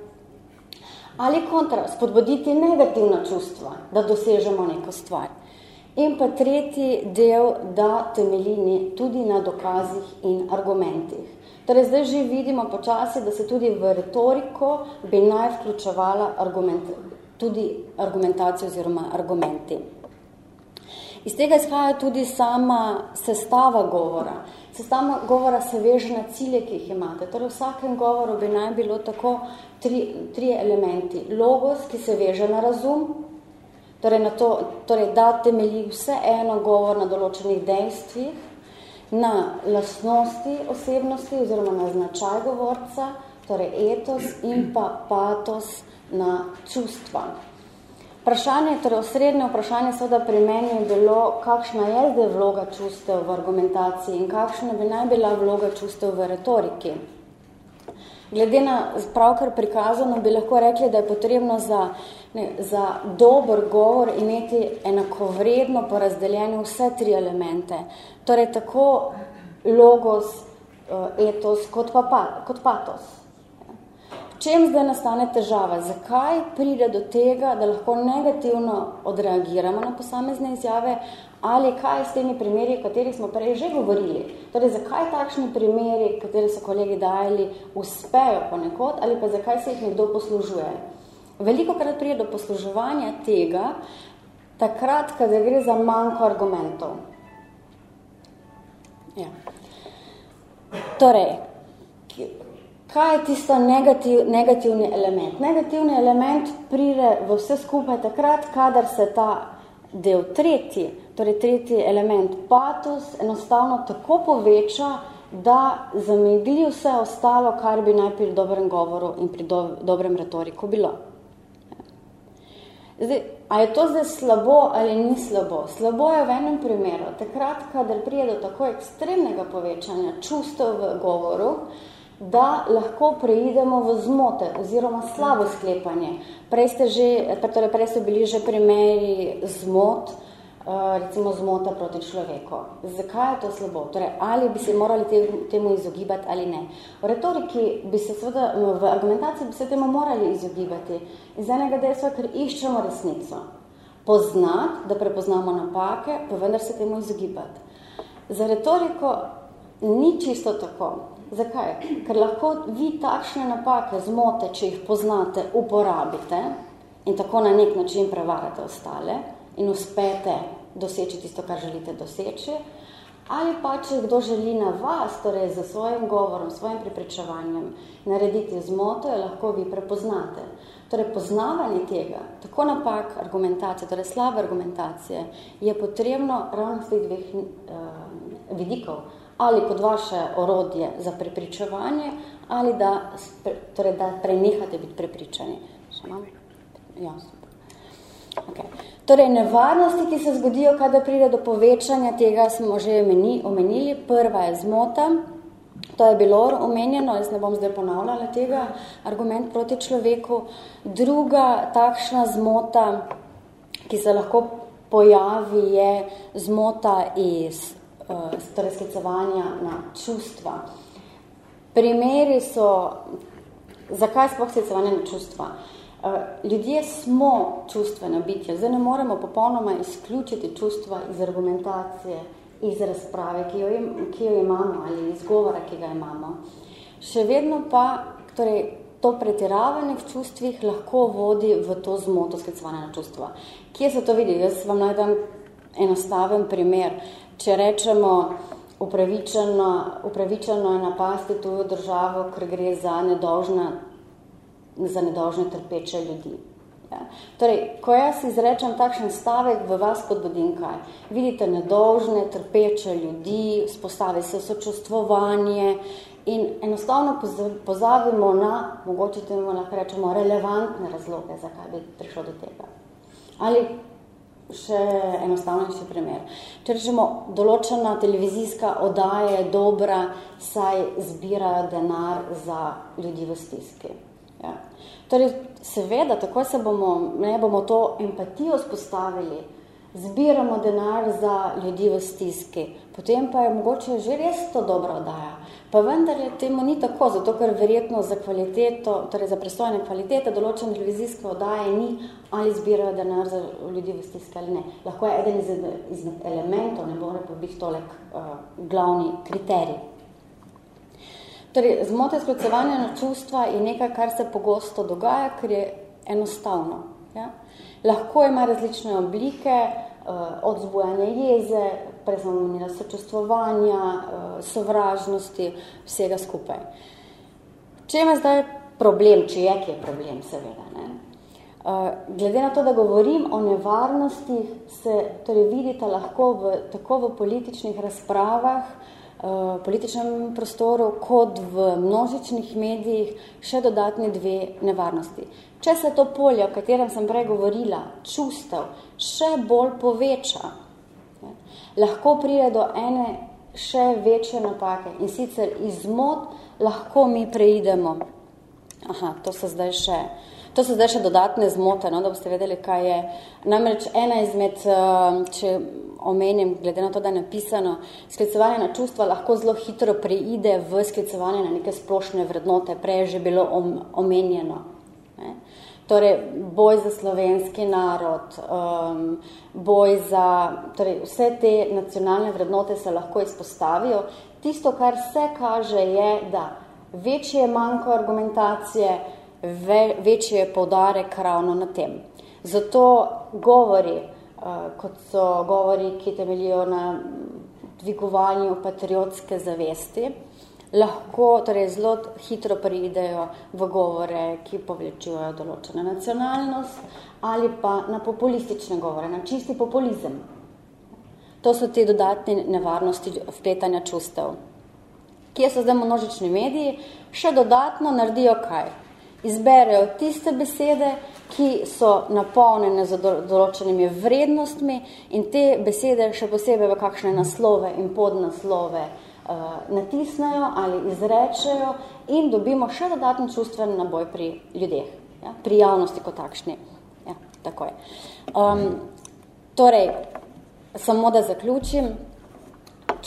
Ali kontra, spodbuditi negativna čustva, da dosežemo neko stvar. In pa tretji del, da temelji tudi na dokazih in argumentih. Torej, zdaj že vidimo počasi, da se tudi v retoriko bi naj vključevala argument, tudi argumentacija oziroma argumenti. Iz tega izhaja tudi sama sestava govora. Sestava govora se veže na cilje, ki jih imate. Torej, v vsakem govoru bi naj bilo tako tri, tri elementi. Logos, ki se veže na razum, torej, na to, torej da temelji vse eno govor na določenih dejstvih, na lastnosti osebnosti oziroma na značaj govorca, torej etos in pa patos na čustva. Vprašanje, torej osrednje vprašanje seveda pri meni je bilo, kakšna je zdaj vloga čustev v argumentaciji in kakšna bi naj bila vloga čustev v retoriki. Glede na pravkar prikazano, bi lahko rekli, da je potrebno za, ne, za dober govor imeti enakovredno porazdeljene vse tri elemente. Torej tako logos, eh, etos kot, pa, kot patos. Čem zdaj nastane težava? Zakaj pride do tega, da lahko negativno odreagiramo na posamezne izjave ali kaj s temi primeri, o katerih smo prej že govorili. Torej, zakaj takšni primeri, kateri so kolegi dajali, uspejo ponekod ali pa zakaj se jih nekdo poslužuje. Veliko krat prije do posluževanja tega, takrat, kada gre za manjko argumentov. Ja. Torej, kaj je tisto negativ, negativni element? Negativni element pride v vse skupaj takrat, kadar se ta del tretji, torej tretji element, patos, enostavno tako poveča, da zamegli vse ostalo, kar bi naj pri dobrem govoru in pri do, dobrem retoriku bilo. Zdaj, a je to zdaj slabo ali ni slabo? Slabo je v enem primeru, takrat, kadar prije do tako ekstremnega povečanja čustev v govoru, da lahko preidemo v zmote oziroma slabo sklepanje. Prej, ste že, torej prej so bili že primeri zmot, Eh, recimo zmota proti človeku. Zakaj je to slabo? Torej, ali bi se morali temu izogibati ali ne? V retoriki bi se seveda, v argumentaciji bi se temu morali izogibati. Iz enega dejstva, ker iščemo resnico. Poznati, da prepoznamo napake, pa vendar se temu izogibati. Za retoriko ni čisto tako. Zakaj? Ker lahko vi takšne napake, zmote, če jih poznate, uporabite in tako na nek način prevarate ostale, in uspete doseči tisto, kar želite doseči, ali pa če kdo želi na vas, torej za svojim govorom, svojim pripričevanjem narediti zmoto, jo lahko vi prepoznate. Torej, poznavanje tega, tako napak argumentacije, torej slabe argumentacije, je potrebno ravno z teh dveh uh, vidikov, ali kot vaše orodje za prepričevanje, ali da, torej, da prenehate biti prepričani. Še imam? Ja. Okay. Torej, nevarnosti, ki se zgodijo, kada pride do povečanja tega, smo že omenili. Prva je zmota, to je bilo omenjeno, jaz ne bom zdaj ponavljala tega, argument proti človeku. Druga takšna zmota, ki se lahko pojavi, je zmota iz torej sklicevanja na čustva. Primeri so, zakaj sploh sklicevanje na čustva? Uh, ljudje smo čustvena bitja, zdaj ne moremo popolnoma izključiti čustva iz argumentacije, iz razprave, ki jo, ki jo imamo ali izgovora, ki ga imamo. Še vedno pa, torej, to pretiravanje v čustvih lahko vodi v to zmoto sklicovanja na čustva. Kje se to vidi? Jaz vam najdem enostaven primer. Če rečemo, upravičeno, upravičeno je napasti tujo državo, ker gre za nedolžne, za nedolžne trpeče ljudi. Ja. Torej, ko jaz izrečem takšen stavek, v vas podbudim kaj? Vidite nedolžne, trpeče ljudi, spostavi se sočustvovanje, in enostavno pozabimo na, mogoče temu lahko rečemo, relevantne razloge, zakaj bi prišlo do tega. Ali še enostavnejši primer. Če rečemo, določena televizijska oddaja je dobra, saj zbirajo denar za ljudi v stiski. Ja. Torej, seveda, tako se bomo, ne bomo to empatijo spostavili, zbiramo denar za ljudi v stiski, potem pa je mogoče že res to dobra oddaja. Pa vendar je temu ni tako, zato ker verjetno za kvaliteto, torej za prestojne kvalitete določene televizijske oddaje ni ali zbirajo denar za ljudi v stiske ali ne. Lahko je eden iz, iz elementov, ne more pa biti tolek uh, glavni kriterij. Torej, zmote sklicevanja na čustva je nekaj, kar se pogosto dogaja, ker je enostavno. Ja? Lahko ima različne oblike, uh, od zbujanja jeze, preznamenila sočustvovanja, uh, sovražnosti, vsega skupaj. Če ima zdaj problem, če je, ki je problem, seveda, ne? Uh, glede na to, da govorim o nevarnostih, se torej vidite lahko v, tako v političnih razpravah, uh, političnem prostoru, kot v množičnih medijih še dodatni dve nevarnosti. Če se to polje, o katerem sem prej govorila, čustev, še bolj poveča, lahko pride do ene še večje napake in sicer izmod lahko mi preidemo. Aha, to so zdaj še, to so zdaj še dodatne zmote, no, da boste vedeli, kaj je. Namreč ena izmed, eh, če omenim, glede na to, da je napisano, sklicevanje na čustva lahko zelo hitro preide v sklicevanje na neke splošne vrednote, prej je že bilo omenjeno. Torej, boj za slovenski narod, um, boj za, torej, vse te nacionalne vrednote se lahko izpostavijo. Tisto, kar se kaže, je, da večje je manjko argumentacije, ve, večje je poudarek ravno na tem. Zato govori, uh, kot so govori, ki temeljijo na dvigovanju patriotske zavesti, lahko torej zelo hitro pridejo v govore, ki povlečujejo določeno nacionalnost ali pa na populistične govore, na čisti populizem. To so te dodatne nevarnosti vpletanja čustev. Kje so zdaj množični mediji? Še dodatno naredijo kaj? Izberejo tiste besede, ki so napolnjene z določenimi vrednostmi in te besede še posebej v kakšne naslove in podnaslove uh, natisnejo ali izrečejo in dobimo še dodatni čustven naboj pri ljudeh, ja? pri javnosti kot takšni. Ja, tako je. Um, torej, samo da zaključim,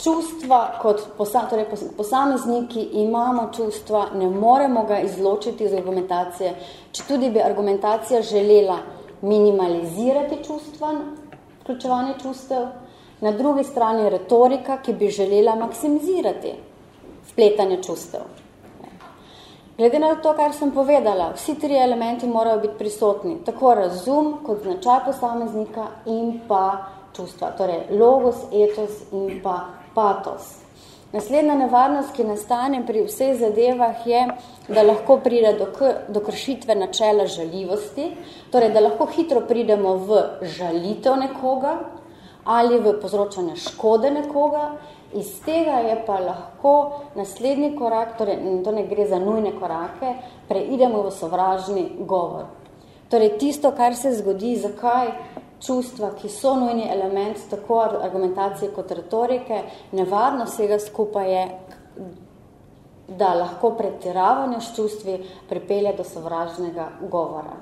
čustva kot posa, torej posamezniki imamo čustva, ne moremo ga izločiti iz argumentacije, če tudi bi argumentacija želela minimalizirati čustvan, vključevanje čustev, na drugi strani retorika, ki bi želela maksimizirati vpletanje čustev. Glede na to, kar sem povedala, vsi tri elementi morajo biti prisotni, tako razum kot značaj posameznika in pa čustva, torej logos, etos in pa patos. Naslednja nevarnost, ki nastane pri vseh zadevah, je, da lahko pride do, do kršitve načela žaljivosti, torej da lahko hitro pridemo v žalitev nekoga, ali v povzročanje škode nekoga, iz tega je pa lahko naslednji korak, torej to ne gre za nujne korake, preidemo v sovražni govor. Torej tisto, kar se zgodi, zakaj čustva, ki so nujni element tako argumentacije kot retorike, nevarno vsega skupaj je, da lahko pretiravanje s čustvi pripelje do sovražnega govora.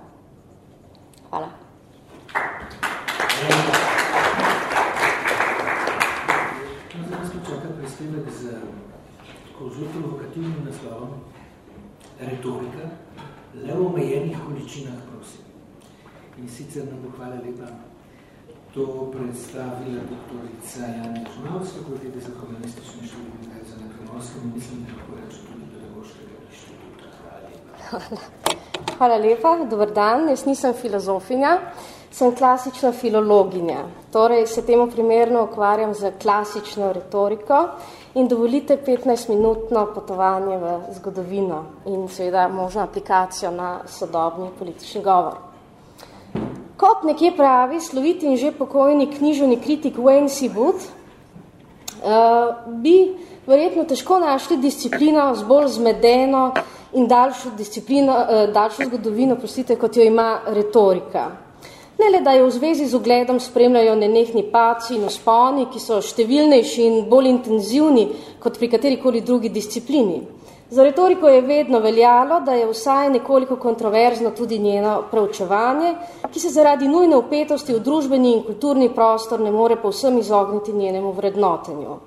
Hvala. Zdaj smo čakali prispevek z zelo provokativnim naslovom retorika, le v omejenih količinah, prosim. In sicer nam bo hvala lepa to predstavila doktorica Jana Žmavc, fakultete za humanistične študije za Nekronovskem in mislim, da lahko reče tudi pedagoškega inštituta. Hvala lepa. Hvala lepa, dober dan, jaz nisem filozofinja, sem klasična filologinja. Torej se temu primerno ukvarjam z klasično retoriko in dovolite 15-minutno potovanje v zgodovino in seveda možno aplikacijo na sodobni politični govor. Kot nekje pravi sloviti in že pokojni književni kritik Wayne C. Booth, uh, bi verjetno težko našli disciplino z bolj zmedeno in daljšo, disciplino, uh, daljšo zgodovino, prostite, kot jo ima retorika. Ne le, da jo v zvezi z ugledom spremljajo nenehni paci in usponi, ki so številnejši in bolj intenzivni kot pri katerikoli drugi disciplini. Za retoriko je vedno veljalo, da je vsaj nekoliko kontroverzno tudi njeno preučevanje, ki se zaradi nujne upetosti v družbeni in kulturni prostor ne more povsem izogniti njenemu vrednotenju.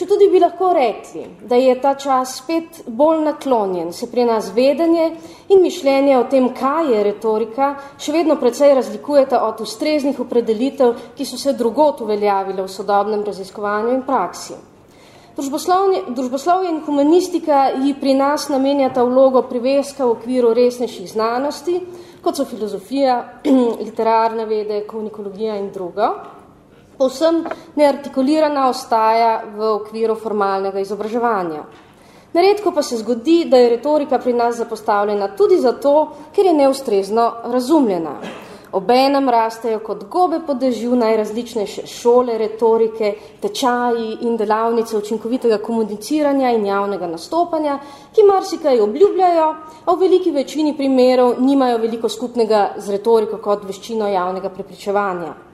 Če tudi bi lahko rekli, da je ta čas spet bolj naklonjen, se pri nas vedenje in mišljenje o tem, kaj je retorika, še vedno precej razlikujete od ustreznih opredelitev, ki so se drugot uveljavile v sodobnem raziskovanju in praksi. Družboslovje in humanistika ji pri nas namenjata vlogo priveska v okviru resnejših znanosti, kot so filozofija, literarne vede, komunikologija in drugo povsem neartikulirana ostaja v okviru formalnega izobraževanja. Neredko pa se zgodi, da je retorika pri nas zapostavljena tudi zato, ker je neustrezno razumljena. Obenem rastejo kot gobe po dežju najrazličnejše šole, retorike, tečaji in delavnice učinkovitega komuniciranja in javnega nastopanja, ki marsikaj obljubljajo, a v veliki večini primerov nimajo veliko skupnega z retoriko kot veščino javnega prepričevanja.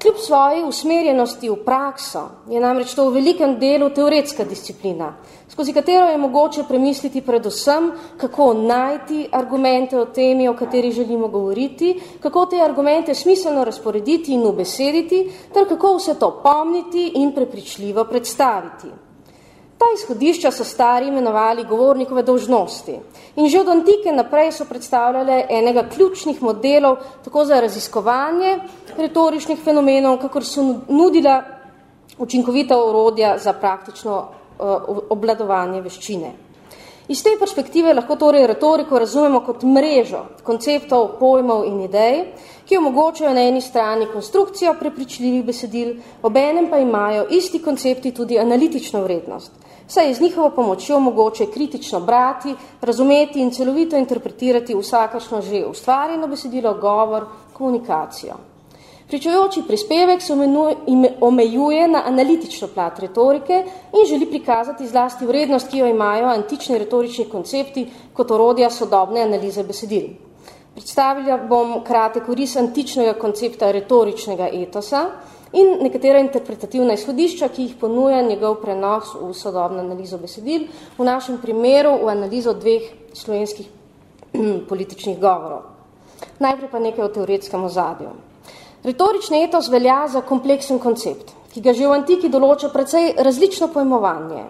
Kljub svoji usmerjenosti v prakso je namreč to v velikem delu teoretska disciplina, skozi katero je mogoče premisliti predvsem, kako najti argumente o temi, o kateri želimo govoriti, kako te argumente smiselno razporediti in ubesediti, ter kako vse to pomniti in prepričljivo predstaviti. Ta izhodišča so stari imenovali govornikove dolžnosti in že od antike naprej so predstavljale enega ključnih modelov tako za raziskovanje retoričnih fenomenov, kakor so nudila učinkovita orodja za praktično uh, obladovanje veščine. Iz te perspektive lahko torej retoriko razumemo kot mrežo konceptov, pojmov in idej, ki omogočajo na eni strani konstrukcijo prepričljivih besedil, obenem pa imajo isti koncepti tudi analitično vrednost – saj je z njihovo pomočjo mogoče kritično brati, razumeti in celovito interpretirati vsakašno že ustvarjeno besedilo, govor, komunikacijo. Pričujoči prispevek se omejuje na analitično plat retorike in želi prikazati zlasti vrednost, ki jo imajo antični retorični koncepti kot orodja sodobne analize besedil. Predstavila bom kratek uris antičnega koncepta retoričnega etosa, in nekatera interpretativna izhodišča, ki jih ponuja njegov prenos v sodobno analizo besedil, v našem primeru v analizo dveh slovenskih političnih govorov. Najprej pa nekaj o teoretskem ozadju. Retorični etos velja za kompleksen koncept, ki ga že v antiki določa precej različno pojmovanje,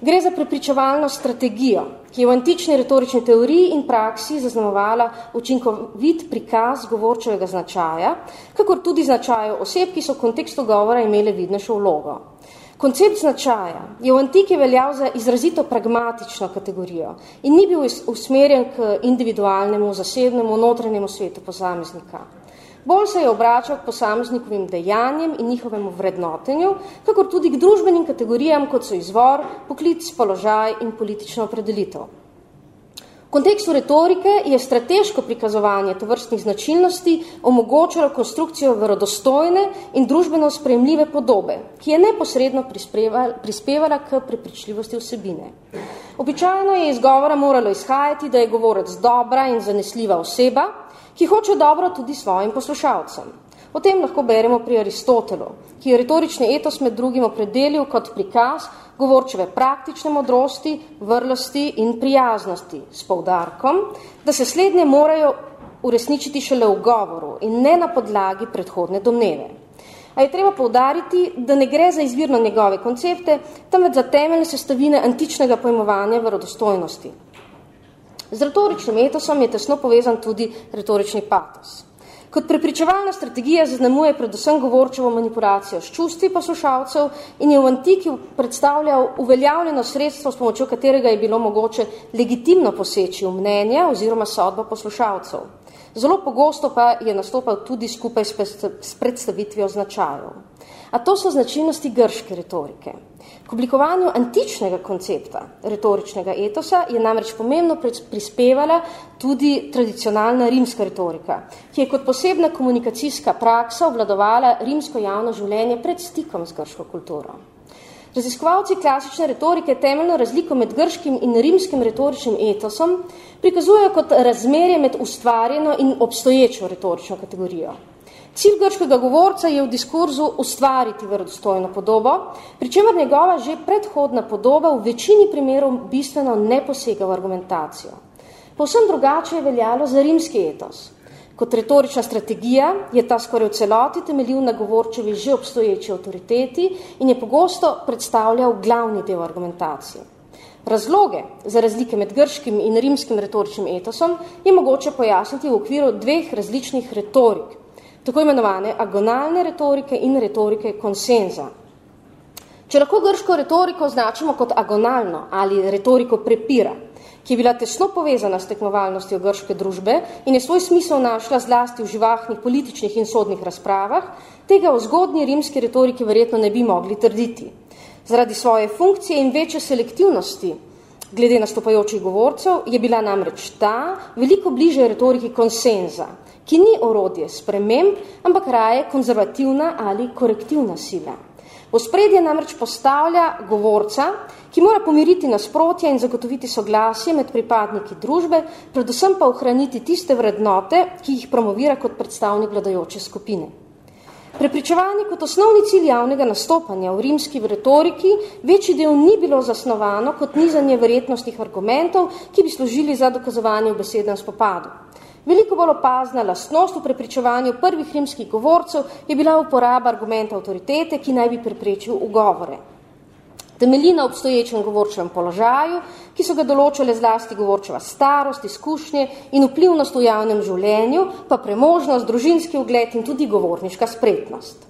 Gre za prepričevalno strategijo, ki je v antični retorični teoriji in praksi zaznamovala učinkovit prikaz govorčevega značaja, kakor tudi značajo oseb, ki so v kontekstu govora imele vidnejšo vlogo. Koncept značaja je v antiki veljal za izrazito pragmatično kategorijo in ni bil usmerjen k individualnemu, zasebnemu, notranjemu svetu posameznika. Bolj se je obračal k posameznikovim dejanjem in njihovemu vrednotenju, kakor tudi k družbenim kategorijam, kot so izvor, poklic, položaj in politično opredelitev. V kontekstu retorike je strateško prikazovanje tovrstnih značilnosti omogočalo konstrukcijo verodostojne in družbeno sprejemljive podobe, ki je neposredno prispevala k prepričljivosti vsebine. Običajno je iz govora moralo izhajati, da je govorec dobra in zanesljiva oseba, ki hoče dobro tudi svojim poslušalcem. Potem lahko beremo pri Aristotelu, ki je retorični etos med drugim opredelil kot prikaz govorčeve praktične modrosti, vrlosti in prijaznosti s poudarkom, da se slednje morajo uresničiti šele v govoru in ne na podlagi predhodne domneve. A je treba poudariti, da ne gre za izvirno njegove koncepte, temveč za temeljne sestavine antičnega pojmovanja verodostojnosti. Z retoričnim etosom je tesno povezan tudi retorični patos. Kot prepričevalna strategija zaznamuje predvsem govorčevo manipulacijo s čustvi poslušalcev in je v antiki predstavljal uveljavljeno sredstvo, s pomočjo katerega je bilo mogoče legitimno poseči v mnenje oziroma sodbo poslušalcev. Zelo pogosto pa je nastopal tudi skupaj s predstavitvijo značajev. A to so značilnosti grške retorike. K oblikovanju antičnega koncepta retoričnega etosa je namreč pomembno prispevala tudi tradicionalna rimska retorika, ki je kot posebna komunikacijska praksa obvladovala rimsko javno življenje pred stikom z grško kulturo. Raziskovalci klasične retorike temeljno razliko med grškim in rimskim retoričnim etosom prikazujejo kot razmerje med ustvarjeno in obstoječo retorično kategorijo. Cilj grškega govorca je v diskurzu ustvariti verodostojno podobo, pri čemer njegova že predhodna podoba v večini primerov bistveno ne posega v argumentacijo. Povsem drugače je veljalo za rimski etos – Kot retorična strategija je ta skoraj v celoti temeljil na govorčevi že obstoječi avtoriteti in je pogosto predstavljal glavni del argumentacije. Razloge za razlike med grškim in rimskim retoričnim etosom je mogoče pojasniti v okviru dveh različnih retorik, tako imenovane agonalne retorike in retorike konsenza. Če lahko grško retoriko označimo kot agonalno ali retoriko prepira, ki je bila tesno povezana s tekmovalnostjo grške družbe in je svoj smisel našla zlasti v živahnih političnih in sodnih razpravah, tega v zgodnji rimski retoriki verjetno ne bi mogli trditi. Zaradi svoje funkcije in večje selektivnosti glede nastopajočih govorcev je bila namreč ta veliko bliže retoriki konsenza, ki ni orodje sprememb, ampak raje konzervativna ali korektivna sila. V spredje namreč postavlja govorca, ki mora pomiriti nasprotja in zagotoviti soglasje med pripadniki družbe, predvsem pa ohraniti tiste vrednote, ki jih promovira kot predstavnik vladajoče skupine. Prepričevanje kot osnovni cilj javnega nastopanja v rimski retoriki večji del ni bilo zasnovano kot nizanje verjetnostnih argumentov, ki bi služili za dokazovanje v besednem spopadu. Veliko bolj opazna lastnost v prepričevanju prvih rimskih govorcev je bila uporaba argumenta avtoritete, ki naj bi preprečil ugovore. Temelji na obstoječem govorčevem položaju, ki so ga določile zlasti govorčeva starost, izkušnje in vplivnost v javnem življenju, pa premožnost, družinski ugled in tudi govorniška spretnost.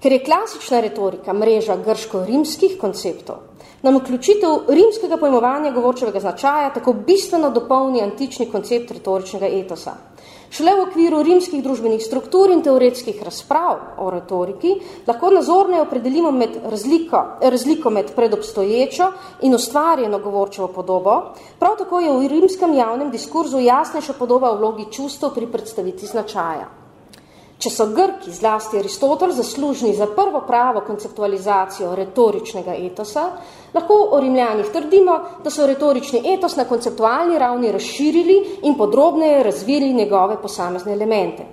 Ker je klasična retorika mreža grško-rimskih konceptov, nam vključitev rimskega pojmovanja govorčevega značaja tako bistveno dopolni antični koncept retoričnega etosa. Šele v okviru rimskih družbenih struktur in teoretskih razprav o retoriki lahko nazorne opredelimo med razliko, razliko med predobstoječo in ustvarjeno govorčevo podobo, prav tako je v rimskem javnem diskurzu jasnejša podoba v vlogi čustev pri predstaviti značaja. Če so Grki, zlasti Aristotel, zaslužni za prvo pravo konceptualizacijo retoričnega etosa, lahko o rimljanih trdimo, da so retorični etos na konceptualni ravni razširili in podrobneje razvili njegove posamezne elemente.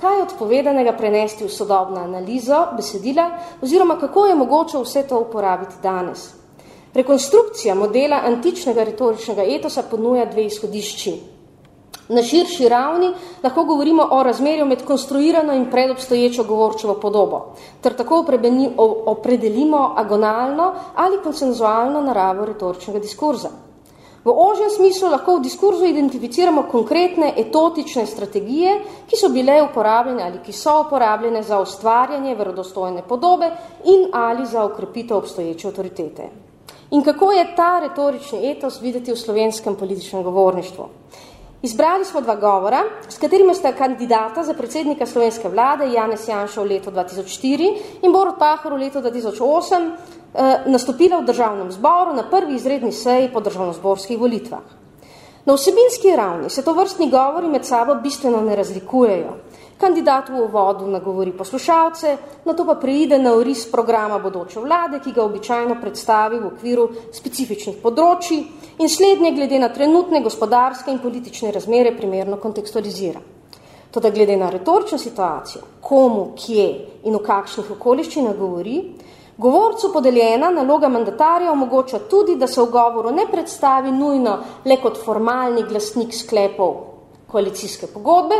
Kaj je odpovedanega prenesti v sodobno analizo besedila oziroma kako je mogoče vse to uporabiti danes? Rekonstrukcija modela antičnega retoričnega etosa ponuja dve izhodišči. Na širši ravni lahko govorimo o razmerju med konstruirano in predobstoječo govorčevo podobo, ter tako opredelimo agonalno ali konsenzualno naravo retoričnega diskurza. V ožjem smislu lahko v diskurzu identificiramo konkretne etotične strategije, ki so bile uporabljene ali ki so uporabljene za ustvarjanje verodostojne podobe in ali za ukrepitev obstoječe avtoritete. In kako je ta retorični etos videti v slovenskem političnem govorništvu? Izbrali smo dva govora, s katerima sta kandidata za predsednika slovenske vlade Janez Janša v letu 2004 in Borut Pahor v letu 2008 eh, nastopila v državnem zboru na prvi izredni seji po državnozborskih volitvah. Na vsebinski ravni se to vrstni govori med sabo bistveno ne razlikujejo. Kandidat v uvodu nagovori poslušalce, na to pa preide na oris programa bodoče vlade, ki ga običajno predstavi v okviru specifičnih področji in slednje glede na trenutne gospodarske in politične razmere primerno kontekstualizira. Toda glede na retorično situacijo, komu, kje in v kakšnih okoliščinah govori, govorcu podeljena naloga mandatarja omogoča tudi, da se v govoru ne predstavi nujno le kot formalni glasnik sklepov koalicijske pogodbe,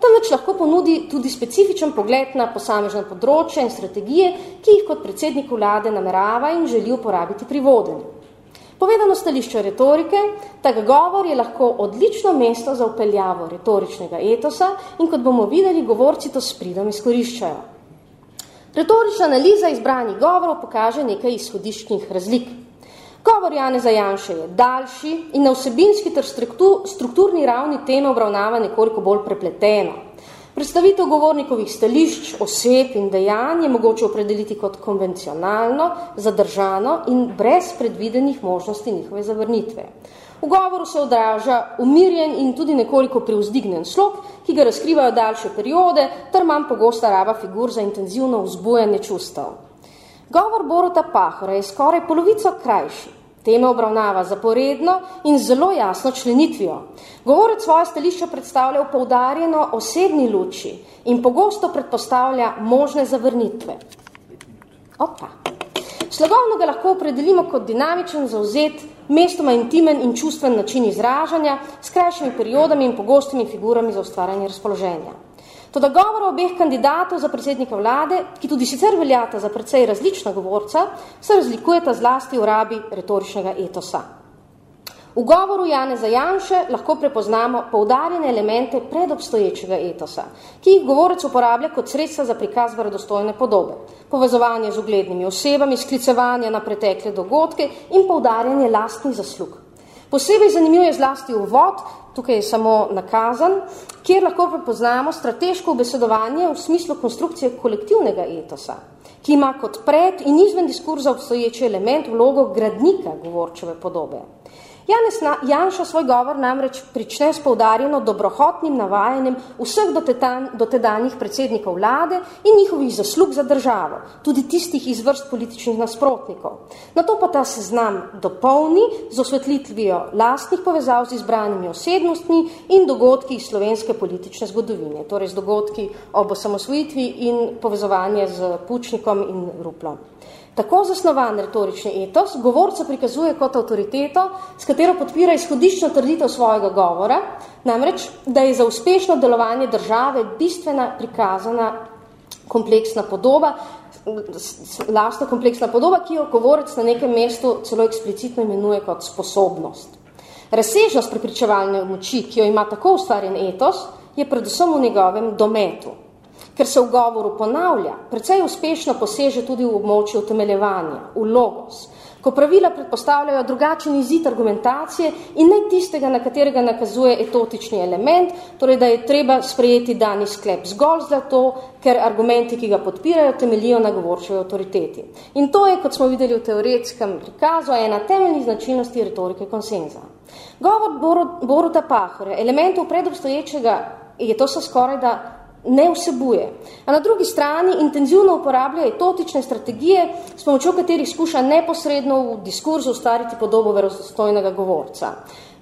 temveč lahko ponudi tudi specifičen pogled na posamežne področje in strategije, ki jih kot predsednik vlade namerava in želi uporabiti pri vodenju. Povedano stališče retorike, tak govor je lahko odlično mesto za upeljavo retoričnega etosa in kot bomo videli, govorci to s pridom izkoriščajo. Retorična analiza izbranih govorov pokaže nekaj izhodiščnih razlik. Govor Janeza Janše je daljši in na vsebinski ter strukturni ravni teme obravnava nekoliko bolj prepleteno. Predstavitev govornikovih stališč, oseb in dejanj je mogoče opredeliti kot konvencionalno, zadržano in brez predvidenih možnosti njihove zavrnitve. V govoru se odraža umirjen in tudi nekoliko preuzdignen slog, ki ga razkrivajo daljše periode, ter manj pogosta raba figur za intenzivno vzbujanje čustev. Govor Boruta Pahora je skoraj polovico krajši. Teme obravnava zaporedno in zelo jasno členitvijo. Govorec svoje stališče predstavlja v poudarjeno osebni luči in pogosto predpostavlja možne zavrnitve. Opa. Slogovno ga lahko opredelimo kot dinamičen, zauzet, mestoma intimen in čustven način izražanja s krajšimi periodami in pogostimi figurami za ustvarjanje razpoloženja. Toda govor obeh kandidatov za predsednika vlade, ki tudi sicer veljata za precej različna govorca, se razlikujeta zlasti v rabi retoričnega etosa. V govoru Jane Zajanše lahko prepoznamo poudarjene elemente predobstoječega etosa, ki jih govorec uporablja kot sredstva za prikaz verodostojne podobe, povezovanje z uglednimi osebami, sklicevanje na pretekle dogodke in poudarjanje lastnih zaslug. Posebej zanimiv je zlasti uvod, tukaj je samo nakazan, kjer lahko prepoznamo strateško obesedovanje v smislu konstrukcije kolektivnega etosa, ki ima kot pred in izven diskurza obstoječi element vlogo gradnika govorčeve podobe. Janez Janša svoj govor namreč prične s poudarjeno dobrohotnim navajanjem vseh dotedanjih predsednikov vlade in njihovih zaslug za državo, tudi tistih iz vrst političnih nasprotnikov. Na to pa ta seznam dopolni z osvetlitvijo lastnih povezav z izbranimi osebnostmi in dogodki iz slovenske politične zgodovine, torej z dogodki ob osamosvojitvi in povezovanje z Pučnikom in Ruplom. Tako zasnovan retorični etos govorca prikazuje kot avtoriteto, s katero podpira izhodiščno trditev svojega govora, namreč, da je za uspešno delovanje države bistvena prikazana kompleksna podoba, lastno kompleksna podoba, ki jo govorec na nekem mestu celo eksplicitno imenuje kot sposobnost. Razsežnost prepričevalne moči, ki jo ima tako ustvarjen etos, je predvsem v njegovem dometu ker se v govoru ponavlja, precej uspešno poseže tudi v območju utemeljevanja, v logos, ko pravila predpostavljajo drugačen izid argumentacije in ne tistega, na katerega nakazuje etotični element, torej da je treba sprejeti dani sklep zgolj zato, ker argumenti, ki ga podpirajo, temeljijo na govorčevi avtoriteti. In to je, kot smo videli v teoretskem prikazu, ena temeljnih značilnosti retorike konsenza. Govor Boruta Pahore, elementov predobstoječega, je to so skoraj da ne vsebuje. A na drugi strani intenzivno uporablja etotične strategije, s pomočjo katerih skuša neposredno v diskurzu ustvariti podobo verostojnega govorca.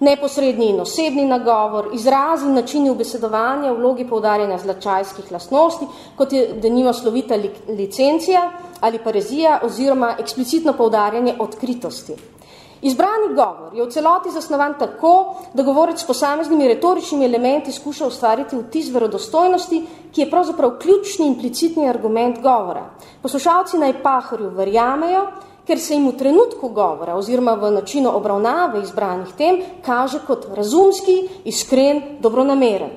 Neposredni in osebni nagovor, izrazi in načini obesedovanja v vlogi poudarjanja zlačajskih lastnosti, kot je denimo slovita licencija ali parezija oziroma eksplicitno poudarjanje odkritosti. Izbrani govor je v celoti zasnovan tako, da govorec s posameznimi retoričnimi elementi skuša ustvariti vtis verodostojnosti, ki je pravzaprav ključni implicitni argument govora. Poslušalci naj pahorju verjamejo, ker se jim v trenutku govora oziroma v načinu obravnave izbranih tem kaže kot razumski, iskren, dobronameren.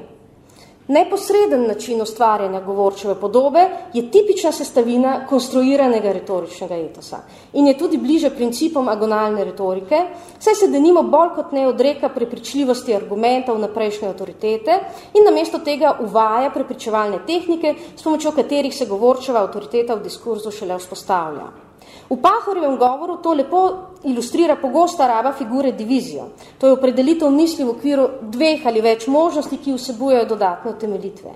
Neposreden način ustvarjanja govorčeve podobe je tipična sestavina konstruiranega retoričnega etosa in je tudi bliže principom agonalne retorike, saj se denimo bolj kot ne odreka prepričljivosti argumentov na prejšnje avtoritete in namesto tega uvaja prepričevalne tehnike, s pomočjo katerih se govorčeva avtoriteta v diskurzu šele vzpostavlja. V Pahorjevem govoru to lepo ilustrira pogosta raba figure divizijo. To je opredelitev misli v okviru dveh ali več možnosti, ki vsebujejo dodatne utemelitve.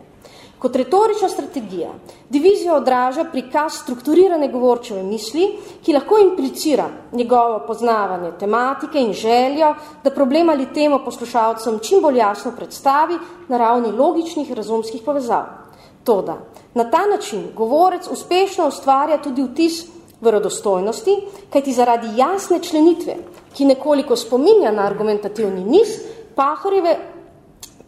Kot retorična strategija divizija odraža prikaz strukturirane govorčeve misli, ki lahko implicira njegovo poznavanje tematike in željo, da problem ali temo poslušalcem čim bolj jasno predstavi na ravni logičnih razumskih povezav. Toda, na ta način govorec uspešno ustvarja tudi vtis verodostojnosti, kajti zaradi jasne členitve, ki nekoliko spominja na argumentativni niz, Pahorjeve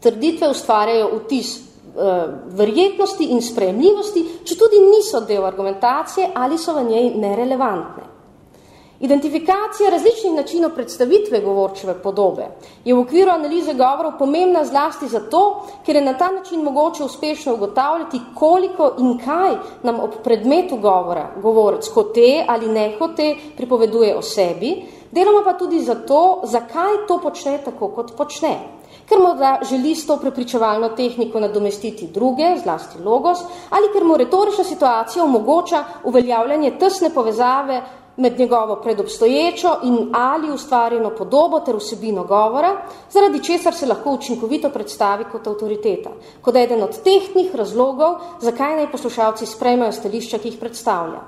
trditve ustvarjajo vtis Eh, verjetnosti in sprejemljivosti, če tudi niso del argumentacije ali so v njej nerelevantne. Identifikacija različnih načinov predstavitve govorčeve podobe je v okviru analize govorov pomembna zlasti zato, ker je na ta način mogoče uspešno ugotavljati, koliko in kaj nam ob predmetu govora govorec hote ali ne hote pripoveduje o sebi, deloma pa tudi zato, zakaj to počne tako, kot počne. Ker morda želi s to prepričevalno tehniko nadomestiti druge, zlasti logos, ali ker mu retorična situacija omogoča uveljavljanje tesne povezave med njegovo predobstoječo in ali ustvarjeno podobo ter vsebino govora, zaradi česar se lahko učinkovito predstavi kot avtoriteta, kot eden od tehtnih razlogov, zakaj naj poslušalci sprejmejo stališča, ki jih predstavlja.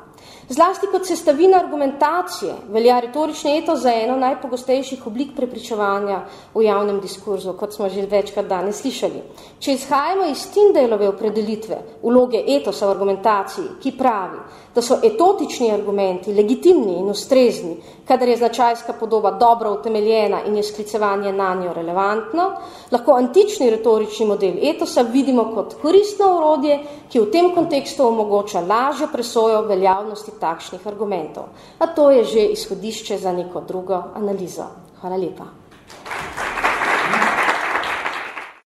Zlasti kot sestavina argumentacije velja retorični etos za eno najpogostejših oblik prepričevanja v javnem diskurzu, kot smo že večkrat danes slišali. Če izhajamo iz Tindelove opredelitve vloge etosa v argumentaciji, ki pravi, da so etotični argumenti legitimni in ustrezni, kadar je značajska podoba dobro utemeljena in je sklicevanje na njo relevantno, lahko antični retorični model etosa vidimo kot koristno urodje, ki v tem kontekstu omogoča lažjo presojo veljavnosti takšnih argumentov. A to je že izhodišče za neko drugo analizo. Hvala lepa.